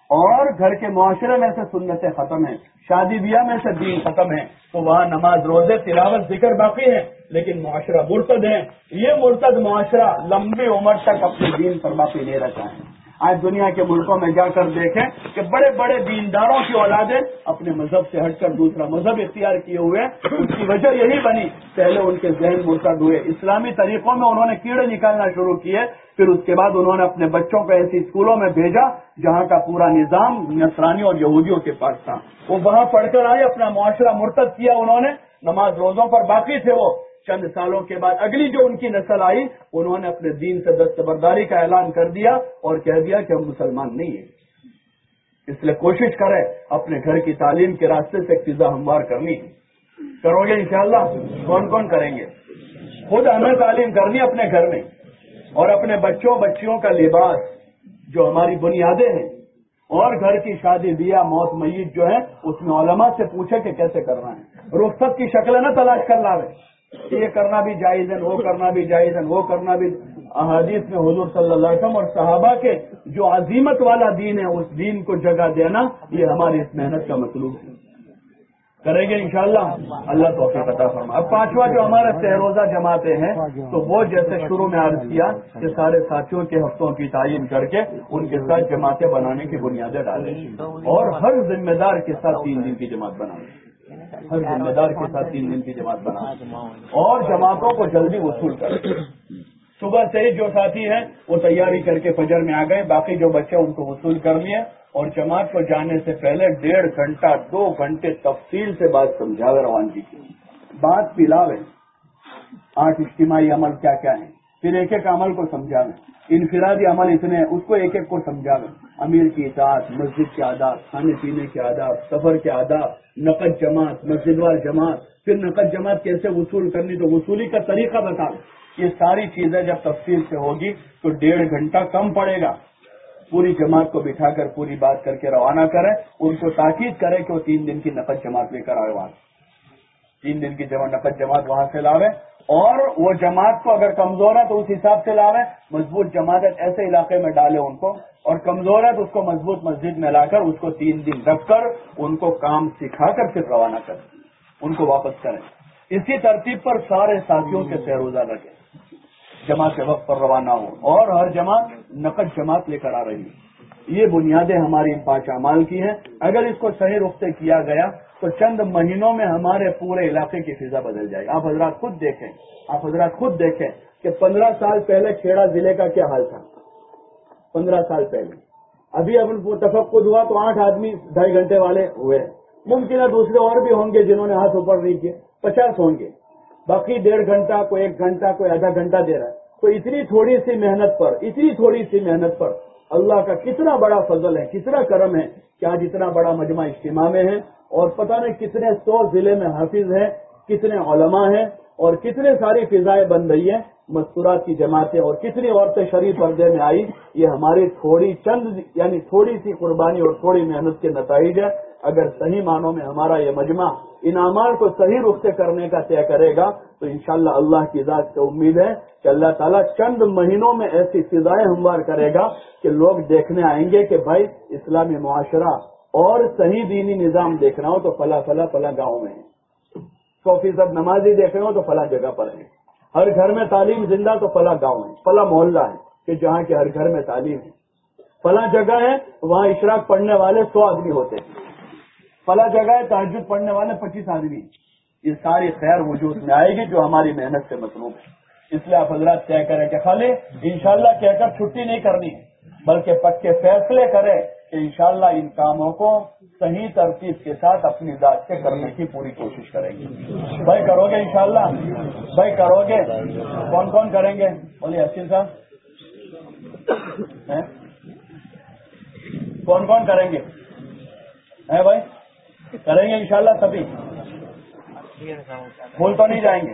اور گھر کے معاشرے میں سے سنتیں ختم ہیں۔ شادی بیاہ میں سے دین ختم ہے۔ تو وہاں نماز، روزے، تلاوت، ذکر باقی ہے لیکن معاشرہ مرتد ہے۔ یہ مرتد معاشرہ لمبی عمر تک اپنے دین پر باقی نہیں رہتا ہے۔ آج دنیا کے ملکوں میں جا کر دیکھیں کہ بڑے بڑے دینداروں کی اولادیں اپنے مذہب سے ہٹ کر دوسرا مذہب اختیار کیے ہوئے اس کی وجہ یہی بنی۔ پہلے ان کے ذہن مرتد ہوئے۔ اسلامی طریقوں میں انہوں نے کیڑے نکالنا شروع کیے۔ پھر اس کے بعد انہوں نے اپنے بچوں کو ایسی اسکولوں میں بھیجا جہاں کا پورا نظام نسرانی اور یہودیوں کے پاس تھا۔ وہ وہاں پڑھ کر آئے، اپنا معاشرہ مرتب کیا انہوں نے۔ نماز روزوں پر باقی تھے وہ۔ چند سالوں کے بعد اگلی جو ان کی نسل آئی، انہوں نے اپنے دین سے دستبرداری کا اعلان کر دیا اور کہہ دیا کہ ہم مسلمان نہیں ہیں۔ اس لیے کوشش کریں اپنے گھر کی تعلیم کے راستے سے فضا ہموار کرنی۔ کرو گے انشاءاللہ؟ کون کون کریں گے؟ خود ہمیں تعلیم کرنی اپنے گھر میں۔ اور اپنے بچوں، بچیوں کا لباس جو ہماری بنیادیں ہیں۔ اور گھر کی شادی، بیاہ، موت، میت جو ہے، اس میں علماء سے پوچھے کہ کیسے کرنا ہے۔ رخصت کی شکلیں نہ تلاش کر لاوے یہ کرنا بھی جائز ہے، وہ کرنا بھی جائز ہے، وہ کرنا بھی۔ احادیث میں حضور صلی اللہ علیہ وسلم اور صحابہ کے جو عظیمت والا دین ہے، اس دین کو جگہ دینا، یہ ہماری اس محنت کا مطلوب ہے۔ کریں گے انشاءاللہ؟ اللہ توفیق عطا فرما اب پانچواں جو ہمارے سہروزہ جماعتیں ہیں، تو وہ جیسے شروع میں عرض کیا کہ سارے ساتھیوں کے ہفتوں کی تعین کر کے ان کے ساتھ جماعتیں بنانے کی بنیادیں ڈالیں۔ اور ہر ذمہ دار کے ساتھ تین دن کی جماعت بنائیں۔ ہر ذمہ دار کے ساتھ تین دن کی جماعت بنائیں۔ اور جماعتوں کو جلدی وصول کریں۔ صبح سے ہی جو ساتھی ہیں، وہ تیاری کر کے فجر میں آ گئے۔ باقی جو بچے ان کو وصول کر لیے۔ اور جماعت کو جانے سے پہلے ڈیڑھ گھنٹہ، دو گھنٹے تفصیل سے بات سمجھاوے روانگی جی کی۔ بات پلاوے۔ آٹھ اجتماعی عمل کیا کیا ہے؟ پھر ایک ایک عمل کو سمجھاوے۔ انفرادی عمل اتنے ہیں، اس کو ایک ایک کو سمجھاوے۔ امیر کی اطاعت، مسجد کے آداب، کھانے پینے کے آداب، سفر کے آداب، نقد جماعت مسجد وار جماعت۔ پھر نقد جماعت کیسے وصول کرنی؟ تو وصولی کا طریقہ بتا یہ ساری چیزیں جب تفصیل سے ہوگی تو ڈیڑھ گھنٹہ کم پڑے گا۔ پوری جماعت کو بٹھا کر پوری بات کر کے روانہ کریں، ان کو تاکید کریں کہ وہ تین دن کی نقد جماعت لے کر آئے وہاں۔ تین دن کی جمع نقد جماعت وہاں سے لاوے۔ اور وہ جماعت کو اگر کمزور ہے تو اس حساب سے لاوے۔ مضبوط جماعت ایسے علاقے میں ڈالے ان کو۔ اور کمزور ہے تو اس کو مضبوط مسجد میں لا کر اس کو تین دن رکھ کر ان کو کام سکھا کر پھر روانہ کریں۔ ان کو واپس کریں۔ اسی ترتیب پر سارے ساتھیوں کے سہروزہ رکھیں۔ جماعت کے وقت پر روانہ ہو اور ہر جماعت نقد جماعت لے کر آ رہی ہے۔ یہ بنیادیں ہماری ان پانچ اعمال کی ہیں۔ اگر اس کو صحیح رخ سے کیا گیا تو چند مہینوں میں ہمارے پورے علاقے کی فضا بدل جائے گی۔ آپ حضرات خود دیکھیں، آپ حضرات خود دیکھیں کہ پندرہ سال پہلے کھیڑا ضلع کا کیا حال تھا۔ پندرہ سال پہلے۔ ابھی اب تفقد ہوا تو آٹھ آدمی ڈھائی گھنٹے والے ہوئے۔ ممکن ہے دوسرے اور بھی ہوں گے جنہوں نے ہاتھ اوپر نہیں کیے، پچاس ہوں گے۔ باقی ڈیڑھ گھنٹہ کوئی ایک گھنٹہ کوئی آدھا گھنٹہ دے رہا ہے۔ تو اتنی تھوڑی سی محنت پر، اتنی تھوڑی سی محنت پر اللہ کا کتنا بڑا فضل ہے، کتنا کرم ہے کہ آج اتنا بڑا مجمع اجتماع میں ہے اور پتہ نہیں کتنے سو ضلع میں حافظ ہیں، کتنے علماء ہیں اور کتنے ساری فضائیں بن رہی ہیں، مستورات کی جماعتیں اور کتنی عورتیں شریف پردے میں آئی، یہ ہماری تھوڑی چند یعنی تھوڑی سی قربانی اور تھوڑی محنت کے نتائج ہے اگر صحیح معنوں میں ہمارا یہ مجمع ان اعمال کو صحیح رخ سے کرنے کا طے کرے گا، تو انشاءاللہ اللہ کی ذات سے امید ہے کہ اللہ تعالیٰ چند مہینوں میں ایسی فضائیں ہموار کرے گا کہ لوگ دیکھنے آئیں گے کہ بھائی اسلامی معاشرہ اور صحیح دینی نظام دیکھنا ہو تو فلاں فلاں فلاں گاؤں میں ہے سو فیصد نمازی دیکھنا ہو تو فلاں جگہ پر ہے ہر گھر میں تعلیم زندہ تو فلاں گاؤں ہے فلاں محلہ ہے کہ جہاں کے ہر گھر میں تعلیم ہے۔ فلاں جگہ ہے، وہاں اشراق پڑھنے والے سو آدمی ہوتے ہیں۔ فلاں جگہ ہے تحجد پڑھنے والے پچیس آدمی یہ ساری خیر وجود میں آئے گی جو ہماری محنت سے مصروف ہے۔ اس لیے آپ حضرات طے کریں کہ خالی انشاءاللہ کہہ کر چھٹی نہیں کرنی بلکہ پکے فیصلے کریں کہ انشاءاللہ ان کاموں کو صحیح ترتیب کے ساتھ اپنی ذات سے کرنے کی پوری کوشش کریں گے۔ بھائی کرو گے انشاءاللہ؟ بھائی کرو گے؟ کون کون کریں گے؟ بولیے حسین صاحب۔ کون کون کریں گے؟ بھائی؟ کریں گے انشاءاللہ سبھی بھول تو نہیں جائیں گے۔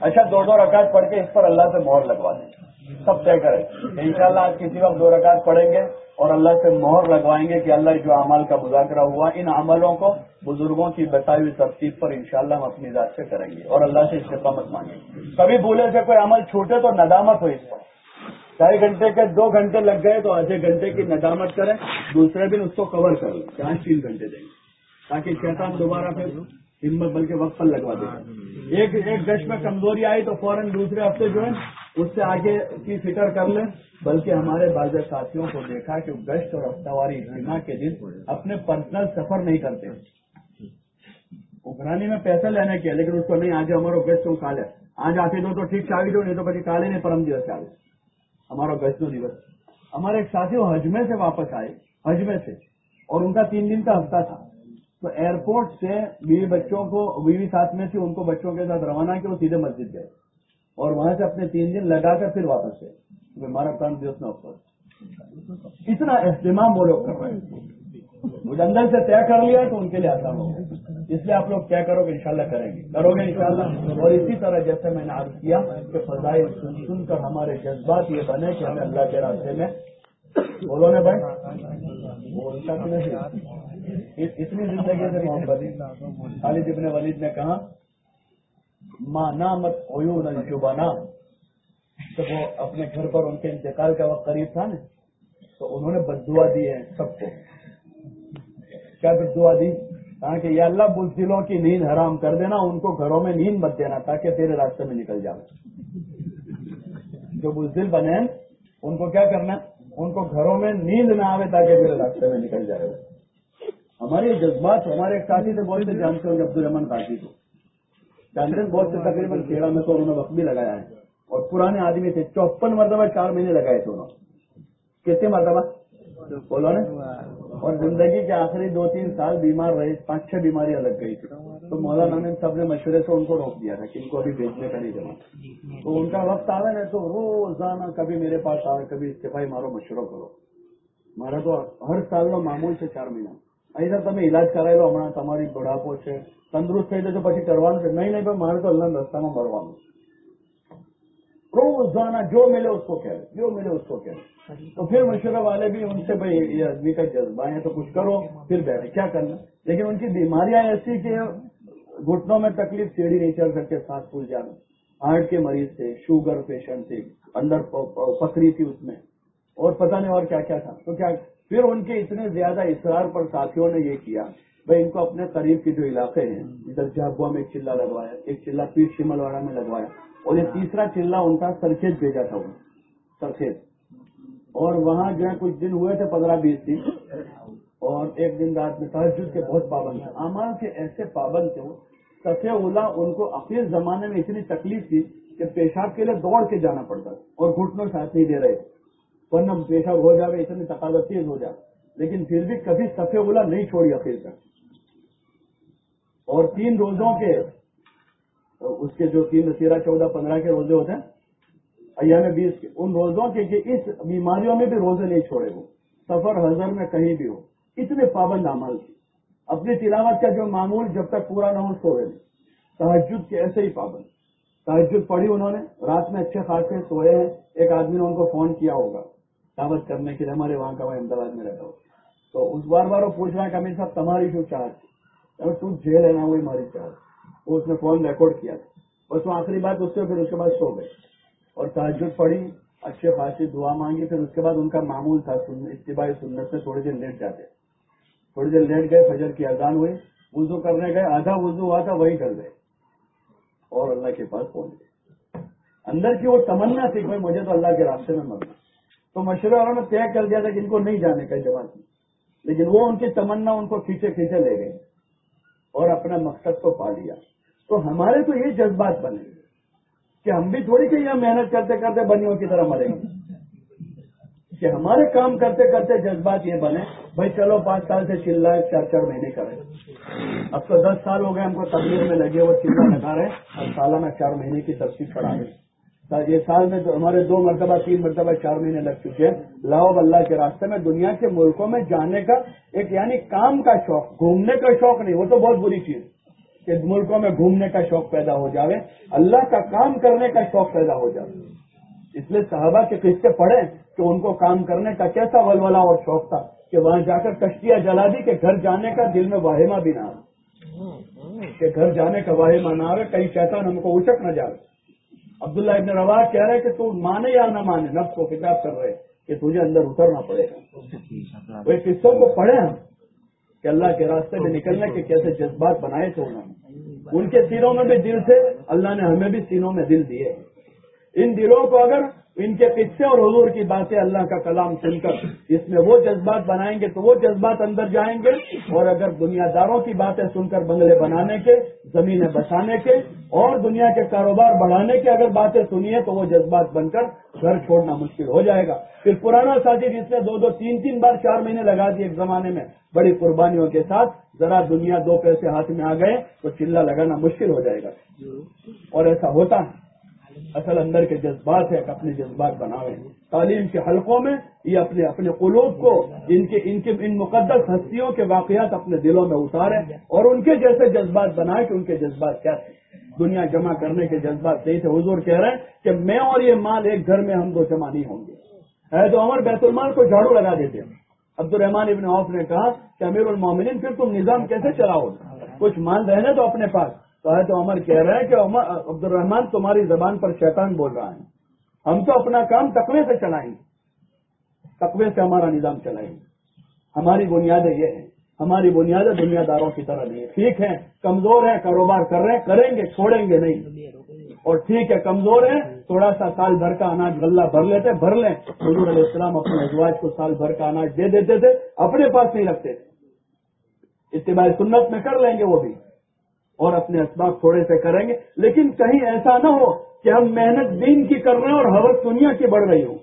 اچھا دو دو رکعت پڑھ کے اس پر اللہ سے مہر لگوا دیں۔ سب طے کریں۔ انشاءاللہ آج کسی وقت دو رکعت پڑھیں گے اور اللہ سے مہر لگوائیں گے کہ اللہ جو عمل کا مذاکرہ ہوا، ان عملوں کو بزرگوں کی بتائی ہوئی ترتیب پر انشاءاللہ ہم اپنی ذات سے کریں گے اور اللہ سے استقامت مانگیں گے۔ کبھی بھولے سے کوئی عمل چھوٹے تو ندامت ہو اس پر۔ ڈھائی گھنٹے کے دو گھنٹے لگ گئے تو آدھے گھنٹے کی ندامت کریں، دوسرے دن اس کو کور کر لیں پانچ تین گھنٹے دیں گے۔ تاکہ شیطان دوبارہ پھر ہمت بلکہ وقت پر لگوا دے۔ ایک ایک گش میں کمزوری آئی تو فوراً دوسرے ہفتے جو ہے اس سے آگے کی فکر کر لیں۔ بلکہ ہمارے بعض ساتھیوں کو دیکھا کہ گشت اور ہفتہ واری اجتماع کے دن اپنے پرسنل سفر نہیں کرتے۔ اگرانی میں پیسہ لینے کے لیکن اس کو نہیں، آج ہمارا گشت کالے آج آتے دو تو ٹھیک چاوی دو، نہیں تو بچے کالے نہیں، پرم دیوس چاوی۔ ہمارا گشت دیوس ہمارے ایک ساتھی حجمے سے واپس آئے، حجمے سے، اور ان کا تین دن کا ہفتہ تھا۔ تو ایئرپورٹ سے بیوی بچوں کو، بیوی ساتھ میں تھی، ان کو بچوں کے ساتھ روانہ کیا، وہ سیدھے مسجد گئے۔ اور وہاں سے اپنے تین دن لگا کر پھر واپس گئے۔ ہمارا کام دیوس میں افسوس اتنا اہتمام وہ لوگ کر رہے ہیں۔ مجھے اندر سے طے کر لیا تو ان کے لیے آسان ہوگا اس لیے آپ لوگ کیا کرو گے؟ انشاءاللہ کریں گے۔ کرو گے انشاءاللہ۔ اور اسی طرح جیسے میں نے عرض کیا کہ فضائل سن سن کر ہمارے جذبات یہ بنے کہ ہمیں اللہ کے راستے میں۔ بولو نا بھائی۔ بولتا کہ نہیں۔ اتنی زندگی سے محبت خالد ابن ولید نے کہا ماں نامت عیون الجبنا جب وہ اپنے گھر پر ان کے انتقال کا وقت قریب تھا نا، تو انہوں نے بدعا دی ہے سب کو۔ کیا بدعا دی؟ کہا کہ یہ اللہ بزدلوں کی نیند حرام کر دینا، ان کو گھروں میں نیند مت دینا، تاکہ تیرے راستے میں نکل جائے جو بزدل بنے، ان کو کیا کرنا ان کو گھروں میں نیند نہ آئے تاکہ تیرے راستے میں نکل جائے۔ ہمارے جذبات ہمارے ایک ساتھی سے بہت سے جانتے ہوں گے عبد الرحمان قاضی کو جانتے ہیں بہت سے تقریباً تیرہ میں تو انہوں نے وقت بھی لگایا ہے۔ اور پرانے آدمی تھے، چوپن مرتبہ چار مہینے لگائے تھے انہوں کتنے مرتبہ؟ بولو نا۔ اور زندگی کے آخری دو تین سال بیمار رہے، پانچ چھ بیماریاں لگ گئی۔ تھی تو مولانا نے سب نے مشورے سے ان کو روک دیا تھا کہ ان کو ابھی بھیجنے کا نہیں جمع تو ان کا وقت آ رہا ہے تو روزانہ کبھی میرے پاس آ کبھی استفائی مارو مشورہ کرو۔ مارا تو ہر سال کا معمول سے چار مہینہ۔ અહીં સર તમે ઇલાજ કરાયેલો હમણાં તમારી બુઢાપો છે તંદુરસ્ત થઈ જશો પછી કરવાનું છે નહીં નહીં પણ મારે તો અલ્લાહ રસ્તામાં મરવાનું روزانہ جو ملے اس کو کہہ رہے جو ملے اس کو کہہ رہے تو پھر مشورہ والے بھی ان سے بھائی یہ آدمی کا جذبہ ہے تو کچھ کرو پھر بیٹھے کیا کرنا لیکن ان کی بیماریاں ایسی کہ گھٹنوں میں تکلیف سیڑھی نہیں چل سکتے سانس پھول جانا ہارٹ کے مریض تھے شوگر پیشنٹ تھے اندر پکڑی تھی اس میں اور پتہ نہیں اور کیا کیا تھا تو کیا پھر ان کے اتنے زیادہ اصرار پر ساتھیوں نے یہ کیا، بھائی ان کو اپنے قریب کے جو علاقے ہیں، ادھر جھابوا میں ایک چلا لگوایا، ایک چلا پیٹ شمل واڑا میں لگوایا، اور یہ تیسرا چلا ان کا سرخیز بھیجا تھا وہ سرخیز اور وہاں جو ہے کچھ دن ہوئے تھے، پندرہ بیس دن، اور ایک دن رات میں تحجد کے بہت پابند تھے۔ امان کے ایسے پابند تھے وہ سفے اولا ان کو اخیر زمانے میں اتنی تکلیف تھی کہ پیشاب کے لیے دوڑ کے جانا پڑتا اور گھٹنوں ساتھ نہیں دے رہے۔ ورنہ پیشاب ہو جائے اتنی تقاضت تیز ہو جائے لیکن پھر بھی کبھی سفے اولا نہیں چھوڑی اخیر تک۔ اور تین روزوں کے، اس کے جو تین تیرہ چودہ پندرہ کے روزے ہوتے ہیں، ایام بیس کے، ان روزوں کے کہ اس بیماریوں میں بھی روزے نہیں چھوڑے وہ سفر، حضر میں کہیں بھی ہو اتنے پابند عمل تھے۔ اپنی تلاوت کا جو معمول جب تک پورا نہ ہو، سوئے نہیں۔ تحجد کے ایسے ہی پابند۔ تحجد پڑھی انہوں نے، رات میں اچھے خاصے سوئے ہیں۔ ایک آدمی نے ان کو فون کیا ہوگا۔ دعوت کرنے کے لیے ہمارے وہاں کا میں احمدآباد میں رہتا ہوں۔ تو اس بار بار وہ پوچھ رہا ہے کہ امیر صاحب، تمہاری جو چارج تو جیل ہے نا، وہی ہماری چارج وہ اس نے فون ریکارڈ کیا تھا۔ بس وہ آخری بات اس سے، پھر اس کے بعد سو گئے۔ اور تحجد پڑھی اچھے خاصی دعا مانگی، پھر اس کے بعد ان کا معمول تھا اتباعی سنت سے تھوڑی دیر لیٹ جاتے۔ تھوڑی دیر لیٹ گئے، فجر کی اذان ہوئی، وضو کرنے گئے، آدھا وضو ہوا تھا وہی کر گئے۔ اور اللہ کے پاس پہنچ گئے۔ اندر کی وہ تمنا تھی کہ مجھے تو اللہ کے راستے میں مرنا تو مشورہ والوں نے طے کر دیا تھا کہ ان کو نہیں جانے کا جماعت میں لیکن وہ ان کی تمنا ان کو کھینچے کھینچے لے گئے اور اپنا مقصد کو پا لیا۔ تو ہمارے تو یہ جذبات بنے کہ ہم بھی تھوڑی کہ یہاں محنت کرتے کرتے بنیوں کی طرح مریں گے۔ کہ ہمارے کام کرتے کرتے جذبات یہ بنے، بھائی چلو پانچ سال سے چل رہا ہے، چار چار مہینے کریں اب تو دس سال ہو گئے ہم کو تبلیغ میں لگے ہوئے چلا لگا رہے اور سالانہ چار مہینے کی تفصیل پڑھا رہے یہ سال میں ہمارے دو مرتبہ تین مرتبہ چار مہینے لگ چکے ہیں۔ لاؤ اللہ کے راستے میں دنیا کے ملکوں میں جانے کا ایک یعنی کام کا شوق گھومنے کا شوق نہیں وہ تو بہت بری چیز کہ ملکوں میں گھومنے کا شوق پیدا ہو جاوے اللہ کا کام کرنے کا شوق پیدا ہو جائے اس لیے صحابہ کے قصے پڑھیں کہ ان کو کام کرنے کا کیسا ولولا اور شوق تھا کہ وہاں جا کر کشتیاں جلا دی کہ گھر جانے کا دل میں واہمہ بھی نہ آئے کہ گھر جانے کا واہمہ نہ آئے کہیں شیطان ہم کو اچک نہ جائے عبداللہ ابن روا کہہ رہے کہ تو مانے یا نہ مانے، نفس کو کتاب کر رہے کہ تجھے اندر اترنا پڑے گا۔ وہ قصوں کو پڑھے ہم کہ اللہ کے راستے میں نکلنے کے کیسے جذبات بنائے تھے انہوں نے۔ ان کے سینوں میں بھی دل تھے، اللہ نے ہمیں بھی سینوں میں دل دیے۔ ان دلوں کو اگر ان کے قصے اور حضور کی باتیں اللہ کا کلام سن کر اس میں وہ جذبات بنائیں گے تو وہ جذبات اندر جائیں گے اور اگر دنیا داروں کی باتیں سن کر بنگلے بنانے کے، زمینیں بسانے کے اور دنیا کے کاروبار بڑھانے کے اگر باتیں سنیے تو وہ جذبات بن کر گھر چھوڑنا مشکل ہو جائے گا۔ پھر پرانا ساتھی جس نے دو دو تین تین بار چار مہینے لگا دیے ایک زمانے میں۔ بڑی قربانیوں کے ساتھ ذرا دنیا دو پیسے ہاتھ میں آ گئے تو چلا لگانا مشکل ہو جائے گا۔ اور ایسا ہوتا ہے۔ اصل اندر کے جذبات ہے اپنے جذبات بناوے تعلیم کے حلقوں میں یہ اپنے اپنے قلوب کو ان کے ان کے ان مقدس ہستیوں کے واقعات اپنے دلوں میں اتارے اور ان کے جیسے جذبات بنائے کہ ان کے جذبات کیا تھے۔ دنیا جمع کرنے کے جذبات نہیں تھے۔ حضور کہہ رہے ہیں کہ میں اور یہ مال ایک گھر میں ہم دو جمع نہیں ہوں گے۔ ہے تو عمر، بیت المال کو جھاڑو لگا دیتے عبد الرحمان ابن عوف نے کہا کہ امیر المومنین پھر تم نظام کیسے چلاؤ کچھ مال رہنے تو اپنے پاس۔ تو تو عمر کہہ رہے ہیں کہ عمر عبد الرحمان تمہاری زبان پر شیطان بول رہا ہے۔ ہم تو اپنا کام تقوی سے چلائیں۔ تقوی سے ہمارا نظام چلائیں۔ ہماری بنیادیں یہ ہیں۔ ہماری بنیادیں دنیا داروں کی طرح نہیں ہے ٹھیک ہے کمزور ہے کاروبار کر رہے ہیں، کریں گے، چھوڑیں گے نہیں۔ اور ٹھیک ہے، کمزور ہے تھوڑا سا سال بھر کا اناج غلہ بھر لیتے، بھر لیں۔ حضور علیہ السلام اپنے ازواج کو سال بھر کا اناج دے دیتے تھے، اپنے پاس نہیں رکھتے۔ اتباع سنت میں کر لیں گے وہ بھی۔ اور اپنے اسباب تھوڑے سے کریں گے۔ لیکن کہیں ایسا نہ ہو کہ ہم محنت دین کی کر رہے ہیں اور حوث دنیا کی بڑھ رہی ہو۔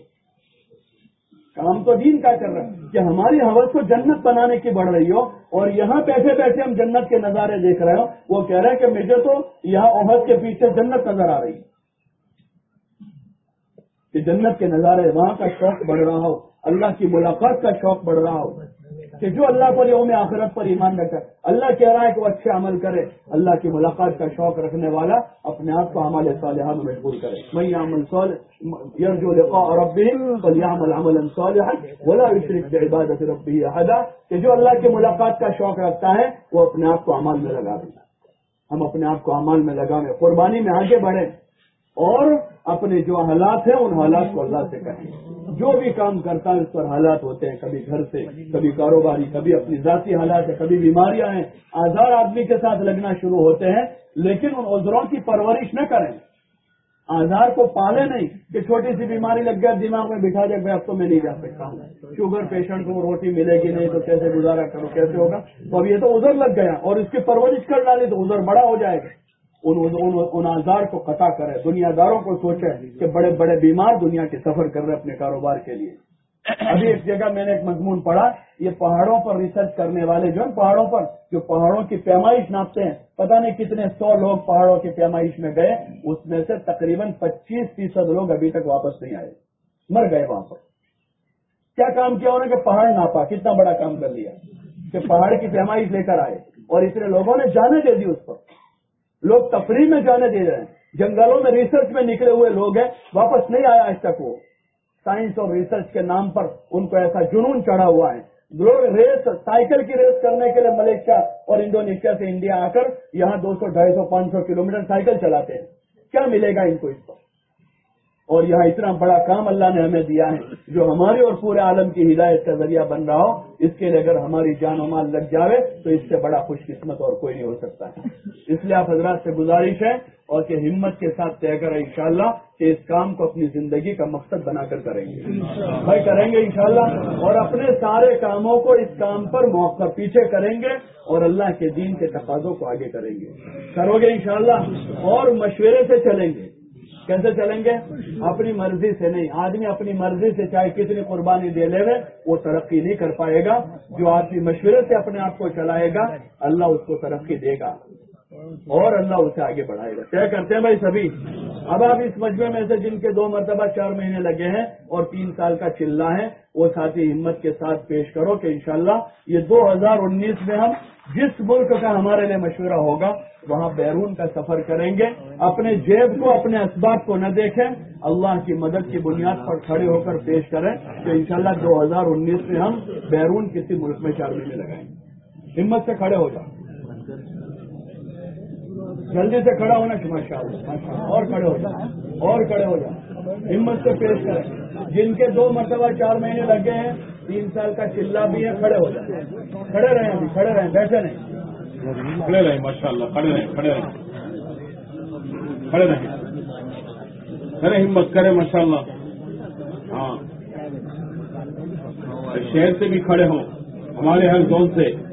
کام تو دین کا کر رہے ہیں کہ ہماری حوث کو جنت بنانے کی بڑھ رہی ہو اور یہاں بیٹھے بیٹھے ہم جنت کے نظارے دیکھ رہے ہو وہ کہہ رہے ہیں کہ مجھے تو یہاں عہد کے پیچھے جنت نظر آ رہی کہ جنت کے نظارے وہاں کا شوق بڑھ رہا ہو، اللہ کی ملاقات کا شوق بڑھ رہا ہو۔ کہ جو اللہ پر یوم آخرت پر ایمان رکھتا ہے، اللہ کہہ رہا ہے کہ وہ اچھے عمل کرے، اللہ کی ملاقات کا شوق رکھنے والا اپنے آپ کو عمل صالحہ میں مجبور کرے۔ میں عمل یرجو لقاء ربهم فلیعمل عملا صالحا ولا یشرک بعبادت ربه احدا۔ کہ جو اللہ کی ملاقات کا شوق رکھتا ہے، وہ اپنے آپ کو عمل میں لگا دے ہم اپنے آپ کو عمل میں لگائیں قربانی میں آگے بڑھیں۔ اور اپنے جو حالات ہیں، ان حالات کو اللہ سے کہیں۔ جو بھی کام کرتا ہے، اس پر حالات ہوتے ہیں۔ کبھی گھر سے، کبھی کاروباری، کبھی اپنی ذاتی حالات ہے کبھی بیماریاں ہیں۔ آزار آدمی کے ساتھ لگنا شروع ہوتے ہیں، لیکن ان عذروں کی پرورش نہ کریں۔ آزار کو پالے نہیں کہ چھوٹی سی بیماری لگ گیا، دماغ میں بٹھا دے اب تو میں نہیں جا سکتا۔ ہوں شوگر پیشنٹ کو روٹی ملے گی نہیں، تو کیسے گزارا کرو کیسے ہوگا؟ تو اب یہ تو ازر لگ گیا اور اس کی پرورش کر ڈالی تو ازر بڑا ہو جائے گا۔ ان ان, ان آزار کو قطع کرے دنیا داروں کو سوچے کہ بڑے بڑے بیمار دنیا کے سفر کر رہے اپنے کاروبار کے لیے۔ ابھی ایک جگہ میں نے ایک مضمون پڑھا یہ پہاڑوں پر ریسرچ کرنے والے جو ہیں پہاڑوں پر جو پہاڑوں کی پیمائش ناپتے ہیں پتہ نہیں کتنے سو لوگ پہاڑوں کی پیمائش میں گئے اس میں سے تقریباً پچیس فیصد لوگ ابھی تک واپس نہیں آئے مر گئے وہاں پر۔ کیا کام کیا انہوں نے کہ پہاڑ ناپا کتنا بڑا کام کر لیا کہ پہاڑ کی پیمائش لے کر آئے اور اتنے لوگوں نے جانے دے دی اس پر۔ لوگ تفریح میں جانے دے رہے ہیں۔ جنگلوں میں ریسرچ میں نکلے ہوئے لوگ ہیں، واپس نہیں آیا آج تک وہ۔ سائنس اور ریسرچ کے نام پر ان کو ایسا جنون چڑھا ہوا ہے۔ لوگ ریس سائیکل کی ریس کرنے کے لیے ملیشیا اور انڈونیشیا سے انڈیا آ کر یہاں دو سو، ڈھائی سو، پانچ سو کلو سائیکل چلاتے ہیں۔ کیا ملے گا ان کو اس پر؟ اور یہاں اتنا بڑا کام اللہ نے ہمیں دیا ہے جو ہماری اور پورے عالم کی ہدایت کا ذریعہ بن رہا ہو اس کے لیے اگر ہماری جان و مال لگ جاوے تو اس سے بڑا خوش قسمت اور کوئی نہیں ہو سکتا ہے۔ اس لیے آپ حضرات سے گزارش ہے اور کہ ہمت کے ساتھ طے کریں انشاءاللہ کہ اس کام کو اپنی زندگی کا مقصد بنا کر کریں گے۔ بھائی کریں گے انشاءاللہ اور اپنے سارے کاموں کو اس کام پر موقع پیچھے کریں گے اور اللہ کے دین کے تقاضوں کو آگے کریں گے۔ کرو گے انشاءاللہ اور مشورے سے چلیں گے۔ کیسے چلیں گے؟ اپنی مرضی سے نہیں۔ آدمی اپنی مرضی سے چاہے کتنی قربانی دے لے وہ ترقی نہیں کر پائے گا۔ جو آدمی مشورے سے اپنے آپ کو چلائے گا، اللہ اس کو ترقی دے گا۔ اور اللہ اسے آگے بڑھائے گا۔ طے کرتے ہیں بھائی سبھی، اب آپ اس مجمے میں سے جن کے دو مرتبہ چار مہینے لگے ہیں اور تین سال کا چلہ ہے، وہ ساتھی ہمت کے ساتھ پیش کرو کہ انشاءاللہ یہ دو ہزار انیس میں ہم جس ملک کا ہمارے لیے مشورہ ہوگا، وہاں بیرون کا سفر کریں گے۔ اپنے جیب کو، اپنے اسباب کو نہ دیکھیں، اللہ کی مدد کی بنیاد پر کھڑے ہو کر پیش کریں کہ انشاءاللہ دو ہزار انیس میں ہم بیرون کسی ملک میں چار مہینے لگائیں گے۔ ہمت سے کھڑے ہو جائیں جلدی سے کھڑا ہونا ماشاء اللہ اور کھڑے ہو جائیں اور کھڑے ہو جائیں ہمت سے پیش کریں۔ جن کے دو مرتبہ چار مہینے لگے ہیں، تین سال کا چلا بھی ہے، کھڑے ہو جائیں کھڑے رہیں ابھی، کھڑے رہیں، بیٹھے نہیں کھڑے رہیں ماشاء اللہ کھڑے رہیں کھڑے رہیں۔ کھڑے رہیں۔ کریں ہمت، کریں ماشاء اللہ ہاں۔ شہر سے بھی کھڑے ہوں، ہمارے ہر زون سے۔